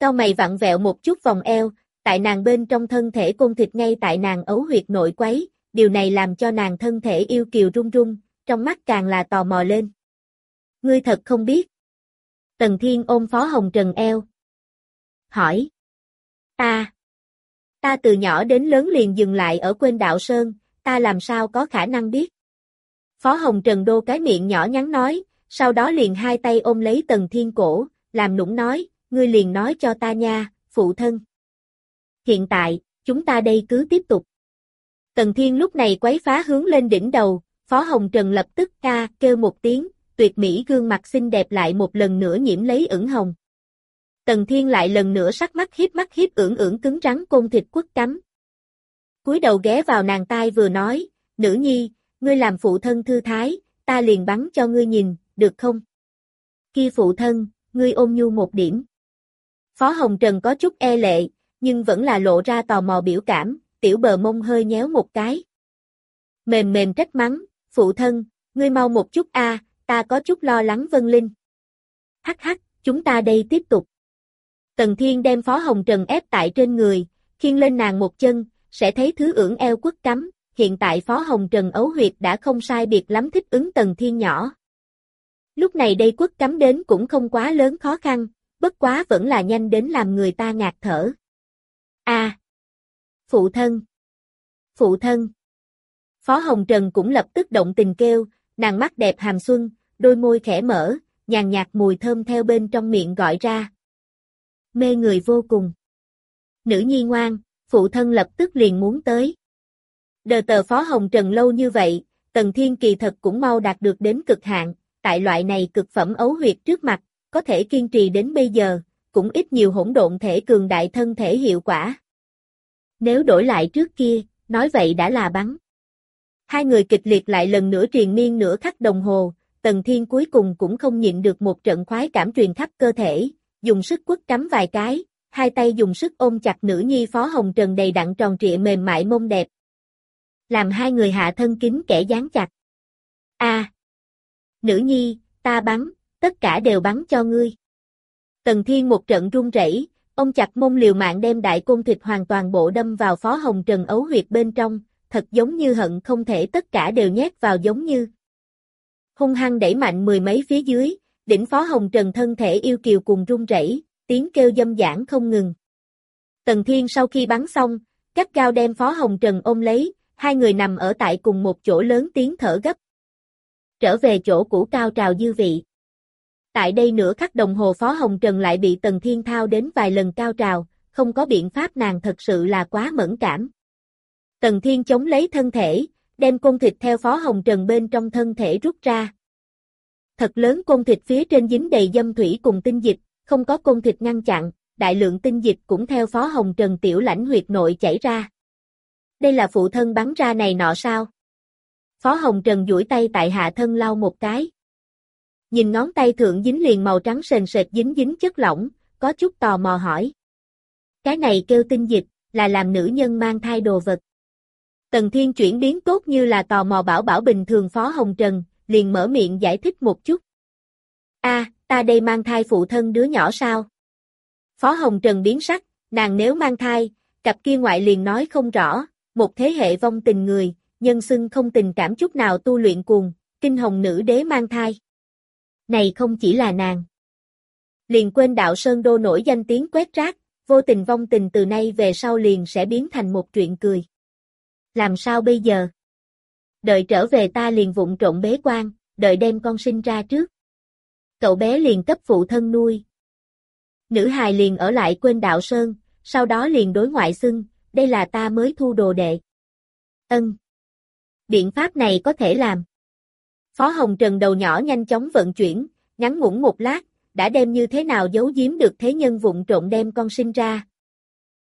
Cao mày vặn vẹo một chút vòng eo, tại nàng bên trong thân thể côn thịt ngay tại nàng ấu huyệt nội quấy, điều này làm cho nàng thân thể yêu kiều run run, trong mắt càng là tò mò lên. Ngươi thật không biết. Tần Thiên ôm Phó Hồng Trần eo. Hỏi. Ta. Ta từ nhỏ đến lớn liền dừng lại ở quên đạo Sơn, ta làm sao có khả năng biết. Phó Hồng Trần đô cái miệng nhỏ nhắn nói, sau đó liền hai tay ôm lấy Tần Thiên cổ, làm nũng nói, ngươi liền nói cho ta nha, phụ thân. Hiện tại, chúng ta đây cứ tiếp tục. Tần Thiên lúc này quấy phá hướng lên đỉnh đầu, Phó Hồng Trần lập tức ca kêu một tiếng, tuyệt mỹ gương mặt xinh đẹp lại một lần nữa nhiễm lấy ửng hồng. Tần Thiên lại lần nữa sắc mắt hiếp mắt hiếp ưỡng ưỡng cứng rắn côn thịt quất cắm. cúi đầu ghé vào nàng tai vừa nói, nữ nhi, ngươi làm phụ thân thư thái, ta liền bắn cho ngươi nhìn, được không? Khi phụ thân, ngươi ôm nhu một điểm. Phó Hồng Trần có chút e lệ, nhưng vẫn là lộ ra tò mò biểu cảm, tiểu bờ mông hơi nhéo một cái. Mềm mềm trách mắng, phụ thân, ngươi mau một chút a, ta có chút lo lắng Vân Linh. Hắc hắc, chúng ta đây tiếp tục. Tần Thiên đem Phó Hồng Trần ép tại trên người, khiêng lên nàng một chân, sẽ thấy thứ ưỡng eo quất cắm, hiện tại Phó Hồng Trần ấu huyệt đã không sai biệt lắm thích ứng Tần Thiên nhỏ. Lúc này đây quất cắm đến cũng không quá lớn khó khăn, bất quá vẫn là nhanh đến làm người ta ngạt thở. A. phụ thân. Phụ thân. Phó Hồng Trần cũng lập tức động tình kêu, nàng mắt đẹp hàm xuân, đôi môi khẽ mở, nhàn nhạt mùi thơm theo bên trong miệng gọi ra. Mê người vô cùng. Nữ nhi ngoan, phụ thân lập tức liền muốn tới. Đờ tờ Phó Hồng Trần lâu như vậy, Tần Thiên kỳ thật cũng mau đạt được đến cực hạn, tại loại này cực phẩm ấu huyệt trước mặt, có thể kiên trì đến bây giờ, cũng ít nhiều hỗn độn thể cường đại thân thể hiệu quả. Nếu đổi lại trước kia, nói vậy đã là bắn. Hai người kịch liệt lại lần nữa truyền miên nửa khắc đồng hồ, Tần Thiên cuối cùng cũng không nhịn được một trận khoái cảm truyền khắp cơ thể, dùng sức quất cắm vài cái, hai tay dùng sức ôm chặt nữ nhi phó hồng trần đầy đặn tròn trịa mềm mại mông đẹp. Làm hai người hạ thân kính kẻ dán chặt. A, Nữ nhi, ta bắn, tất cả đều bắn cho ngươi. Tần Thiên một trận run rẩy, ông chặt mông liều mạng đem đại côn thịt hoàn toàn bộ đâm vào phó hồng trần ấu huyệt bên trong, thật giống như hận không thể tất cả đều nhét vào giống như. Hung hăng đẩy mạnh mười mấy phía dưới, đỉnh phó hồng trần thân thể yêu kiều cùng run rẩy, tiếng kêu dâm dãn không ngừng. Tần Thiên sau khi bắn xong, cắt cao đem phó hồng trần ôm lấy, hai người nằm ở tại cùng một chỗ lớn tiếng thở gấp. Trở về chỗ cũ cao trào dư vị. Tại đây nửa khắc đồng hồ Phó Hồng Trần lại bị Tần Thiên Thao đến vài lần cao trào, không có biện pháp nàng thật sự là quá mẫn cảm. Tần Thiên chống lấy thân thể, đem côn thịt theo Phó Hồng Trần bên trong thân thể rút ra. Thật lớn côn thịt phía trên dính đầy dâm thủy cùng tinh dịch, không có côn thịt ngăn chặn, đại lượng tinh dịch cũng theo Phó Hồng Trần tiểu lãnh huyệt nội chảy ra. Đây là phụ thân bắn ra này nọ sao? Phó Hồng Trần duỗi tay tại hạ thân lau một cái. Nhìn ngón tay thượng dính liền màu trắng sền sệt dính dính chất lỏng, có chút tò mò hỏi. Cái này kêu tinh dịch, là làm nữ nhân mang thai đồ vật. Tần Thiên chuyển biến tốt như là tò mò bảo bảo bình thường Phó Hồng Trần, liền mở miệng giải thích một chút. a ta đây mang thai phụ thân đứa nhỏ sao? Phó Hồng Trần biến sắc, nàng nếu mang thai, cặp kia ngoại liền nói không rõ, một thế hệ vong tình người, nhân xưng không tình cảm chút nào tu luyện cuồng, kinh hồng nữ đế mang thai. Này không chỉ là nàng. Liền quên đạo Sơn Đô nổi danh tiếng quét rác, vô tình vong tình từ nay về sau liền sẽ biến thành một chuyện cười. Làm sao bây giờ? Đợi trở về ta liền vụng trộn bế quan, đợi đem con sinh ra trước. Cậu bé liền cấp phụ thân nuôi. Nữ hài liền ở lại quên đạo Sơn, sau đó liền đối ngoại xưng, đây là ta mới thu đồ đệ. Ân. Biện pháp này có thể làm. Phó Hồng Trần đầu nhỏ nhanh chóng vận chuyển, ngắn ngủn một lát, đã đem như thế nào giấu giếm được thế nhân vụng trộn đem con sinh ra.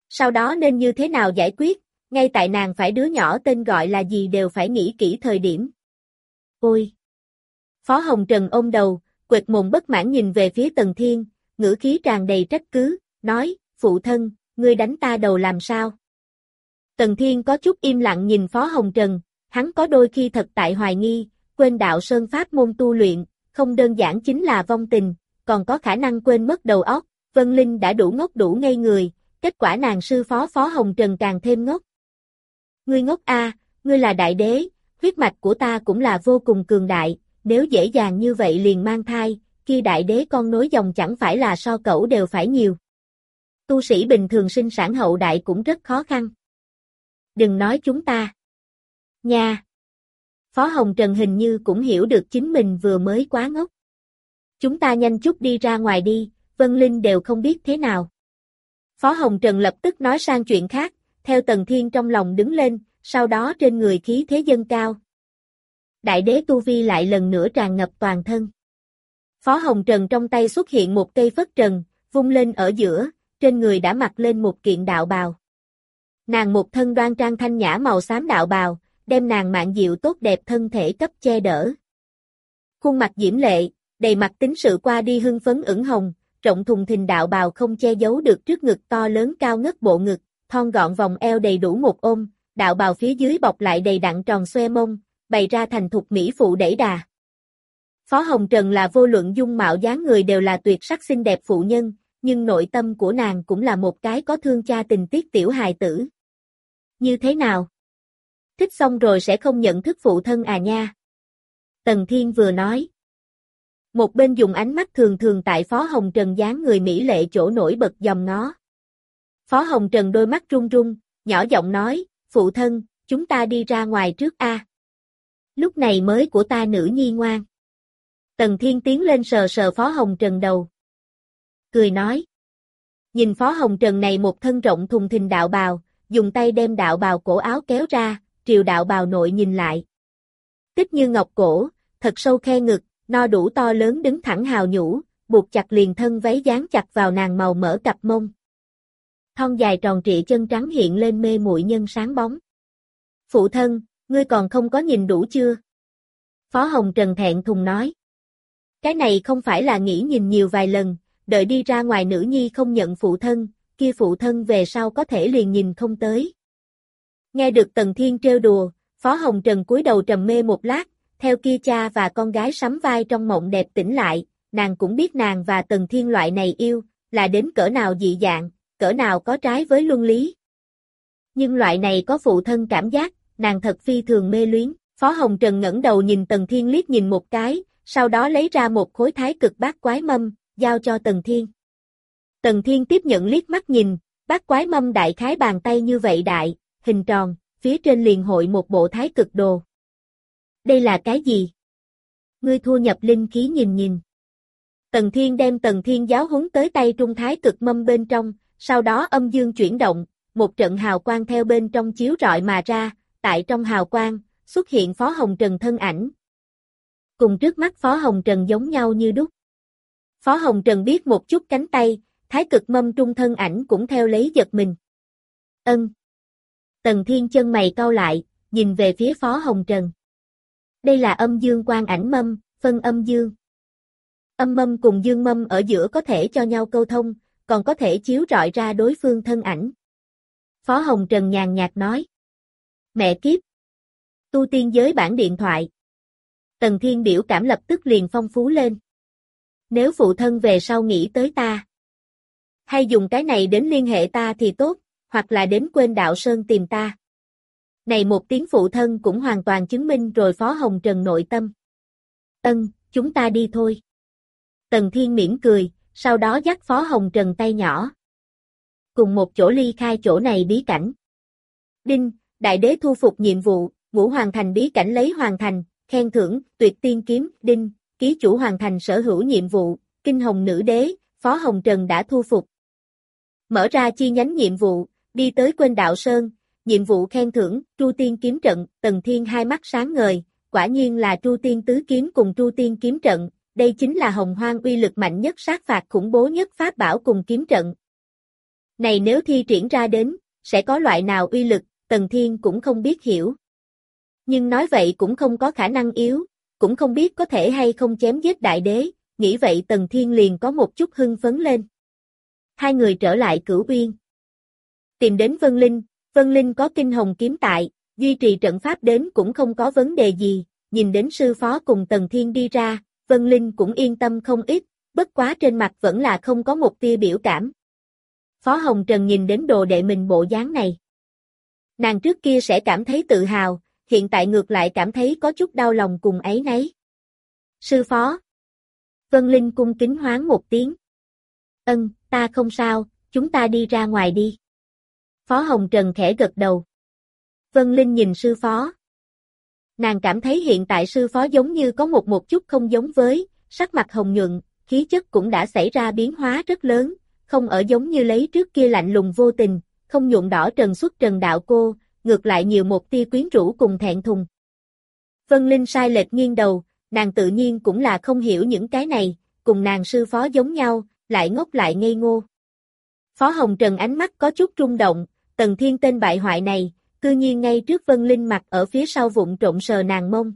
Sau đó nên như thế nào giải quyết, ngay tại nàng phải đứa nhỏ tên gọi là gì đều phải nghĩ kỹ thời điểm. Ôi! Phó Hồng Trần ôm đầu, quệt mồm bất mãn nhìn về phía Tần Thiên, ngữ khí tràn đầy trách cứ, nói, phụ thân, ngươi đánh ta đầu làm sao? Tần Thiên có chút im lặng nhìn Phó Hồng Trần, hắn có đôi khi thật tại hoài nghi, quên đạo sơn pháp môn tu luyện, không đơn giản chính là vong tình, còn có khả năng quên mất đầu óc, Vân Linh đã đủ ngốc đủ ngây người, kết quả nàng sư phó Phó Hồng Trần càng thêm ngốc. Ngươi ngốc a, ngươi là đại đế, huyết mạch của ta cũng là vô cùng cường đại, nếu dễ dàng như vậy liền mang thai, kia đại đế con nối dòng chẳng phải là so cẩu đều phải nhiều. Tu sĩ bình thường sinh sản hậu đại cũng rất khó khăn. Đừng nói chúng ta. Nha. Phó Hồng Trần hình như cũng hiểu được chính mình vừa mới quá ngốc. Chúng ta nhanh chút đi ra ngoài đi, Vân Linh đều không biết thế nào. Phó Hồng Trần lập tức nói sang chuyện khác, theo Tần Thiên trong lòng đứng lên, sau đó trên người khí thế dân cao. Đại đế Tu Vi lại lần nữa tràn ngập toàn thân. Phó Hồng Trần trong tay xuất hiện một cây phất trần, vung lên ở giữa, trên người đã mặc lên một kiện đạo bào. Nàng một thân đoan trang thanh nhã màu xám đạo bào, đem nàng mạng diệu tốt đẹp thân thể cấp che đỡ. Khuôn mặt diễm lệ, đầy mặt tính sự qua đi hưng phấn ửng hồng, rộng thùng thình đạo bào không che giấu được trước ngực to lớn cao ngất bộ ngực, thon gọn vòng eo đầy đủ một ôm, đạo bào phía dưới bọc lại đầy đặn tròn xoe mông, bày ra thành thục mỹ phụ đẩy đà. Phó Hồng Trần là vô luận dung mạo dáng người đều là tuyệt sắc xinh đẹp phụ nhân, nhưng nội tâm của nàng cũng là một cái có thương cha tình tiết tiểu hài tử. Như thế nào? Thích xong rồi sẽ không nhận thức phụ thân à nha. Tần Thiên vừa nói. Một bên dùng ánh mắt thường thường tại Phó Hồng Trần dáng người Mỹ lệ chỗ nổi bật dòng nó. Phó Hồng Trần đôi mắt run run, nhỏ giọng nói, phụ thân, chúng ta đi ra ngoài trước a. Lúc này mới của ta nữ nhi ngoan. Tần Thiên tiến lên sờ sờ Phó Hồng Trần đầu. Cười nói. Nhìn Phó Hồng Trần này một thân rộng thùng thình đạo bào, dùng tay đem đạo bào cổ áo kéo ra, triều đạo bào nội nhìn lại. Tích như ngọc cổ, thật sâu khe ngực, no đủ to lớn đứng thẳng hào nhũ, buộc chặt liền thân váy dán chặt vào nàng màu mỡ cặp mông. Thon dài tròn trịa chân trắng hiện lên mê muội nhân sáng bóng. Phụ thân, ngươi còn không có nhìn đủ chưa? Phó Hồng Trần thẹn thùng nói. Cái này không phải là nghĩ nhìn nhiều vài lần, đợi đi ra ngoài nữ nhi không nhận phụ thân, kia phụ thân về sau có thể liền nhìn không tới. Nghe được Tần Thiên trêu đùa, Phó Hồng Trần cúi đầu trầm mê một lát, theo kia cha và con gái sắm vai trong mộng đẹp tỉnh lại, nàng cũng biết nàng và Tần Thiên loại này yêu, là đến cỡ nào dị dạng, cỡ nào có trái với luân lý. Nhưng loại này có phụ thân cảm giác, nàng thật phi thường mê luyến, Phó Hồng Trần ngẩng đầu nhìn Tần Thiên liếc nhìn một cái, sau đó lấy ra một khối thái cực bát quái mâm, giao cho Tần Thiên. Tần Thiên tiếp nhận liếc mắt nhìn, bát quái mâm đại khái bàn tay như vậy đại, hình tròn, phía trên liền hội một bộ thái cực đồ. Đây là cái gì? Ngươi thu nhập linh khí nhìn nhìn. Tần Thiên đem Tần Thiên giáo huấn tới tay trung thái cực mâm bên trong, sau đó âm dương chuyển động, một trận hào quang theo bên trong chiếu rọi mà ra, tại trong hào quang, xuất hiện Phó Hồng Trần thân ảnh. Cùng trước mắt Phó Hồng Trần giống nhau như đúc. Phó Hồng Trần biết một chút cánh tay, thái cực mâm trung thân ảnh cũng theo lấy giật mình. Ân. Tần Thiên chân mày cau lại, nhìn về phía Phó Hồng Trần. Đây là âm dương quan ảnh mâm, phân âm dương. Âm mâm cùng dương mâm ở giữa có thể cho nhau câu thông, còn có thể chiếu rọi ra đối phương thân ảnh. Phó Hồng Trần nhàn nhạt nói. Mẹ kiếp. Tu tiên giới bản điện thoại. Tần Thiên biểu cảm lập tức liền phong phú lên. Nếu phụ thân về sau nghĩ tới ta. Hay dùng cái này đến liên hệ ta thì tốt, hoặc là đến quên đạo Sơn tìm ta. Này một tiếng phụ thân cũng hoàn toàn chứng minh rồi Phó Hồng Trần nội tâm. Ân, chúng ta đi thôi. Tần Thiên miễn cười, sau đó dắt Phó Hồng Trần tay nhỏ. Cùng một chỗ ly khai chỗ này bí cảnh. Đinh, đại đế thu phục nhiệm vụ, ngũ hoàn thành bí cảnh lấy hoàn thành, khen thưởng, tuyệt tiên kiếm, đinh, ký chủ hoàn thành sở hữu nhiệm vụ, kinh hồng nữ đế, Phó Hồng Trần đã thu phục. Mở ra chi nhánh nhiệm vụ, đi tới quên đạo Sơn, nhiệm vụ khen thưởng, Tru Tiên kiếm trận, Tần Thiên hai mắt sáng ngời, quả nhiên là Tru Tiên tứ kiếm cùng Tru Tiên kiếm trận, đây chính là hồng hoang uy lực mạnh nhất sát phạt khủng bố nhất pháp bảo cùng kiếm trận. Này nếu thi triển ra đến, sẽ có loại nào uy lực, Tần Thiên cũng không biết hiểu. Nhưng nói vậy cũng không có khả năng yếu, cũng không biết có thể hay không chém giết đại đế, nghĩ vậy Tần Thiên liền có một chút hưng phấn lên. Hai người trở lại cửu uyên. Tìm đến Vân Linh, Vân Linh có kinh hồng kiếm tại, duy trì trận pháp đến cũng không có vấn đề gì, nhìn đến sư phó cùng Tần Thiên đi ra, Vân Linh cũng yên tâm không ít, bất quá trên mặt vẫn là không có một tia biểu cảm. Phó Hồng Trần nhìn đến đồ đệ mình bộ dáng này. Nàng trước kia sẽ cảm thấy tự hào, hiện tại ngược lại cảm thấy có chút đau lòng cùng ấy nấy. Sư phó. Vân Linh cung kính hoáng một tiếng. Ân, ta không sao, chúng ta đi ra ngoài đi. Phó Hồng Trần khẽ gật đầu. Vân Linh nhìn sư phó. Nàng cảm thấy hiện tại sư phó giống như có một một chút không giống với, sắc mặt hồng nhuận, khí chất cũng đã xảy ra biến hóa rất lớn, không ở giống như lấy trước kia lạnh lùng vô tình, không nhuộm đỏ trần xuất trần đạo cô, ngược lại nhiều một tia quyến rũ cùng thẹn thùng. Vân Linh sai lệch nghiêng đầu, nàng tự nhiên cũng là không hiểu những cái này, cùng nàng sư phó giống nhau, lại ngốc lại ngây ngô. Phó Hồng Trần ánh mắt có chút rung động, tần thiên tên bại hoại này, cư nhiên ngay trước Vân Linh mặt ở phía sau vụng trộn sờ nàng mông.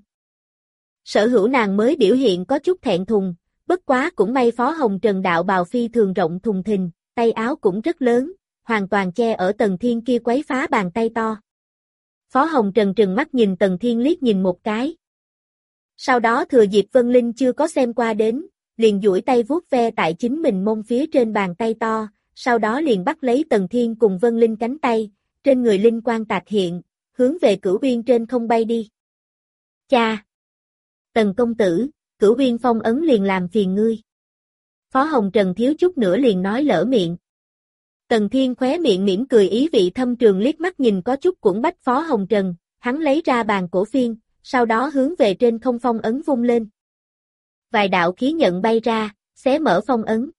Sở hữu nàng mới biểu hiện có chút thẹn thùng, bất quá cũng may Phó Hồng Trần đạo bào phi thường rộng thùng thình, tay áo cũng rất lớn, hoàn toàn che ở tầng thiên kia quấy phá bàn tay to. Phó Hồng Trần trừng mắt nhìn tầng thiên liếc nhìn một cái. Sau đó thừa dịp Vân Linh chưa có xem qua đến, liền duỗi tay vuốt ve tại chính mình mông phía trên bàn tay to, sau đó liền bắt lấy tần thiên cùng Vân Linh cánh tay, trên người linh quan tạc hiện, hướng về cửu uyên trên không bay đi. Cha! Tần công tử, cửu uyên phong ấn liền làm phiền ngươi. Phó Hồng Trần thiếu chút nữa liền nói lỡ miệng. Tần Thiên khóe miệng mỉm cười ý vị thâm trường liếc mắt nhìn có chút cuộn bách Phó Hồng Trần, hắn lấy ra bàn cổ phiên, sau đó hướng về trên không phong ấn vung lên. Vài đạo khí nhận bay ra, xé mở phong ấn.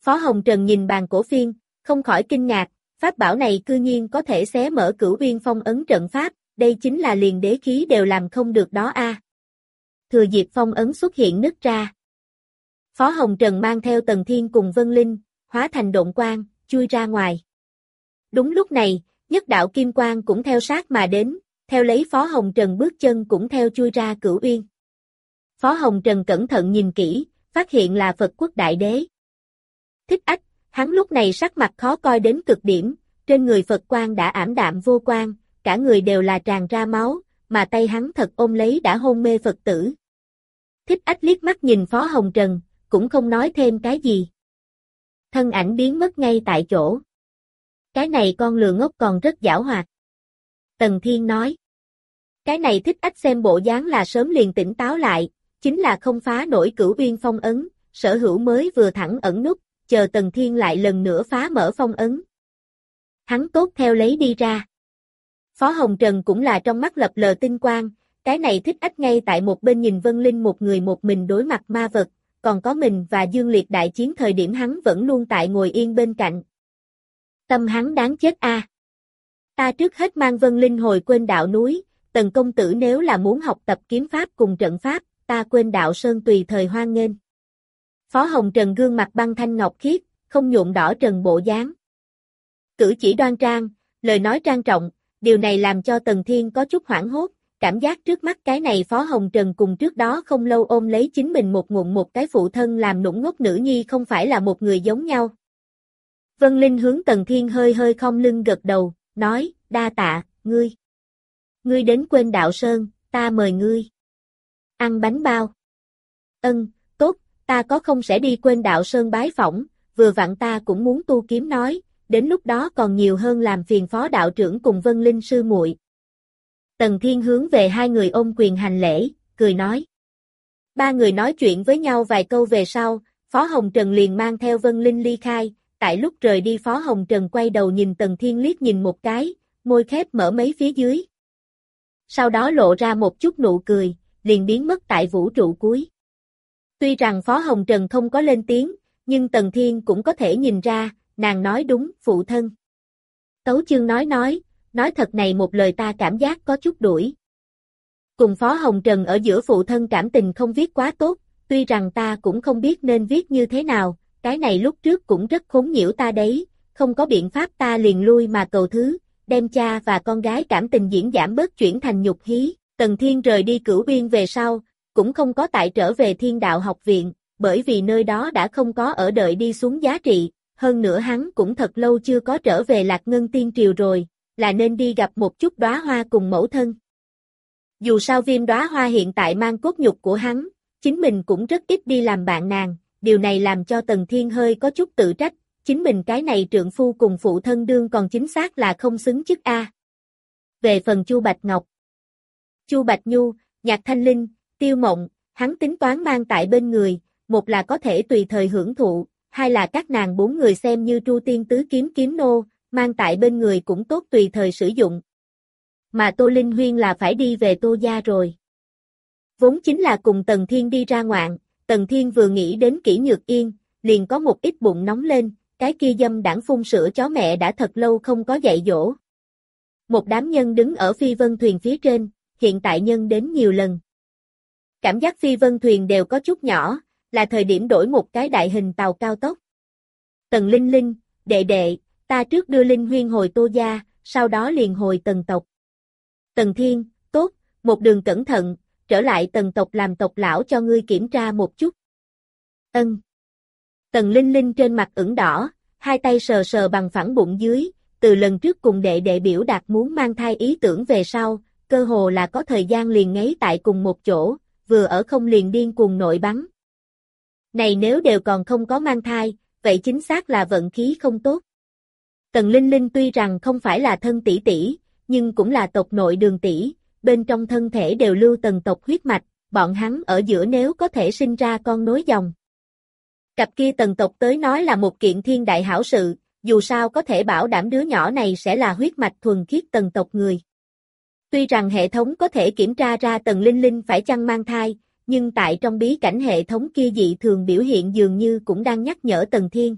Phó Hồng Trần nhìn bàn cổ phiên, không khỏi kinh ngạc, pháp bảo này cư nhiên có thể xé mở cửu viên phong ấn trận pháp, đây chính là liền đế khí đều làm không được đó a. Thừa dịp phong ấn xuất hiện nứt ra. Phó Hồng Trần mang theo Tần Thiên cùng Vân Linh, hóa thành độn quang, chui ra ngoài. Đúng lúc này, nhất đạo kim quang cũng theo sát mà đến, theo lấy Phó Hồng Trần bước chân cũng theo chui ra cửu uyên. Phó Hồng Trần cẩn thận nhìn kỹ, phát hiện là Phật quốc đại đế. Thích ách, hắn lúc này sắc mặt khó coi đến cực điểm, trên người Phật quang đã ảm đạm vô quang, cả người đều là tràn ra máu, mà tay hắn thật ôm lấy đã hôn mê Phật tử. Thích ách liếc mắt nhìn Phó Hồng Trần, cũng không nói thêm cái gì. Thân ảnh biến mất ngay tại chỗ. Cái này con lừa ngốc còn rất giảo hoạt. Tần Thiên nói. Cái này thích ách xem bộ dáng là sớm liền tỉnh táo lại, chính là không phá nổi cửu uyên phong ấn, sở hữu mới vừa thẳng ẩn nút, chờ Tần Thiên lại lần nữa phá mở phong ấn. Hắn tốt theo lấy đi ra. Phó Hồng Trần cũng là trong mắt lập lờ tinh quang, cái này thích ách ngay tại một bên nhìn Vân Linh một người một mình đối mặt ma vật, còn có mình và Dương Liệt đại chiến thời điểm hắn vẫn luôn tại ngồi yên bên cạnh. Tâm hắn đáng chết a. Ta trước hết mang Vân Linh hồi quên đạo núi, tần công tử nếu là muốn học tập kiếm pháp cùng trận pháp, ta quên đạo sơn tùy thời hoan nghênh. Phó Hồng Trần gương mặt băng thanh ngọc khiết, không nhuộm đỏ trần bộ dáng. Cử chỉ đoan trang, lời nói trang trọng, điều này làm cho Tần Thiên có chút hoảng hốt, cảm giác trước mắt cái này Phó Hồng Trần cùng trước đó không lâu ôm lấy chính mình một ngụm một cái phụ thân làm nũng ngốc nữ nhi không phải là một người giống nhau. Vân Linh hướng Tần Thiên hơi hơi không lưng gật đầu, nói, đa tạ, ngươi. Ngươi đến quên đạo sơn, ta mời ngươi. Ăn bánh bao. Ân, ta có không sẽ đi quên đạo sơn bái phỏng, vừa vặn ta cũng muốn tu kiếm nói, đến lúc đó còn nhiều hơn làm phiền phó đạo trưởng cùng Vân Linh sư muội. Tần Thiên hướng về hai người ôm quyền hành lễ, cười nói. Ba người nói chuyện với nhau vài câu về sau, Phó Hồng Trần liền mang theo Vân Linh ly khai, tại lúc rời đi Phó Hồng Trần quay đầu nhìn Tần Thiên liếc nhìn một cái, môi khép mở mấy phía dưới. Sau đó lộ ra một chút nụ cười, liền biến mất tại vũ trụ cuối. Tuy rằng Phó Hồng Trần không có lên tiếng, nhưng Tần Thiên cũng có thể nhìn ra, nàng nói đúng, phụ thân. Tấu chương nói nói, nói thật này một lời ta cảm giác có chút đuổi. Cùng Phó Hồng Trần ở giữa phụ thân cảm tình không viết quá tốt, tuy rằng ta cũng không biết nên viết như thế nào, cái này lúc trước cũng rất khốn nhiễu ta đấy, không có biện pháp ta liền lui mà cầu thứ, đem cha và con gái cảm tình diễn giảm bớt chuyển thành nhục hí. Tần Thiên rời đi cửu biên về sau, cũng không có tại trở về thiên đạo học viện, bởi vì nơi đó đã không có ở đợi đi xuống giá trị, hơn nữa hắn cũng thật lâu chưa có trở về Lạc Ngân Tiên Triều rồi, là nên đi gặp một chút đóa hoa cùng mẫu thân. Dù sao viêm đóa hoa hiện tại mang cốt nhục của hắn, chính mình cũng rất ít đi làm bạn nàng, điều này làm cho Tần Thiên hơi có chút tự trách, chính mình cái này trượng phu cùng phụ thân đương còn chính xác là không xứng chức A. Về phần Chu Bạch Ngọc Chu Bạch Nhu, Nhạc Thanh Linh, Tiêu Mộng, hắn tính toán mang tại bên người, một là có thể tùy thời hưởng thụ, hai là các nàng bốn người xem như Tru Tiên Tứ Kiếm Kiếm Nô, mang tại bên người cũng tốt tùy thời sử dụng. Mà Tô Linh Huyên là phải đi về Tô Gia rồi. Vốn chính là cùng Tần Thiên đi ra ngoạn, Tần Thiên vừa nghĩ đến kỹ nhược yên, liền có một ít bụng nóng lên, cái kia dâm đảng phun sữa chó mẹ đã thật lâu không có dạy dỗ. Một đám nhân đứng ở phi vân thuyền phía trên, hiện tại nhân đến nhiều lần. Cảm giác phi vân thuyền đều có chút nhỏ, là thời điểm đổi một cái đại hình tàu cao tốc. Tần Linh Linh, đệ đệ, ta trước đưa Linh Huyên hồi Tô Gia, sau đó liền hồi tần tộc. Tần Thiên, tốt, một đường cẩn thận, trở lại tần tộc làm tộc lão cho ngươi kiểm tra một chút. Ân. Tần Linh Linh trên mặt ửng đỏ, hai tay sờ sờ bằng phẳng bụng dưới, từ lần trước cùng đệ đệ biểu đạt muốn mang thai ý tưởng về sau, cơ hồ là có thời gian liền ngấy tại cùng một chỗ, vừa ở không liền điên cuồng nội bắn. Này nếu đều còn không có mang thai, vậy chính xác là vận khí không tốt. Tần Linh Linh tuy rằng không phải là thân tỷ tỷ, nhưng cũng là tộc nội đường tỷ, bên trong thân thể đều lưu tần tộc huyết mạch, bọn hắn ở giữa nếu có thể sinh ra con nối dòng. Cặp kia tần tộc tới nói là một kiện thiên đại hảo sự, dù sao có thể bảo đảm đứa nhỏ này sẽ là huyết mạch thuần khiết tần tộc người. Tuy rằng hệ thống có thể kiểm tra ra tần linh linh phải chăng mang thai, nhưng tại trong bí cảnh hệ thống kia dị thường biểu hiện dường như cũng đang nhắc nhở tần thiên.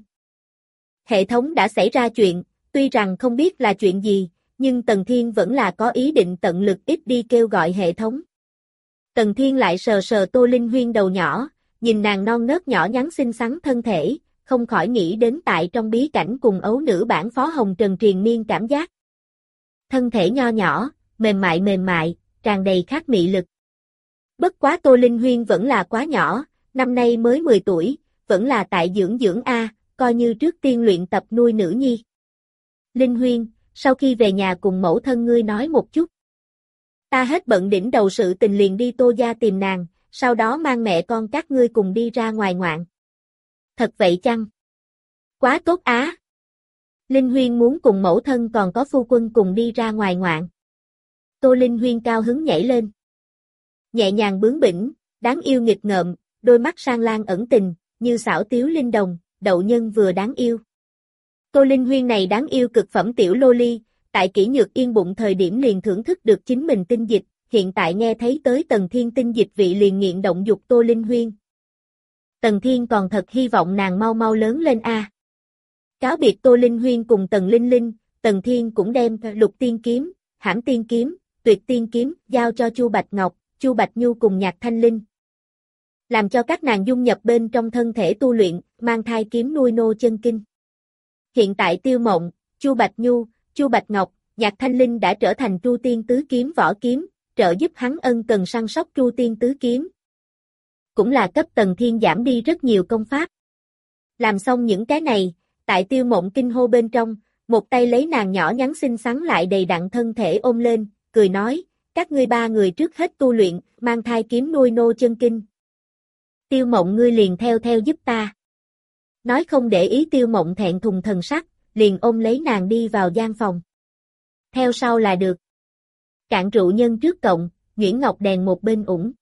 Hệ thống đã xảy ra chuyện, tuy rằng không biết là chuyện gì, nhưng tần thiên vẫn là có ý định tận lực ít đi kêu gọi hệ thống. Tần thiên lại sờ sờ tô linh huyên đầu nhỏ, nhìn nàng non nớt nhỏ nhắn xinh xắn thân thể, không khỏi nghĩ đến tại trong bí cảnh cùng ấu nữ bản phó hồng trần triền miên cảm giác. Thân thể nho nhỏ, mềm mại mềm mại, tràn đầy khát mị lực. Bất quá Tô Linh Huyên vẫn là quá nhỏ, năm nay mới 10 tuổi, vẫn là tại dưỡng dưỡng A, coi như trước tiên luyện tập nuôi nữ nhi. Linh Huyên, sau khi về nhà cùng mẫu thân ngươi nói một chút. Ta hết bận đỉnh đầu sự tình liền đi tô gia tìm nàng, sau đó mang mẹ con các ngươi cùng đi ra ngoài ngoạn. Thật vậy chăng? Quá tốt á! Linh Huyên muốn cùng mẫu thân còn có phu quân cùng đi ra ngoài ngoạn. Tô Linh Huyên cao hứng nhảy lên. Nhẹ nhàng bướng bỉnh, đáng yêu nghịch ngợm, đôi mắt sang lan ẩn tình, như xảo tiếu linh đồng, đậu nhân vừa đáng yêu. Tô Linh Huyên này đáng yêu cực phẩm tiểu lô ly, tại kỹ nhược yên bụng thời điểm liền thưởng thức được chính mình tinh dịch, hiện tại nghe thấy tới Tần Thiên tinh dịch vị liền nghiện động dục Tô Linh Huyên. Tần Thiên còn thật hy vọng nàng mau mau lớn lên a. Cáo biệt Tô Linh Huyên cùng Tần Linh Linh, Tần Thiên cũng đem lục tiên kiếm, hãm tiên kiếm, tuyệt tiên kiếm, giao cho Chu Bạch Ngọc, Chu Bạch Nhu cùng Nhạc Thanh Linh. Làm cho các nàng dung nhập bên trong thân thể tu luyện, mang thai kiếm nuôi nô chân kinh. Hiện tại Tiêu Mộng, Chu Bạch Nhu, Chu Bạch Ngọc, Nhạc Thanh Linh đã trở thành chu Tiên Tứ Kiếm võ kiếm, trợ giúp hắn ân cần săn sóc chu Tiên Tứ Kiếm. Cũng là cấp tầng thiên giảm đi rất nhiều công pháp. Làm xong những cái này, tại Tiêu Mộng kinh hô bên trong, một tay lấy nàng nhỏ nhắn xinh xắn lại đầy đặn thân thể ôm lên, cười nói, các ngươi ba người trước hết tu luyện, mang thai kiếm nuôi nô chân kinh. Tiêu mộng ngươi liền theo theo giúp ta. Nói không để ý tiêu mộng thẹn thùng thần sắc, liền ôm lấy nàng đi vào gian phòng. Theo sau là được. Cạn rượu nhân trước cộng, Nguyễn Ngọc đèn một bên ủng.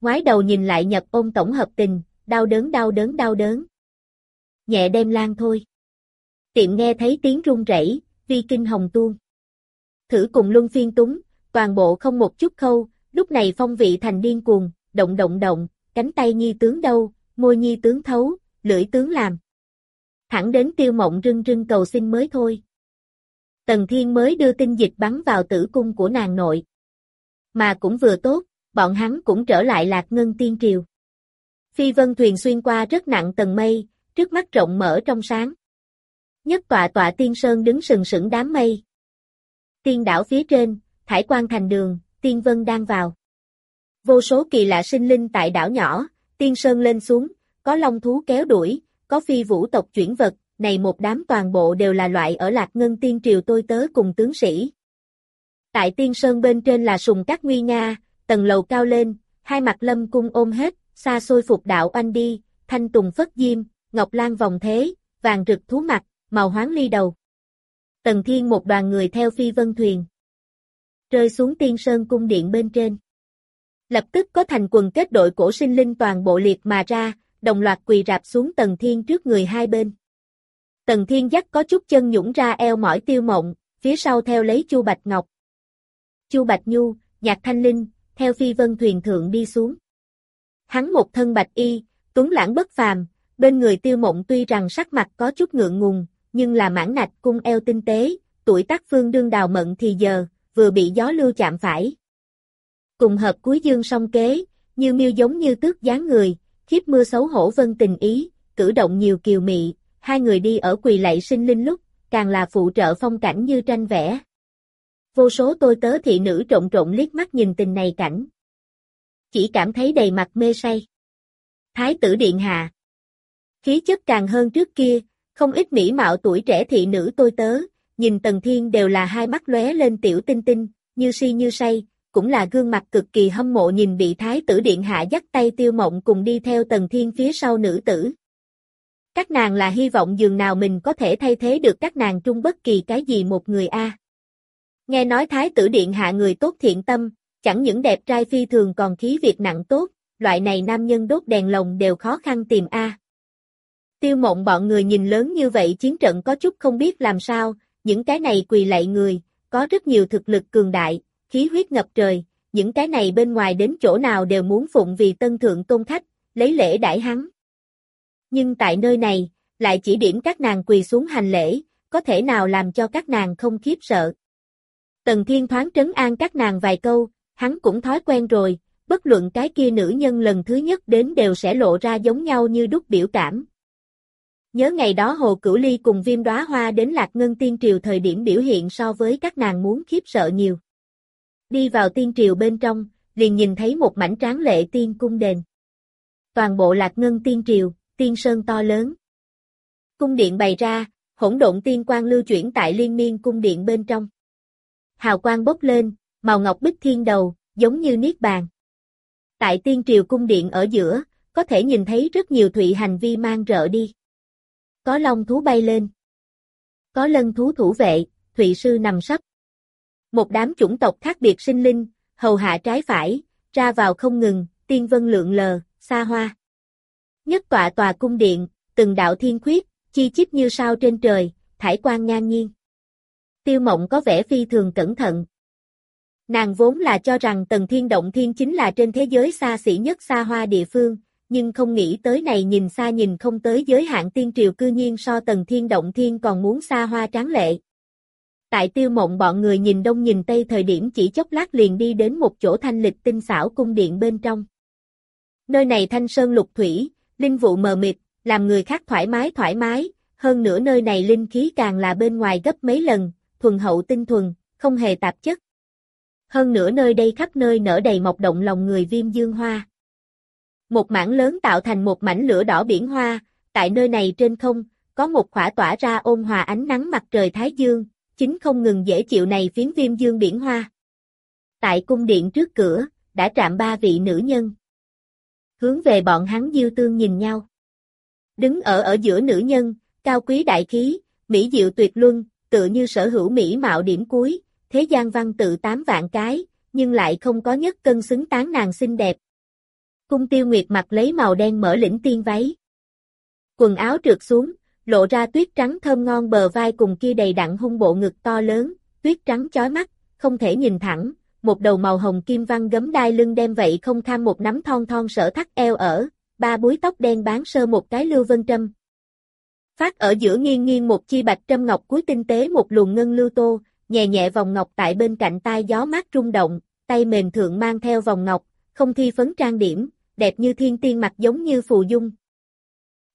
Ngoái đầu nhìn lại nhập ôm tổng hợp tình, đau đớn đau đớn đau đớn. Nhẹ đem lan thôi. Tiệm nghe thấy tiếng rung rẩy, vi kinh hồng tuôn. Thử cùng luân phiên túng, toàn bộ không một chút khâu, lúc này phong vị thành điên cuồng, động động động, cánh tay nhi tướng đâu, môi nhi tướng thấu, lưỡi tướng làm. Thẳng đến tiêu mộng rưng rưng cầu xin mới thôi. Tần Thiên mới đưa tinh dịch bắn vào tử cung của nàng nội. Mà cũng vừa tốt, bọn hắn cũng trở lại lạc ngân tiên triều. Phi vân thuyền xuyên qua rất nặng tầng mây, trước mắt rộng mở trong sáng. Nhất tọa tọa tiên sơn đứng sừng sững đám mây. Tiên đảo phía trên, thải quan thành đường, tiên vân đang vào. Vô số kỳ lạ sinh linh tại đảo nhỏ, tiên sơn lên xuống, có long thú kéo đuổi, có phi vũ tộc chuyển vật, này một đám toàn bộ đều là loại ở lạc ngân tiên triều tôi tớ cùng tướng sĩ. Tại tiên sơn bên trên là sùng các nguy nga, tầng lầu cao lên, hai mặt lâm cung ôm hết, xa xôi phục đạo oanh đi, thanh tùng phất diêm, ngọc lan vòng thế, vàng rực thú mặt, màu hoáng ly đầu. Tần thiên một đoàn người theo phi vân thuyền. Rơi xuống tiên sơn cung điện bên trên. Lập tức có thành quần kết đội cổ sinh linh toàn bộ liệt mà ra, đồng loạt quỳ rạp xuống tần thiên trước người hai bên. Tần thiên dắt có chút chân nhũng ra eo mỏi tiêu mộng, phía sau theo lấy chu Bạch Ngọc. Chu Bạch Nhu, Nhạc Thanh Linh, theo phi vân thuyền thượng đi xuống. Hắn một thân bạch y, tuấn lãng bất phàm, bên người tiêu mộng tuy rằng sắc mặt có chút ngượng ngùng, nhưng là mãn nạch cung eo tinh tế, tuổi tác phương đương đào mận thì giờ, vừa bị gió lưu chạm phải. Cùng hợp cuối dương song kế, như miêu giống như tước dáng người, khiếp mưa xấu hổ vân tình ý, cử động nhiều kiều mị, hai người đi ở quỳ lạy sinh linh lúc, càng là phụ trợ phong cảnh như tranh vẽ. Vô số tôi tớ thị nữ trộn trộn liếc mắt nhìn tình này cảnh. Chỉ cảm thấy đầy mặt mê say. Thái tử điện hạ. Khí chất càng hơn trước kia, không ít mỹ mạo tuổi trẻ thị nữ tôi tớ, nhìn Tần Thiên đều là hai mắt lóe lên tiểu tinh tinh, như si như say, cũng là gương mặt cực kỳ hâm mộ nhìn bị thái tử điện hạ dắt tay tiêu mộng cùng đi theo Tần Thiên phía sau nữ tử. Các nàng là hy vọng dường nào mình có thể thay thế được các nàng chung bất kỳ cái gì một người a. Nghe nói thái tử điện hạ người tốt thiện tâm, chẳng những đẹp trai phi thường còn khí việc nặng tốt, loại này nam nhân đốt đèn lồng đều khó khăn tìm a. Tiêu mộng bọn người nhìn lớn như vậy chiến trận có chút không biết làm sao, những cái này quỳ lạy người, có rất nhiều thực lực cường đại, khí huyết ngập trời, những cái này bên ngoài đến chỗ nào đều muốn phụng vì tân thượng tôn khách, lấy lễ đãi hắn. Nhưng tại nơi này, lại chỉ điểm các nàng quỳ xuống hành lễ, có thể nào làm cho các nàng không khiếp sợ. Tần Thiên thoáng trấn an các nàng vài câu, hắn cũng thói quen rồi, bất luận cái kia nữ nhân lần thứ nhất đến đều sẽ lộ ra giống nhau như đúc biểu cảm. Nhớ ngày đó Hồ Cửu Ly cùng viêm đóa hoa đến Lạc Ngân Tiên Triều thời điểm biểu hiện so với các nàng muốn khiếp sợ nhiều. Đi vào tiên triều bên trong, liền nhìn thấy một mảnh tráng lệ tiên cung đền. Toàn bộ Lạc Ngân Tiên Triều, tiên sơn to lớn. Cung điện bày ra, hỗn độn tiên quang lưu chuyển tại liên miên cung điện bên trong. Hào quang bốc lên, màu ngọc bích thiên đầu, giống như niết bàn. Tại tiên triều cung điện ở giữa, có thể nhìn thấy rất nhiều thụy hành vi mang rợ đi. Có long thú bay lên. Có lân thú thủ vệ, thụy sư nằm sấp. Một đám chủng tộc khác biệt sinh linh, hầu hạ trái phải, ra vào không ngừng, tiên vân lượng lờ, xa hoa. Nhất tọa tòa cung điện, từng đạo thiên khuyết, chi chít như sao trên trời, thải quan ngang nhiên. Tiêu mộng có vẻ phi thường cẩn thận. Nàng vốn là cho rằng tầng thiên động thiên chính là trên thế giới xa xỉ nhất xa hoa địa phương, nhưng không nghĩ tới này nhìn xa nhìn không tới giới hạn tiên triều cư nhiên so tầng thiên động thiên còn muốn xa hoa tráng lệ. Tại tiêu mộng bọn người nhìn đông nhìn tây thời điểm chỉ chốc lát liền đi đến một chỗ thanh lịch tinh xảo cung điện bên trong. Nơi này thanh sơn lục thủy, linh vụ mờ mịt, làm người khác thoải mái thoải mái, hơn nữa nơi này linh khí càng là bên ngoài gấp mấy lần, thuần hậu tinh thuần, không hề tạp chất. Hơn nữa nơi đây khắp nơi nở đầy mọc động lòng người viêm dương hoa. Một mảng lớn tạo thành một mảnh lửa đỏ biển hoa, tại nơi này trên không, có một khỏa tỏa ra ôn hòa ánh nắng mặt trời Thái Dương, chính không ngừng dễ chịu này phiến viêm dương biển hoa. Tại cung điện trước cửa, đã trạm ba vị nữ nhân. Hướng về bọn hắn diêu tương nhìn nhau. Đứng ở ở giữa nữ nhân, cao quý đại khí, mỹ diệu tuyệt luân, tựa như sở hữu mỹ mạo điểm cuối, thế gian văn tự tám vạn cái, nhưng lại không có nhất cân xứng tán nàng xinh đẹp. Cung tiêu nguyệt mặt lấy màu đen mở lĩnh tiên váy. Quần áo trượt xuống, lộ ra tuyết trắng thơm ngon bờ vai cùng kia đầy đặn hung bộ ngực to lớn, tuyết trắng chói mắt, không thể nhìn thẳng, một đầu màu hồng kim văn gấm đai lưng đem vậy không tham một nắm thon thon sở thắt eo ở, ba búi tóc đen bán sơ một cái lưu vân trâm. Phát ở giữa nghiêng nghiêng một chi bạch trâm ngọc cuối tinh tế một luồng ngân lưu tô, nhẹ nhẹ vòng ngọc tại bên cạnh tai gió mát rung động, tay mềm thượng mang theo vòng ngọc, không thi phấn trang điểm, đẹp như thiên tiên mặt giống như phù dung.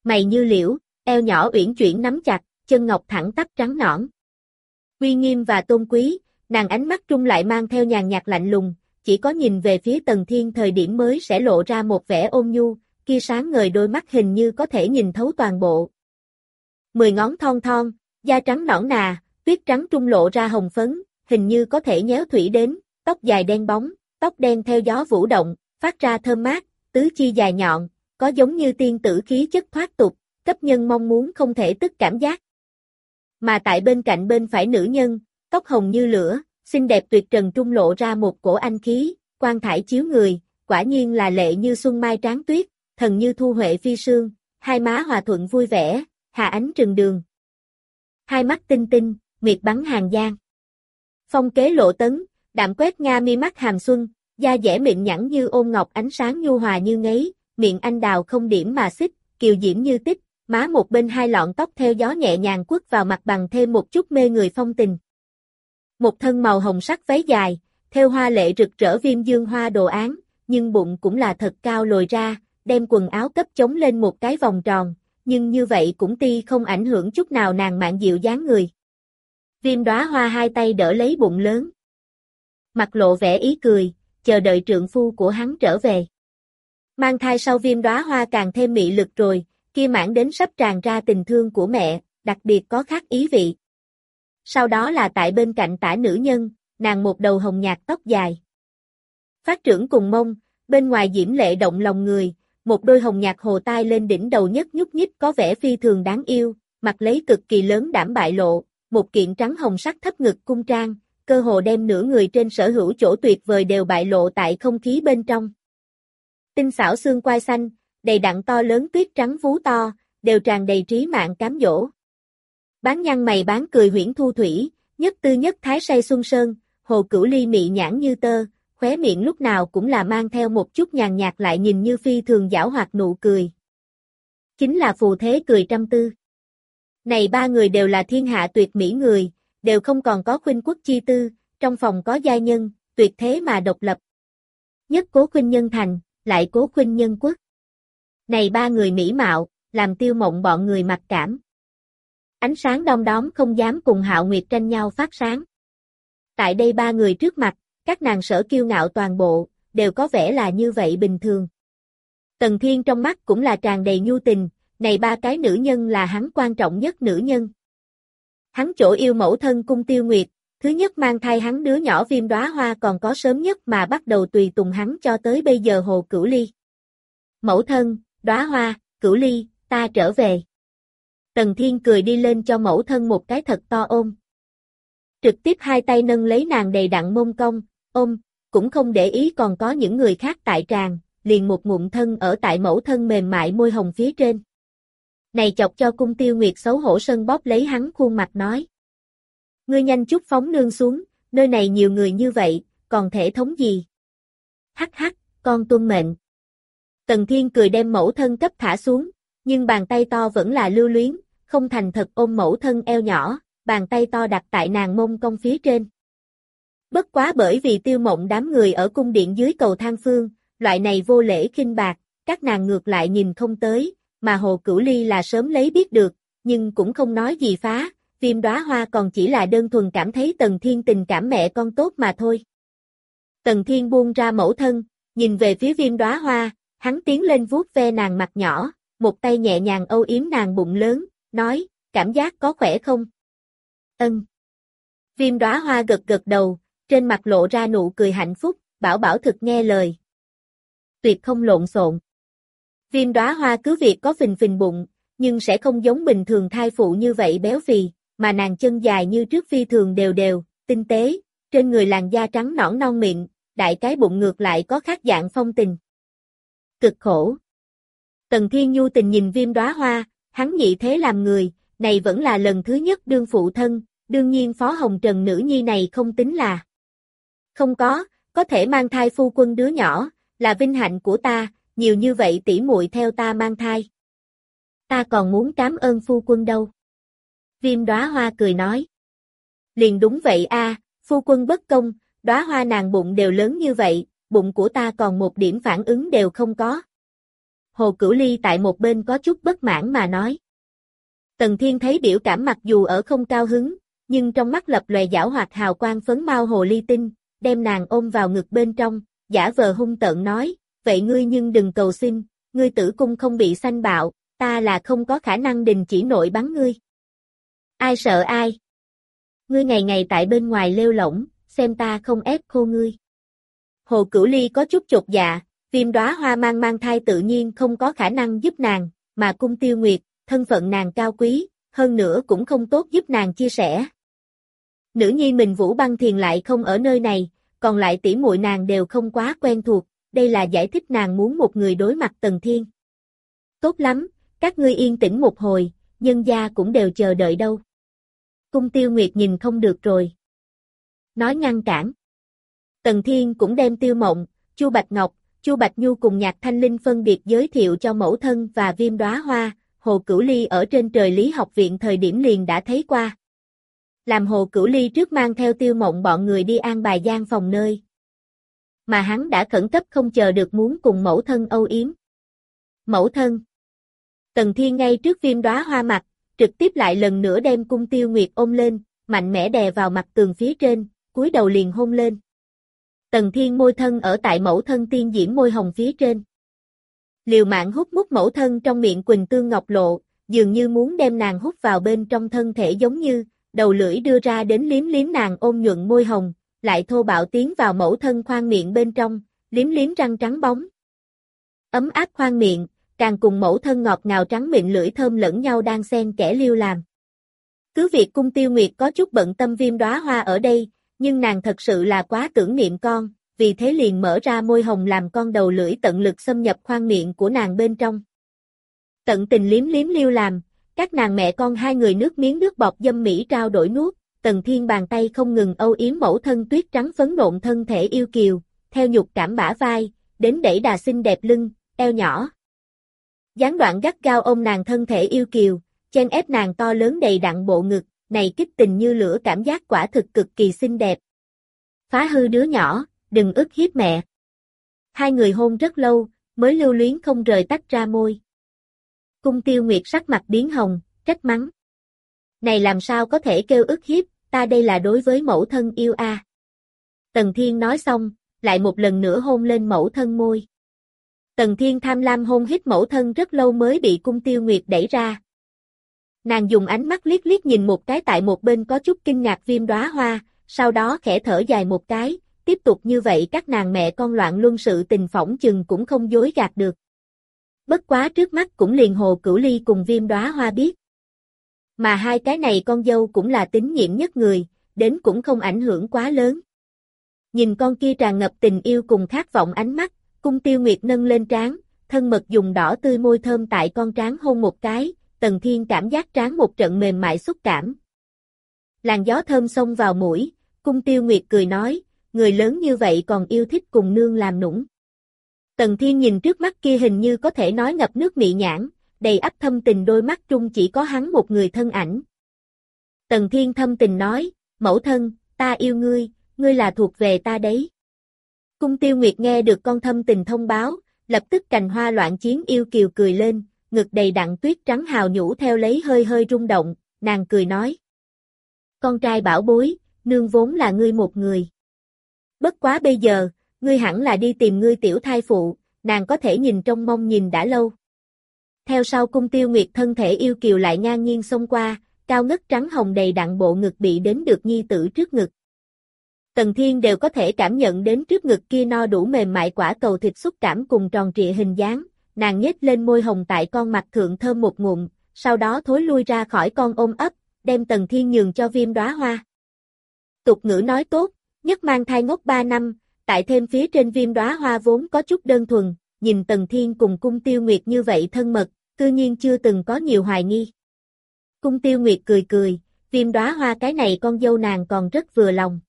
Mày như liễu, eo nhỏ uyển chuyển nắm chặt, chân ngọc thẳng tắp trắng nõn. Uy nghiêm và tôn quý, nàng ánh mắt trung lại mang theo nhàn nhạt lạnh lùng, chỉ có nhìn về phía tầng thiên thời điểm mới sẽ lộ ra một vẻ ôn nhu, kia sáng ngời đôi mắt hình như có thể nhìn thấu toàn bộ. Mười ngón thon thon, da trắng nõn nà, tuyết trắng trung lộ ra hồng phấn, hình như có thể nhéo thủy đến, tóc dài đen bóng, tóc đen theo gió vũ động, phát ra thơm mát, tứ chi dài nhọn, có giống như tiên tử khí chất thoát tục, cấp nhân mong muốn không thể tức cảm giác. Mà tại bên cạnh bên phải nữ nhân, tóc hồng như lửa, xinh đẹp tuyệt trần trung lộ ra một cổ anh khí, quan thải chiếu người, quả nhiên là lệ như xuân mai tráng tuyết, thần như thu huệ phi sương, hai má hòa thuận vui vẻ, hạ ánh trừng đường. Hai mắt tinh tinh, miệt bắn hàng giang. Phong kế lộ tấn, đạm quét nga mi mắt hàm xuân, da dẻ miệng nhẵn như ôn ngọc ánh sáng nhu hòa như ngấy, miệng anh đào không điểm mà xích, kiều diễm như tích, má một bên hai lọn tóc theo gió nhẹ nhàng quất vào mặt bằng thêm một chút mê người phong tình. Một thân màu hồng sắc váy dài, theo hoa lệ rực rỡ viêm dương hoa đồ án, nhưng bụng cũng là thật cao lồi ra, đem quần áo cấp chống lên một cái vòng tròn, nhưng như vậy cũng ti không ảnh hưởng chút nào nàng mạng dịu dáng người. Viêm đóa hoa hai tay đỡ lấy bụng lớn. Mặt lộ vẻ ý cười, chờ đợi trượng phu của hắn trở về. Mang thai sau viêm đóa hoa càng thêm mị lực rồi, kia mãn đến sắp tràn ra tình thương của mẹ, đặc biệt có khác ý vị. Sau đó là tại bên cạnh tả nữ nhân, nàng một đầu hồng nhạt tóc dài. Phát trưởng cùng mông, bên ngoài diễm lệ động lòng người, một đôi hồng nhạt hồ tai lên đỉnh đầu nhất nhúc nhích có vẻ phi thường đáng yêu, mặt lấy cực kỳ lớn đảm bại lộ, một kiện trắng hồng sắc thấp ngực cung trang, cơ hồ đem nửa người trên sở hữu chỗ tuyệt vời đều bại lộ tại không khí bên trong. Tinh xảo xương quai xanh, đầy đặn to lớn tuyết trắng vú to, đều tràn đầy trí mạng cám dỗ. Bán nhăn mày bán cười huyễn thu thủy, nhất tư nhất thái say xuân sơn, hồ cửu ly mị nhãn như tơ, khóe miệng lúc nào cũng là mang theo một chút nhàn nhạt lại nhìn như phi thường giảo hoạt nụ cười. Chính là phù thế cười trăm tư. Này ba người đều là thiên hạ tuyệt mỹ người, đều không còn có khuynh quốc chi tư, trong phòng có gia nhân, tuyệt thế mà độc lập. Nhất cố khuynh nhân thành, lại cố khuynh nhân quốc. Này ba người mỹ mạo, làm tiêu mộng bọn người mặc cảm. Ánh sáng đông đóm không dám cùng hạo nguyệt tranh nhau phát sáng. Tại đây ba người trước mặt, các nàng sở kiêu ngạo toàn bộ, đều có vẻ là như vậy bình thường. Tần Thiên trong mắt cũng là tràn đầy nhu tình, này ba cái nữ nhân là hắn quan trọng nhất nữ nhân. Hắn chỗ yêu mẫu thân cung tiêu nguyệt, thứ nhất mang thai hắn đứa nhỏ viêm đóa hoa còn có sớm nhất mà bắt đầu tùy tùng hắn cho tới bây giờ hồ cửu ly. Mẫu thân, đóa hoa, cửu ly, ta trở về. Tần Thiên cười đi lên cho mẫu thân một cái thật to ôm. Trực tiếp hai tay nâng lấy nàng đầy đặn mông cong ôm, cũng không để ý còn có những người khác tại tràng, liền một ngụm thân ở tại mẫu thân mềm mại môi hồng phía trên. Này chọc cho cung tiêu nguyệt xấu hổ sân bóp lấy hắn khuôn mặt nói. Ngươi nhanh chút phóng nương xuống, nơi này nhiều người như vậy, còn thể thống gì? Hắc hắc, con tuân mệnh. Tần Thiên cười đem mẫu thân cấp thả xuống, nhưng bàn tay to vẫn là lưu luyến, không thành thật ôm mẫu thân eo nhỏ, bàn tay to đặt tại nàng mông công phía trên. Bất quá bởi vì tiêu mộng đám người ở cung điện dưới cầu thang phương, loại này vô lễ kinh bạc, các nàng ngược lại nhìn không tới, mà Hồ Cửu Ly là sớm lấy biết được, nhưng cũng không nói gì phá, viêm đóa hoa còn chỉ là đơn thuần cảm thấy Tần Thiên tình cảm mẹ con tốt mà thôi. Tần Thiên buông ra mẫu thân, nhìn về phía viêm đóa hoa, hắn tiến lên vuốt ve nàng mặt nhỏ, một tay nhẹ nhàng âu yếm nàng bụng lớn, nói, cảm giác có khỏe không? Ân. Viêm đóa hoa gật gật đầu, trên mặt lộ ra nụ cười hạnh phúc, bảo bảo thực nghe lời. Tuyệt không lộn xộn. Viêm đóa hoa cứ việc có phình phình bụng, nhưng sẽ không giống bình thường thai phụ như vậy béo phì, mà nàng chân dài như trước phi thường đều đều, tinh tế, trên người làn da trắng nõn non miệng, đại cái bụng ngược lại có khác dạng phong tình. Cực khổ. Tần Thiên Nhu tình nhìn viêm đóa hoa, hắn nhị thế làm người, này vẫn là lần thứ nhất đương phụ thân, đương nhiên Phó Hồng Trần nữ nhi này không tính là. Không có, có thể mang thai phu quân đứa nhỏ, là vinh hạnh của ta, nhiều như vậy tỷ muội theo ta mang thai. Ta còn muốn cảm ơn phu quân đâu. Viêm đóa hoa cười nói. Liền đúng vậy a, phu quân bất công, đóa hoa nàng bụng đều lớn như vậy, bụng của ta còn một điểm phản ứng đều không có. Hồ Cửu Ly tại một bên có chút bất mãn mà nói. Tần Thiên thấy biểu cảm mặc dù ở không cao hứng, nhưng trong mắt lập lòe giảo hoạt hào quang phấn mau hồ ly tinh, đem nàng ôm vào ngực bên trong, giả vờ hung tợn nói, vậy ngươi nhưng đừng cầu xin, ngươi tử cung không bị sanh bạo, ta là không có khả năng đình chỉ nội bắn ngươi. Ai sợ ai? Ngươi ngày ngày tại bên ngoài lêu lỏng, xem ta không ép khô ngươi. Hồ Cửu Ly có chút chột dạ, viêm đóa hoa mang mang thai tự nhiên không có khả năng giúp nàng, mà cung tiêu nguyệt, thân phận nàng cao quý, hơn nữa cũng không tốt giúp nàng chia sẻ. Nữ nhi mình Vũ Băng Thiền lại không ở nơi này, còn lại tỷ muội nàng đều không quá quen thuộc, đây là giải thích nàng muốn một người đối mặt Tần Thiên. Tốt lắm, các ngươi yên tĩnh một hồi, nhân gia cũng đều chờ đợi đâu. Cung Tiêu Nguyệt nhìn không được rồi. Nói ngăn cản. Tần Thiên cũng đem Tiêu Mộng, Chu Bạch Ngọc, Chu Bạch Nhu cùng Nhạc Thanh Linh phân biệt giới thiệu cho mẫu thân và Viêm Đóa Hoa, Hồ Cửu Ly ở trên trời Lý học viện thời điểm liền đã thấy qua. Làm Hồ Cửu Ly trước mang theo Tiêu Mộng bọn người đi an bài gian phòng nơi. Mà hắn đã khẩn cấp không chờ được muốn cùng mẫu thân âu yếm. Mẫu thân. Tần Thiên ngay trước Viêm Đóa Hoa mặt, trực tiếp lại lần nữa đem cung Tiêu Nguyệt ôm lên, mạnh mẽ đè vào mặt tường phía trên, cúi đầu liền hôn lên. Tần Thiên môi thân ở tại mẫu thân tiên diễm môi hồng phía trên. Liều mạng hút mút mẫu thân trong miệng Quỳnh Tương Ngọc Lộ, dường như muốn đem nàng hút vào bên trong thân thể giống như, đầu lưỡi đưa ra đến liếm liếm nàng ôm nhuận môi hồng, lại thô bạo tiến vào mẫu thân khoang miệng bên trong, liếm liếm răng trắng bóng. Ấm áp khoang miệng, càng cùng mẫu thân ngọt ngào trắng miệng lưỡi thơm lẫn nhau đang xen kẽ liêu làm. Cứ việc cung tiêu nguyệt có chút bận tâm viêm đóa hoa ở đây, nhưng nàng thật sự là quá tưởng niệm con, vì thế liền mở ra môi hồng làm con đầu lưỡi tận lực xâm nhập khoang miệng của nàng bên trong. Tận tình liếm liếm liêu làm, các nàng mẹ con hai người nước miếng nước bọt dâm mỹ trao đổi nuốt, tần thiên bàn tay không ngừng âu yếm mẫu thân tuyết trắng phấn nộn thân thể yêu kiều, theo nhục cảm bả vai, đến đẩy đà xinh đẹp lưng, eo nhỏ. Gián đoạn gắt gao ôm nàng thân thể yêu kiều, chen ép nàng to lớn đầy đặn bộ ngực, này kích tình như lửa cảm giác quả thực cực kỳ xinh đẹp. Phá hư đứa nhỏ, đừng ức hiếp mẹ. Hai người hôn rất lâu, mới lưu luyến không rời tách ra môi. Cung tiêu nguyệt sắc mặt biến hồng, trách mắng. Này làm sao có thể kêu ức hiếp, ta đây là đối với mẫu thân yêu a. Tần Thiên nói xong, lại một lần nữa hôn lên mẫu thân môi. Tần Thiên tham lam hôn hít mẫu thân rất lâu mới bị cung tiêu nguyệt đẩy ra. Nàng dùng ánh mắt liếc liếc nhìn một cái tại một bên có chút kinh ngạc viêm đóa hoa, sau đó khẽ thở dài một cái, tiếp tục như vậy các nàng mẹ con loạn luân sự tình phỏng chừng cũng không dối gạt được. Bất quá trước mắt cũng liền hồ cửu ly cùng viêm đóa hoa biết. Mà hai cái này con dâu cũng là tín nhiệm nhất người, đến cũng không ảnh hưởng quá lớn. Nhìn con kia tràn ngập tình yêu cùng khát vọng ánh mắt, cung tiêu nguyệt nâng lên trán, thân mật dùng đỏ tươi môi thơm tại con trán hôn một cái, tần thiên cảm giác trán một trận mềm mại xúc cảm. Làn gió thơm xông vào mũi, cung tiêu nguyệt cười nói, người lớn như vậy còn yêu thích cùng nương làm nũng. Tần Thiên nhìn trước mắt kia hình như có thể nói ngập nước mị nhãn, đầy ắp thâm tình đôi mắt trung chỉ có hắn một người thân ảnh. Tần Thiên thâm tình nói, mẫu thân, ta yêu ngươi, ngươi là thuộc về ta đấy. Cung tiêu nguyệt nghe được con thâm tình thông báo, lập tức cành hoa loạn chiến yêu kiều cười lên, ngực đầy đặn tuyết trắng hào nhũ theo lấy hơi hơi rung động, nàng cười nói. Con trai bảo bối, nương vốn là ngươi một người. Bất quá bây giờ, ngươi hẳn là đi tìm ngươi tiểu thai phụ, nàng có thể nhìn trong mong nhìn đã lâu. Theo sau cung tiêu nguyệt thân thể yêu kiều lại ngang nhiên xông qua, cao ngất trắng hồng đầy đặn bộ ngực bị đến được nhi tử trước ngực. Tần Thiên đều có thể cảm nhận đến trước ngực kia no đủ mềm mại quả cầu thịt xúc cảm cùng tròn trịa hình dáng, nàng nhếch lên môi hồng tại con mặt thượng thơm một ngụm, sau đó thối lui ra khỏi con ôm ấp, đem Tần Thiên nhường cho viêm đóa hoa. Tục ngữ nói tốt, nhất mang thai ngốc 3 năm, tại thêm phía trên viêm đóa hoa vốn có chút đơn thuần, nhìn Tần Thiên cùng cung tiêu nguyệt như vậy thân mật, cư nhiên chưa từng có nhiều hoài nghi. Cung tiêu nguyệt cười cười, viêm đóa hoa cái này con dâu nàng còn rất vừa lòng.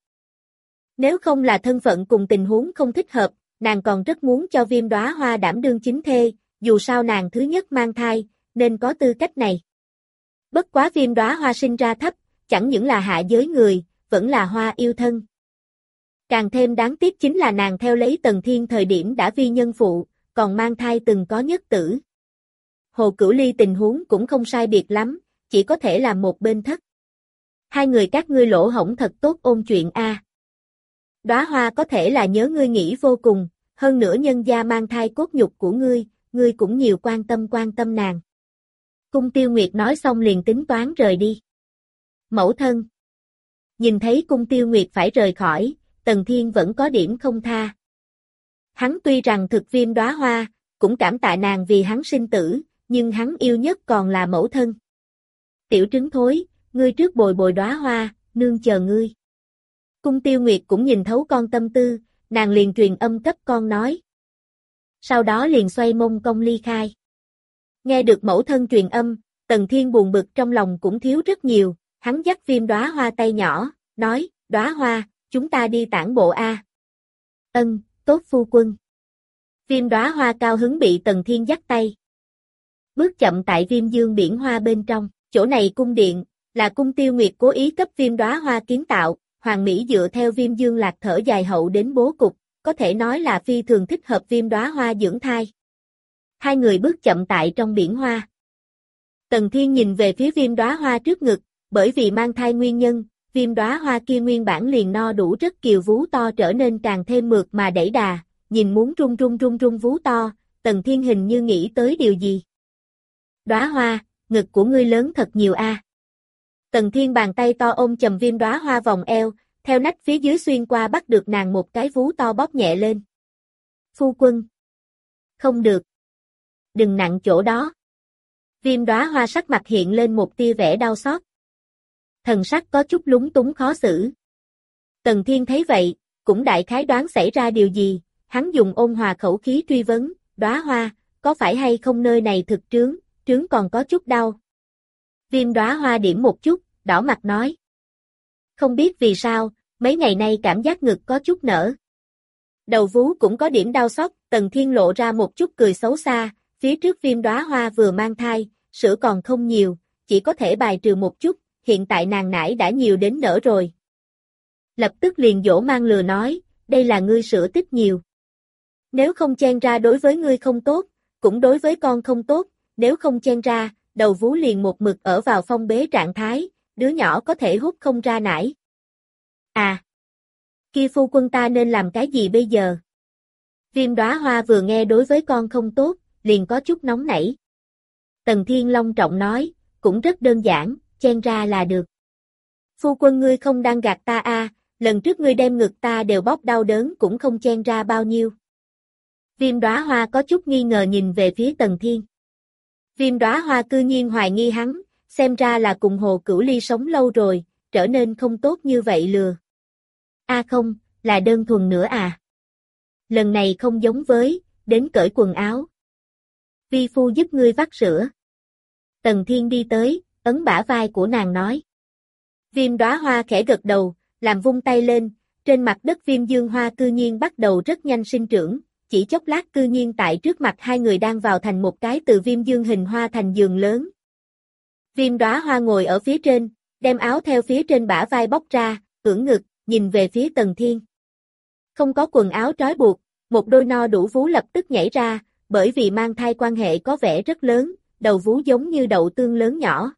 Nếu không là thân phận cùng tình huống không thích hợp, nàng còn rất muốn cho viêm đóa hoa đảm đương chính thê, dù sao nàng thứ nhất mang thai, nên có tư cách này. Bất quá viêm đóa hoa sinh ra thấp, chẳng những là hạ giới người, vẫn là hoa yêu thân. Càng thêm đáng tiếc chính là nàng theo lấy tần thiên thời điểm đã vi nhân phụ, còn mang thai từng có nhất tử. Hồ Cửu Ly tình huống cũng không sai biệt lắm, chỉ có thể làm một bên thất. Hai người các ngươi lỗ hổng thật tốt ôn chuyện a. Đóa hoa có thể là nhớ ngươi nghĩ vô cùng, hơn nữa nhân gia mang thai cốt nhục của ngươi, ngươi cũng nhiều quan tâm quan tâm nàng. Cung tiêu nguyệt nói xong liền tính toán rời đi. Mẫu thân. Nhìn thấy cung tiêu nguyệt phải rời khỏi, tần thiên vẫn có điểm không tha. Hắn tuy rằng thực viêm đóa hoa, cũng cảm tạ nàng vì hắn sinh tử, nhưng hắn yêu nhất còn là mẫu thân. Tiểu trứng thối, ngươi trước bồi bồi đóa hoa, nương chờ ngươi. Cung tiêu nguyệt cũng nhìn thấu con tâm tư, nàng liền truyền âm cấp con nói. Sau đó liền xoay mông công ly khai. Nghe được mẫu thân truyền âm, Tần Thiên buồn bực trong lòng cũng thiếu rất nhiều, hắn dắt viêm đóa hoa tay nhỏ, nói, đóa hoa, chúng ta đi tản bộ A. Ân, tốt phu quân. Viêm đóa hoa cao hứng bị Tần Thiên dắt tay. Bước chậm tại viêm dương biển hoa bên trong, chỗ này cung điện, là cung tiêu nguyệt cố ý cấp viêm đóa hoa kiến tạo, hoàng mỹ dựa theo viêm dương lạc thở dài hậu đến bố cục, có thể nói là phi thường thích hợp viêm đóa hoa dưỡng thai. Hai người bước chậm tại trong biển hoa. Tần Thiên nhìn về phía viêm đóa hoa trước ngực, bởi vì mang thai nguyên nhân, viêm đóa hoa kia nguyên bản liền no đủ rất kiều vú to trở nên càng thêm mượt mà đẩy đà, nhìn muốn rung rung rung rung vú to, Tần Thiên hình như nghĩ tới điều gì. Đóa hoa, ngực của ngươi lớn thật nhiều a. Tần Thiên bàn tay to ôm chầm viêm đóa hoa vòng eo, theo nách phía dưới xuyên qua bắt được nàng một cái vú to bóp nhẹ lên. Phu quân. Không được. Đừng nặng chỗ đó. Viêm đóa hoa sắc mặt hiện lên một tia vẻ đau xót. Thần sắc có chút lúng túng khó xử. Tần Thiên thấy vậy, cũng đại khái đoán xảy ra điều gì, hắn dùng ôn hòa khẩu khí truy vấn, đóa hoa, có phải hay không nơi này thực trướng, trướng còn có chút đau. Viêm đóa hoa điểm một chút, đỏ mặt nói. Không biết vì sao, mấy ngày nay cảm giác ngực có chút nở. Đầu vú cũng có điểm đau xót, Tần Thiên lộ ra một chút cười xấu xa, phía trước viêm đóa hoa vừa mang thai, sữa còn không nhiều, chỉ có thể bài trừ một chút, hiện tại nàng nải đã nhiều đến nở rồi. Lập tức liền dỗ mang lừa nói, đây là ngươi sữa tích nhiều. Nếu không chen ra đối với ngươi không tốt, cũng đối với con không tốt, nếu không chen ra, đầu vú liền một mực ở vào phong bế trạng thái, đứa nhỏ có thể hút không ra nải. À! Kia phu quân ta nên làm cái gì bây giờ? Viêm đóa hoa vừa nghe đối với con không tốt, liền có chút nóng nảy. Tần Thiên Long trọng nói, cũng rất đơn giản, chen ra là được. Phu quân ngươi không đang gạt ta a, à, lần trước ngươi đem ngực ta đều bóp đau đớn cũng không chen ra bao nhiêu. Viêm đóa hoa có chút nghi ngờ nhìn về phía Tần Thiên. Viêm đóa hoa cư nhiên hoài nghi hắn, xem ra là cùng hồ cửu ly sống lâu rồi, trở nên không tốt như vậy lừa. A không, là đơn thuần nữa à. Lần này không giống với, đến cởi quần áo. Vi phu giúp ngươi vắt sữa. Tần Thiên đi tới, ấn bả vai của nàng nói. Viêm đóa hoa khẽ gật đầu, làm vung tay lên, trên mặt đất viêm dương hoa cư nhiên bắt đầu rất nhanh sinh trưởng, chỉ chốc lát cư nhiên tại trước mặt hai người đang vào thành một cái từ viêm dương hình hoa thành giường lớn. Viêm đóa hoa ngồi ở phía trên, đem áo theo phía trên bả vai bóc ra, ưỡn ngực, nhìn về phía tần thiên. Không có quần áo trói buộc, một đôi no đủ vú lập tức nhảy ra, bởi vì mang thai quan hệ có vẻ rất lớn, đầu vú giống như đậu tương lớn nhỏ.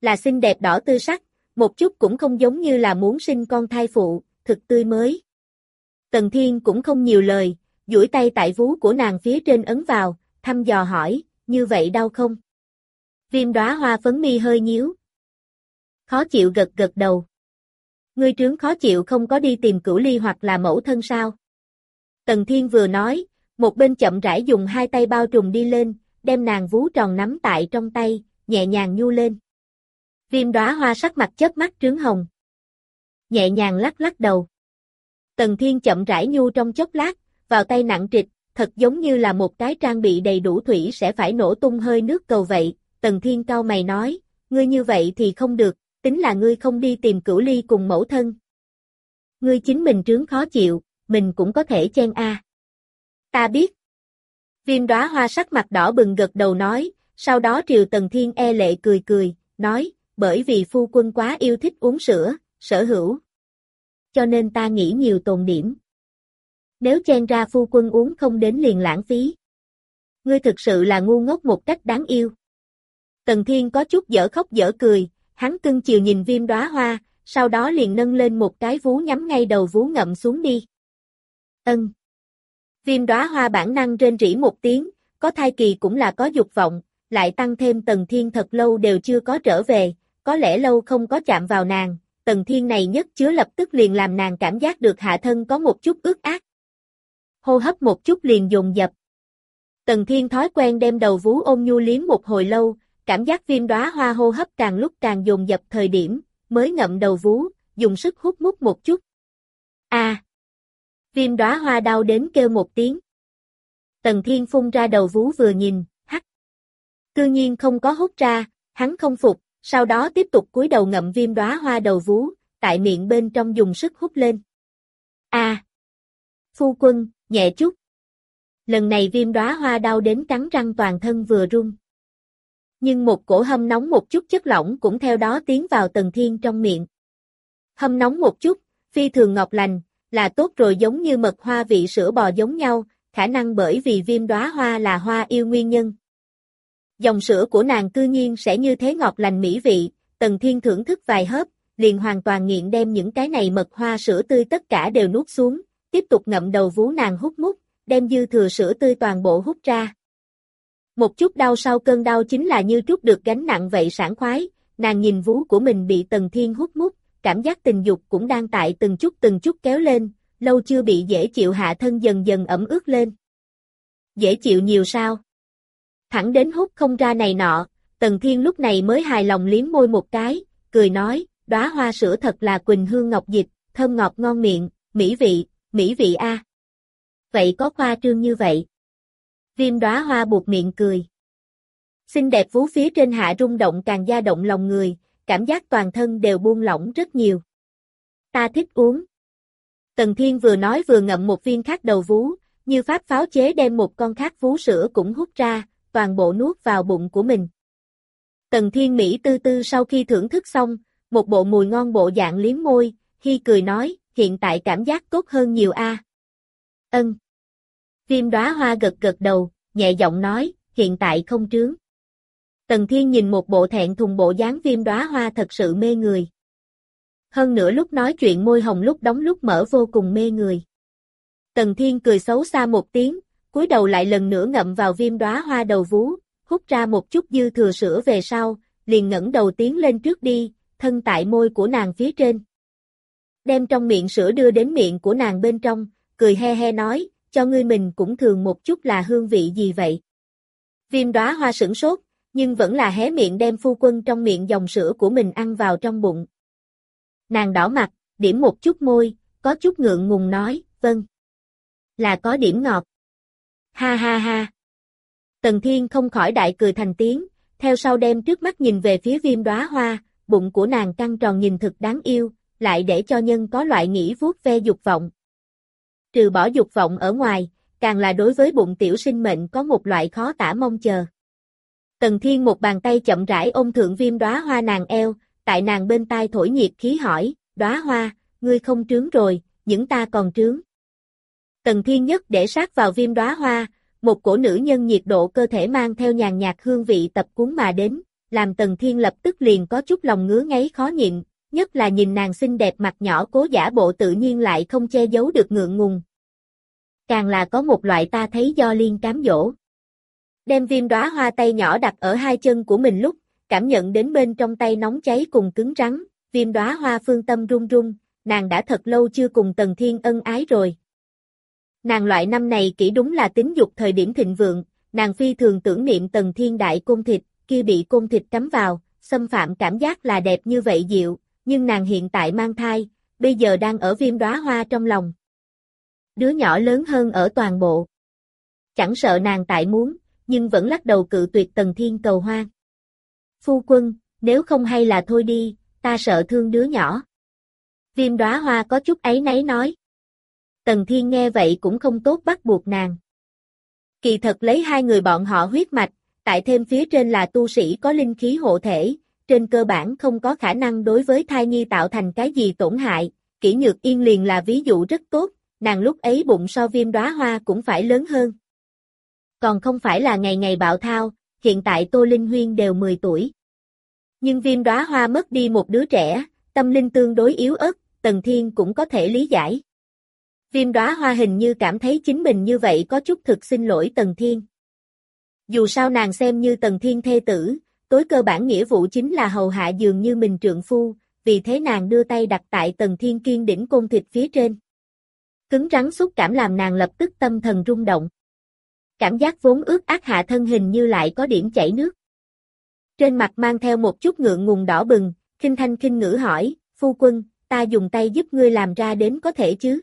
Là xinh đẹp đỏ tươi sắc, một chút cũng không giống như là muốn sinh con thai phụ, thực tươi mới. Tần Thiên cũng không nhiều lời, duỗi tay tại vú của nàng phía trên ấn vào, thăm dò hỏi, như vậy đau không? Viêm đóa hoa phấn mi hơi nhíu. Khó chịu gật gật đầu. Ngươi trướng khó chịu không có đi tìm cửu ly hoặc là mẫu thân sao? Tần Thiên vừa nói, một bên chậm rãi dùng hai tay bao trùm đi lên, đem nàng vú tròn nắm tại trong tay, nhẹ nhàng nhu lên. Viêm đóa hoa sắc mặt chớp mắt trướng hồng. Nhẹ nhàng lắc lắc đầu. Tần Thiên chậm rãi nhu trong chốc lát, vào tay nặng trịch, thật giống như là một cái trang bị đầy đủ thủy sẽ phải nổ tung hơi nước cầu vậy. Tần Thiên cao mày nói, ngươi như vậy thì không được, tính là ngươi không đi tìm cửu ly cùng mẫu thân. Ngươi chính mình trướng khó chịu, mình cũng có thể chen a. Ta biết. Viêm đóa hoa sắc mặt đỏ bừng gật đầu nói, sau đó Triều Tần Thiên e lệ cười cười, nói, bởi vì phu quân quá yêu thích uống sữa, sở hữu. Cho nên ta nghĩ nhiều tồn điểm. Nếu chen ra phu quân uống không đến liền lãng phí. Ngươi thực sự là ngu ngốc một cách đáng yêu. Tần Thiên có chút dở khóc dở cười, hắn cưng chiều nhìn viêm đóa hoa, sau đó liền nâng lên một cái vú nhắm ngay đầu vú ngậm xuống đi. Ân. Viêm đóa hoa bản năng trên rỉ một tiếng, có thai kỳ cũng là có dục vọng, lại tăng thêm Tần Thiên thật lâu đều chưa có trở về, có lẽ lâu không có chạm vào nàng, Tần Thiên này nhất chứa lập tức liền làm nàng cảm giác được hạ thân có một chút ướt át. Hô hấp một chút liền dồn dập. Tần Thiên thói quen đem đầu vú ôm nhu liếm một hồi lâu, cảm giác viêm đóa hoa hô hấp càng lúc càng dồn dập thời điểm, mới ngậm đầu vú, dùng sức hút mút một chút. A. Viêm đóa hoa đau đến kêu một tiếng. Tần Thiên phun ra đầu vú vừa nhìn, hắt. Cư nhiên không có hút ra, hắn không phục, sau đó tiếp tục cúi đầu ngậm viêm đóa hoa đầu vú, tại miệng bên trong dùng sức hút lên. A. Phu quân, nhẹ chút. Lần này viêm đóa hoa đau đến cắn răng toàn thân vừa run. Nhưng một cổ hâm nóng một chút chất lỏng cũng theo đó tiến vào tần thiên trong miệng. Hâm nóng một chút, phi thường ngọt lành, là tốt rồi giống như mật hoa vị sữa bò giống nhau, khả năng bởi vì viêm đóa hoa là hoa yêu nguyên nhân. Dòng sữa của nàng cư nhiên sẽ như thế ngọt lành mỹ vị, tần thiên thưởng thức vài hớp, liền hoàn toàn nghiện đem những cái này mật hoa sữa tươi tất cả đều nuốt xuống, tiếp tục ngậm đầu vú nàng hút mút, đem dư thừa sữa tươi toàn bộ hút ra. Một chút đau sau cơn đau chính là như trút được gánh nặng vậy sảng khoái, nàng nhìn vú của mình bị tần thiên hút mút, cảm giác tình dục cũng đang tại từng chút từng chút kéo lên, lâu chưa bị dễ chịu hạ thân dần dần ẩm ướt lên. Dễ chịu nhiều sao? Thẳng đến hút không ra này nọ, Tần Thiên lúc này mới hài lòng liếm môi một cái, cười nói, đóa hoa sữa thật là quỳnh hương ngọc dịch, thơm ngọt ngon miệng, mỹ vị, mỹ vị a. Vậy có khoa trương như vậy? Viêm đóa hoa buộc miệng cười. Xinh đẹp vú phía trên hạ rung động càng gia động lòng người, cảm giác toàn thân đều buông lỏng rất nhiều. Ta thích uống. Tần Thiên vừa nói vừa ngậm một viên khác đầu vú, như pháp pháo chế đem một con khác vú sữa cũng hút ra, toàn bộ nuốt vào bụng của mình. Tần Thiên Mỹ tư tư sau khi thưởng thức xong, một bộ mùi ngon bộ dạng liếm môi, khi cười nói, hiện tại cảm giác tốt hơn nhiều a. Ân. Viêm đóa hoa gật gật đầu, nhẹ giọng nói, hiện tại không trướng. Tần Thiên nhìn một bộ thẹn thùng bộ dáng viêm đóa hoa thật sự mê người. Hơn nữa lúc nói chuyện môi hồng lúc đóng lúc mở vô cùng mê người. Tần Thiên cười xấu xa một tiếng, cúi đầu lại lần nữa ngậm vào viêm đóa hoa đầu vú, hút ra một chút dư thừa sữa về sau, liền ngẩng đầu tiến lên trước đi, thân tại môi của nàng phía trên. Đem trong miệng sữa đưa đến miệng của nàng bên trong, cười he he nói, cho ngươi mình cũng thường một chút là hương vị gì vậy. Viêm đóa hoa sửng sốt, nhưng vẫn là hé miệng đem phu quân trong miệng dòng sữa của mình ăn vào trong bụng. Nàng đỏ mặt, điểm một chút môi, có chút ngượng ngùng nói, vâng. Là có điểm ngọt. Ha ha ha. Tần Thiên không khỏi đại cười thành tiếng, theo sau đem trước mắt nhìn về phía viêm đóa hoa, bụng của nàng căng tròn nhìn thực đáng yêu, lại để cho nhân có loại nghĩ vuốt ve dục vọng. Trừ bỏ dục vọng ở ngoài, càng là đối với bụng tiểu sinh mệnh có một loại khó tả mong chờ. Tần Thiên một bàn tay chậm rãi ôm thượng viêm đóa hoa nàng eo, tại nàng bên tai thổi nhiệt khí hỏi, đóa hoa, ngươi không trướng rồi, những ta còn trướng. Tần Thiên nhất để sát vào viêm đóa hoa, một cổ nữ nhân nhiệt độ cơ thể mang theo nhàn nhạt hương vị tập cuốn mà đến, làm Tần Thiên lập tức liền có chút lòng ngứa ngáy khó nhịn, nhất là nhìn nàng xinh đẹp mặt nhỏ cố giả bộ tự nhiên lại không che giấu được ngượng ngùng. Càng là có một loại ta thấy do liên cám dỗ. Đem viêm đóa hoa tay nhỏ đặt ở hai chân của mình lúc, cảm nhận đến bên trong tay nóng cháy cùng cứng rắn, viêm đóa hoa phương tâm run run, nàng đã thật lâu chưa cùng Tần Thiên ân ái rồi. Nàng loại năm này kỹ đúng là tính dục thời điểm thịnh vượng, nàng phi thường tưởng niệm Tần Thiên đại côn thịt, kia bị côn thịt cắm vào, xâm phạm cảm giác là đẹp như vậy dịu, nhưng nàng hiện tại mang thai, bây giờ đang ở viêm đóa hoa trong lòng. Đứa nhỏ lớn hơn ở toàn bộ. Chẳng sợ nàng tại muốn, nhưng vẫn lắc đầu cự tuyệt Tần Thiên cầu hoang. Phu quân, nếu không hay là thôi đi, ta sợ thương đứa nhỏ. Viêm đóa hoa có chút ấy nấy nói. Tần Thiên nghe vậy cũng không tốt bắt buộc nàng. Kỳ thật lấy hai người bọn họ huyết mạch, tại thêm phía trên là tu sĩ có linh khí hộ thể, trên cơ bản không có khả năng đối với thai nhi tạo thành cái gì tổn hại, kỹ nhược yên liền là ví dụ rất tốt, nàng lúc ấy bụng so viêm đóa hoa cũng phải lớn hơn. Còn không phải là ngày ngày bạo thao, hiện tại Tô Linh Huyên đều 10 tuổi. Nhưng viêm đóa hoa mất đi một đứa trẻ, tâm linh tương đối yếu ớt, Tần Thiên cũng có thể lý giải. Viêm đóa hoa hình như cảm thấy chính mình như vậy có chút thực xin lỗi Tần Thiên. Dù sao nàng xem như Tần Thiên thê tử, tối cơ bản nghĩa vụ chính là hầu hạ dường như mình trượng phu, vì thế nàng đưa tay đặt tại tầng Thiên kiên đỉnh côn thịt phía trên. Cứng rắn xúc cảm làm nàng lập tức tâm thần rung động. Cảm giác vốn ướt ác hạ thân hình như lại có điểm chảy nước. Trên mặt mang theo một chút ngượng ngùng đỏ bừng, khinh thanh khinh ngữ hỏi, phu quân, ta dùng tay giúp ngươi làm ra đến có thể chứ?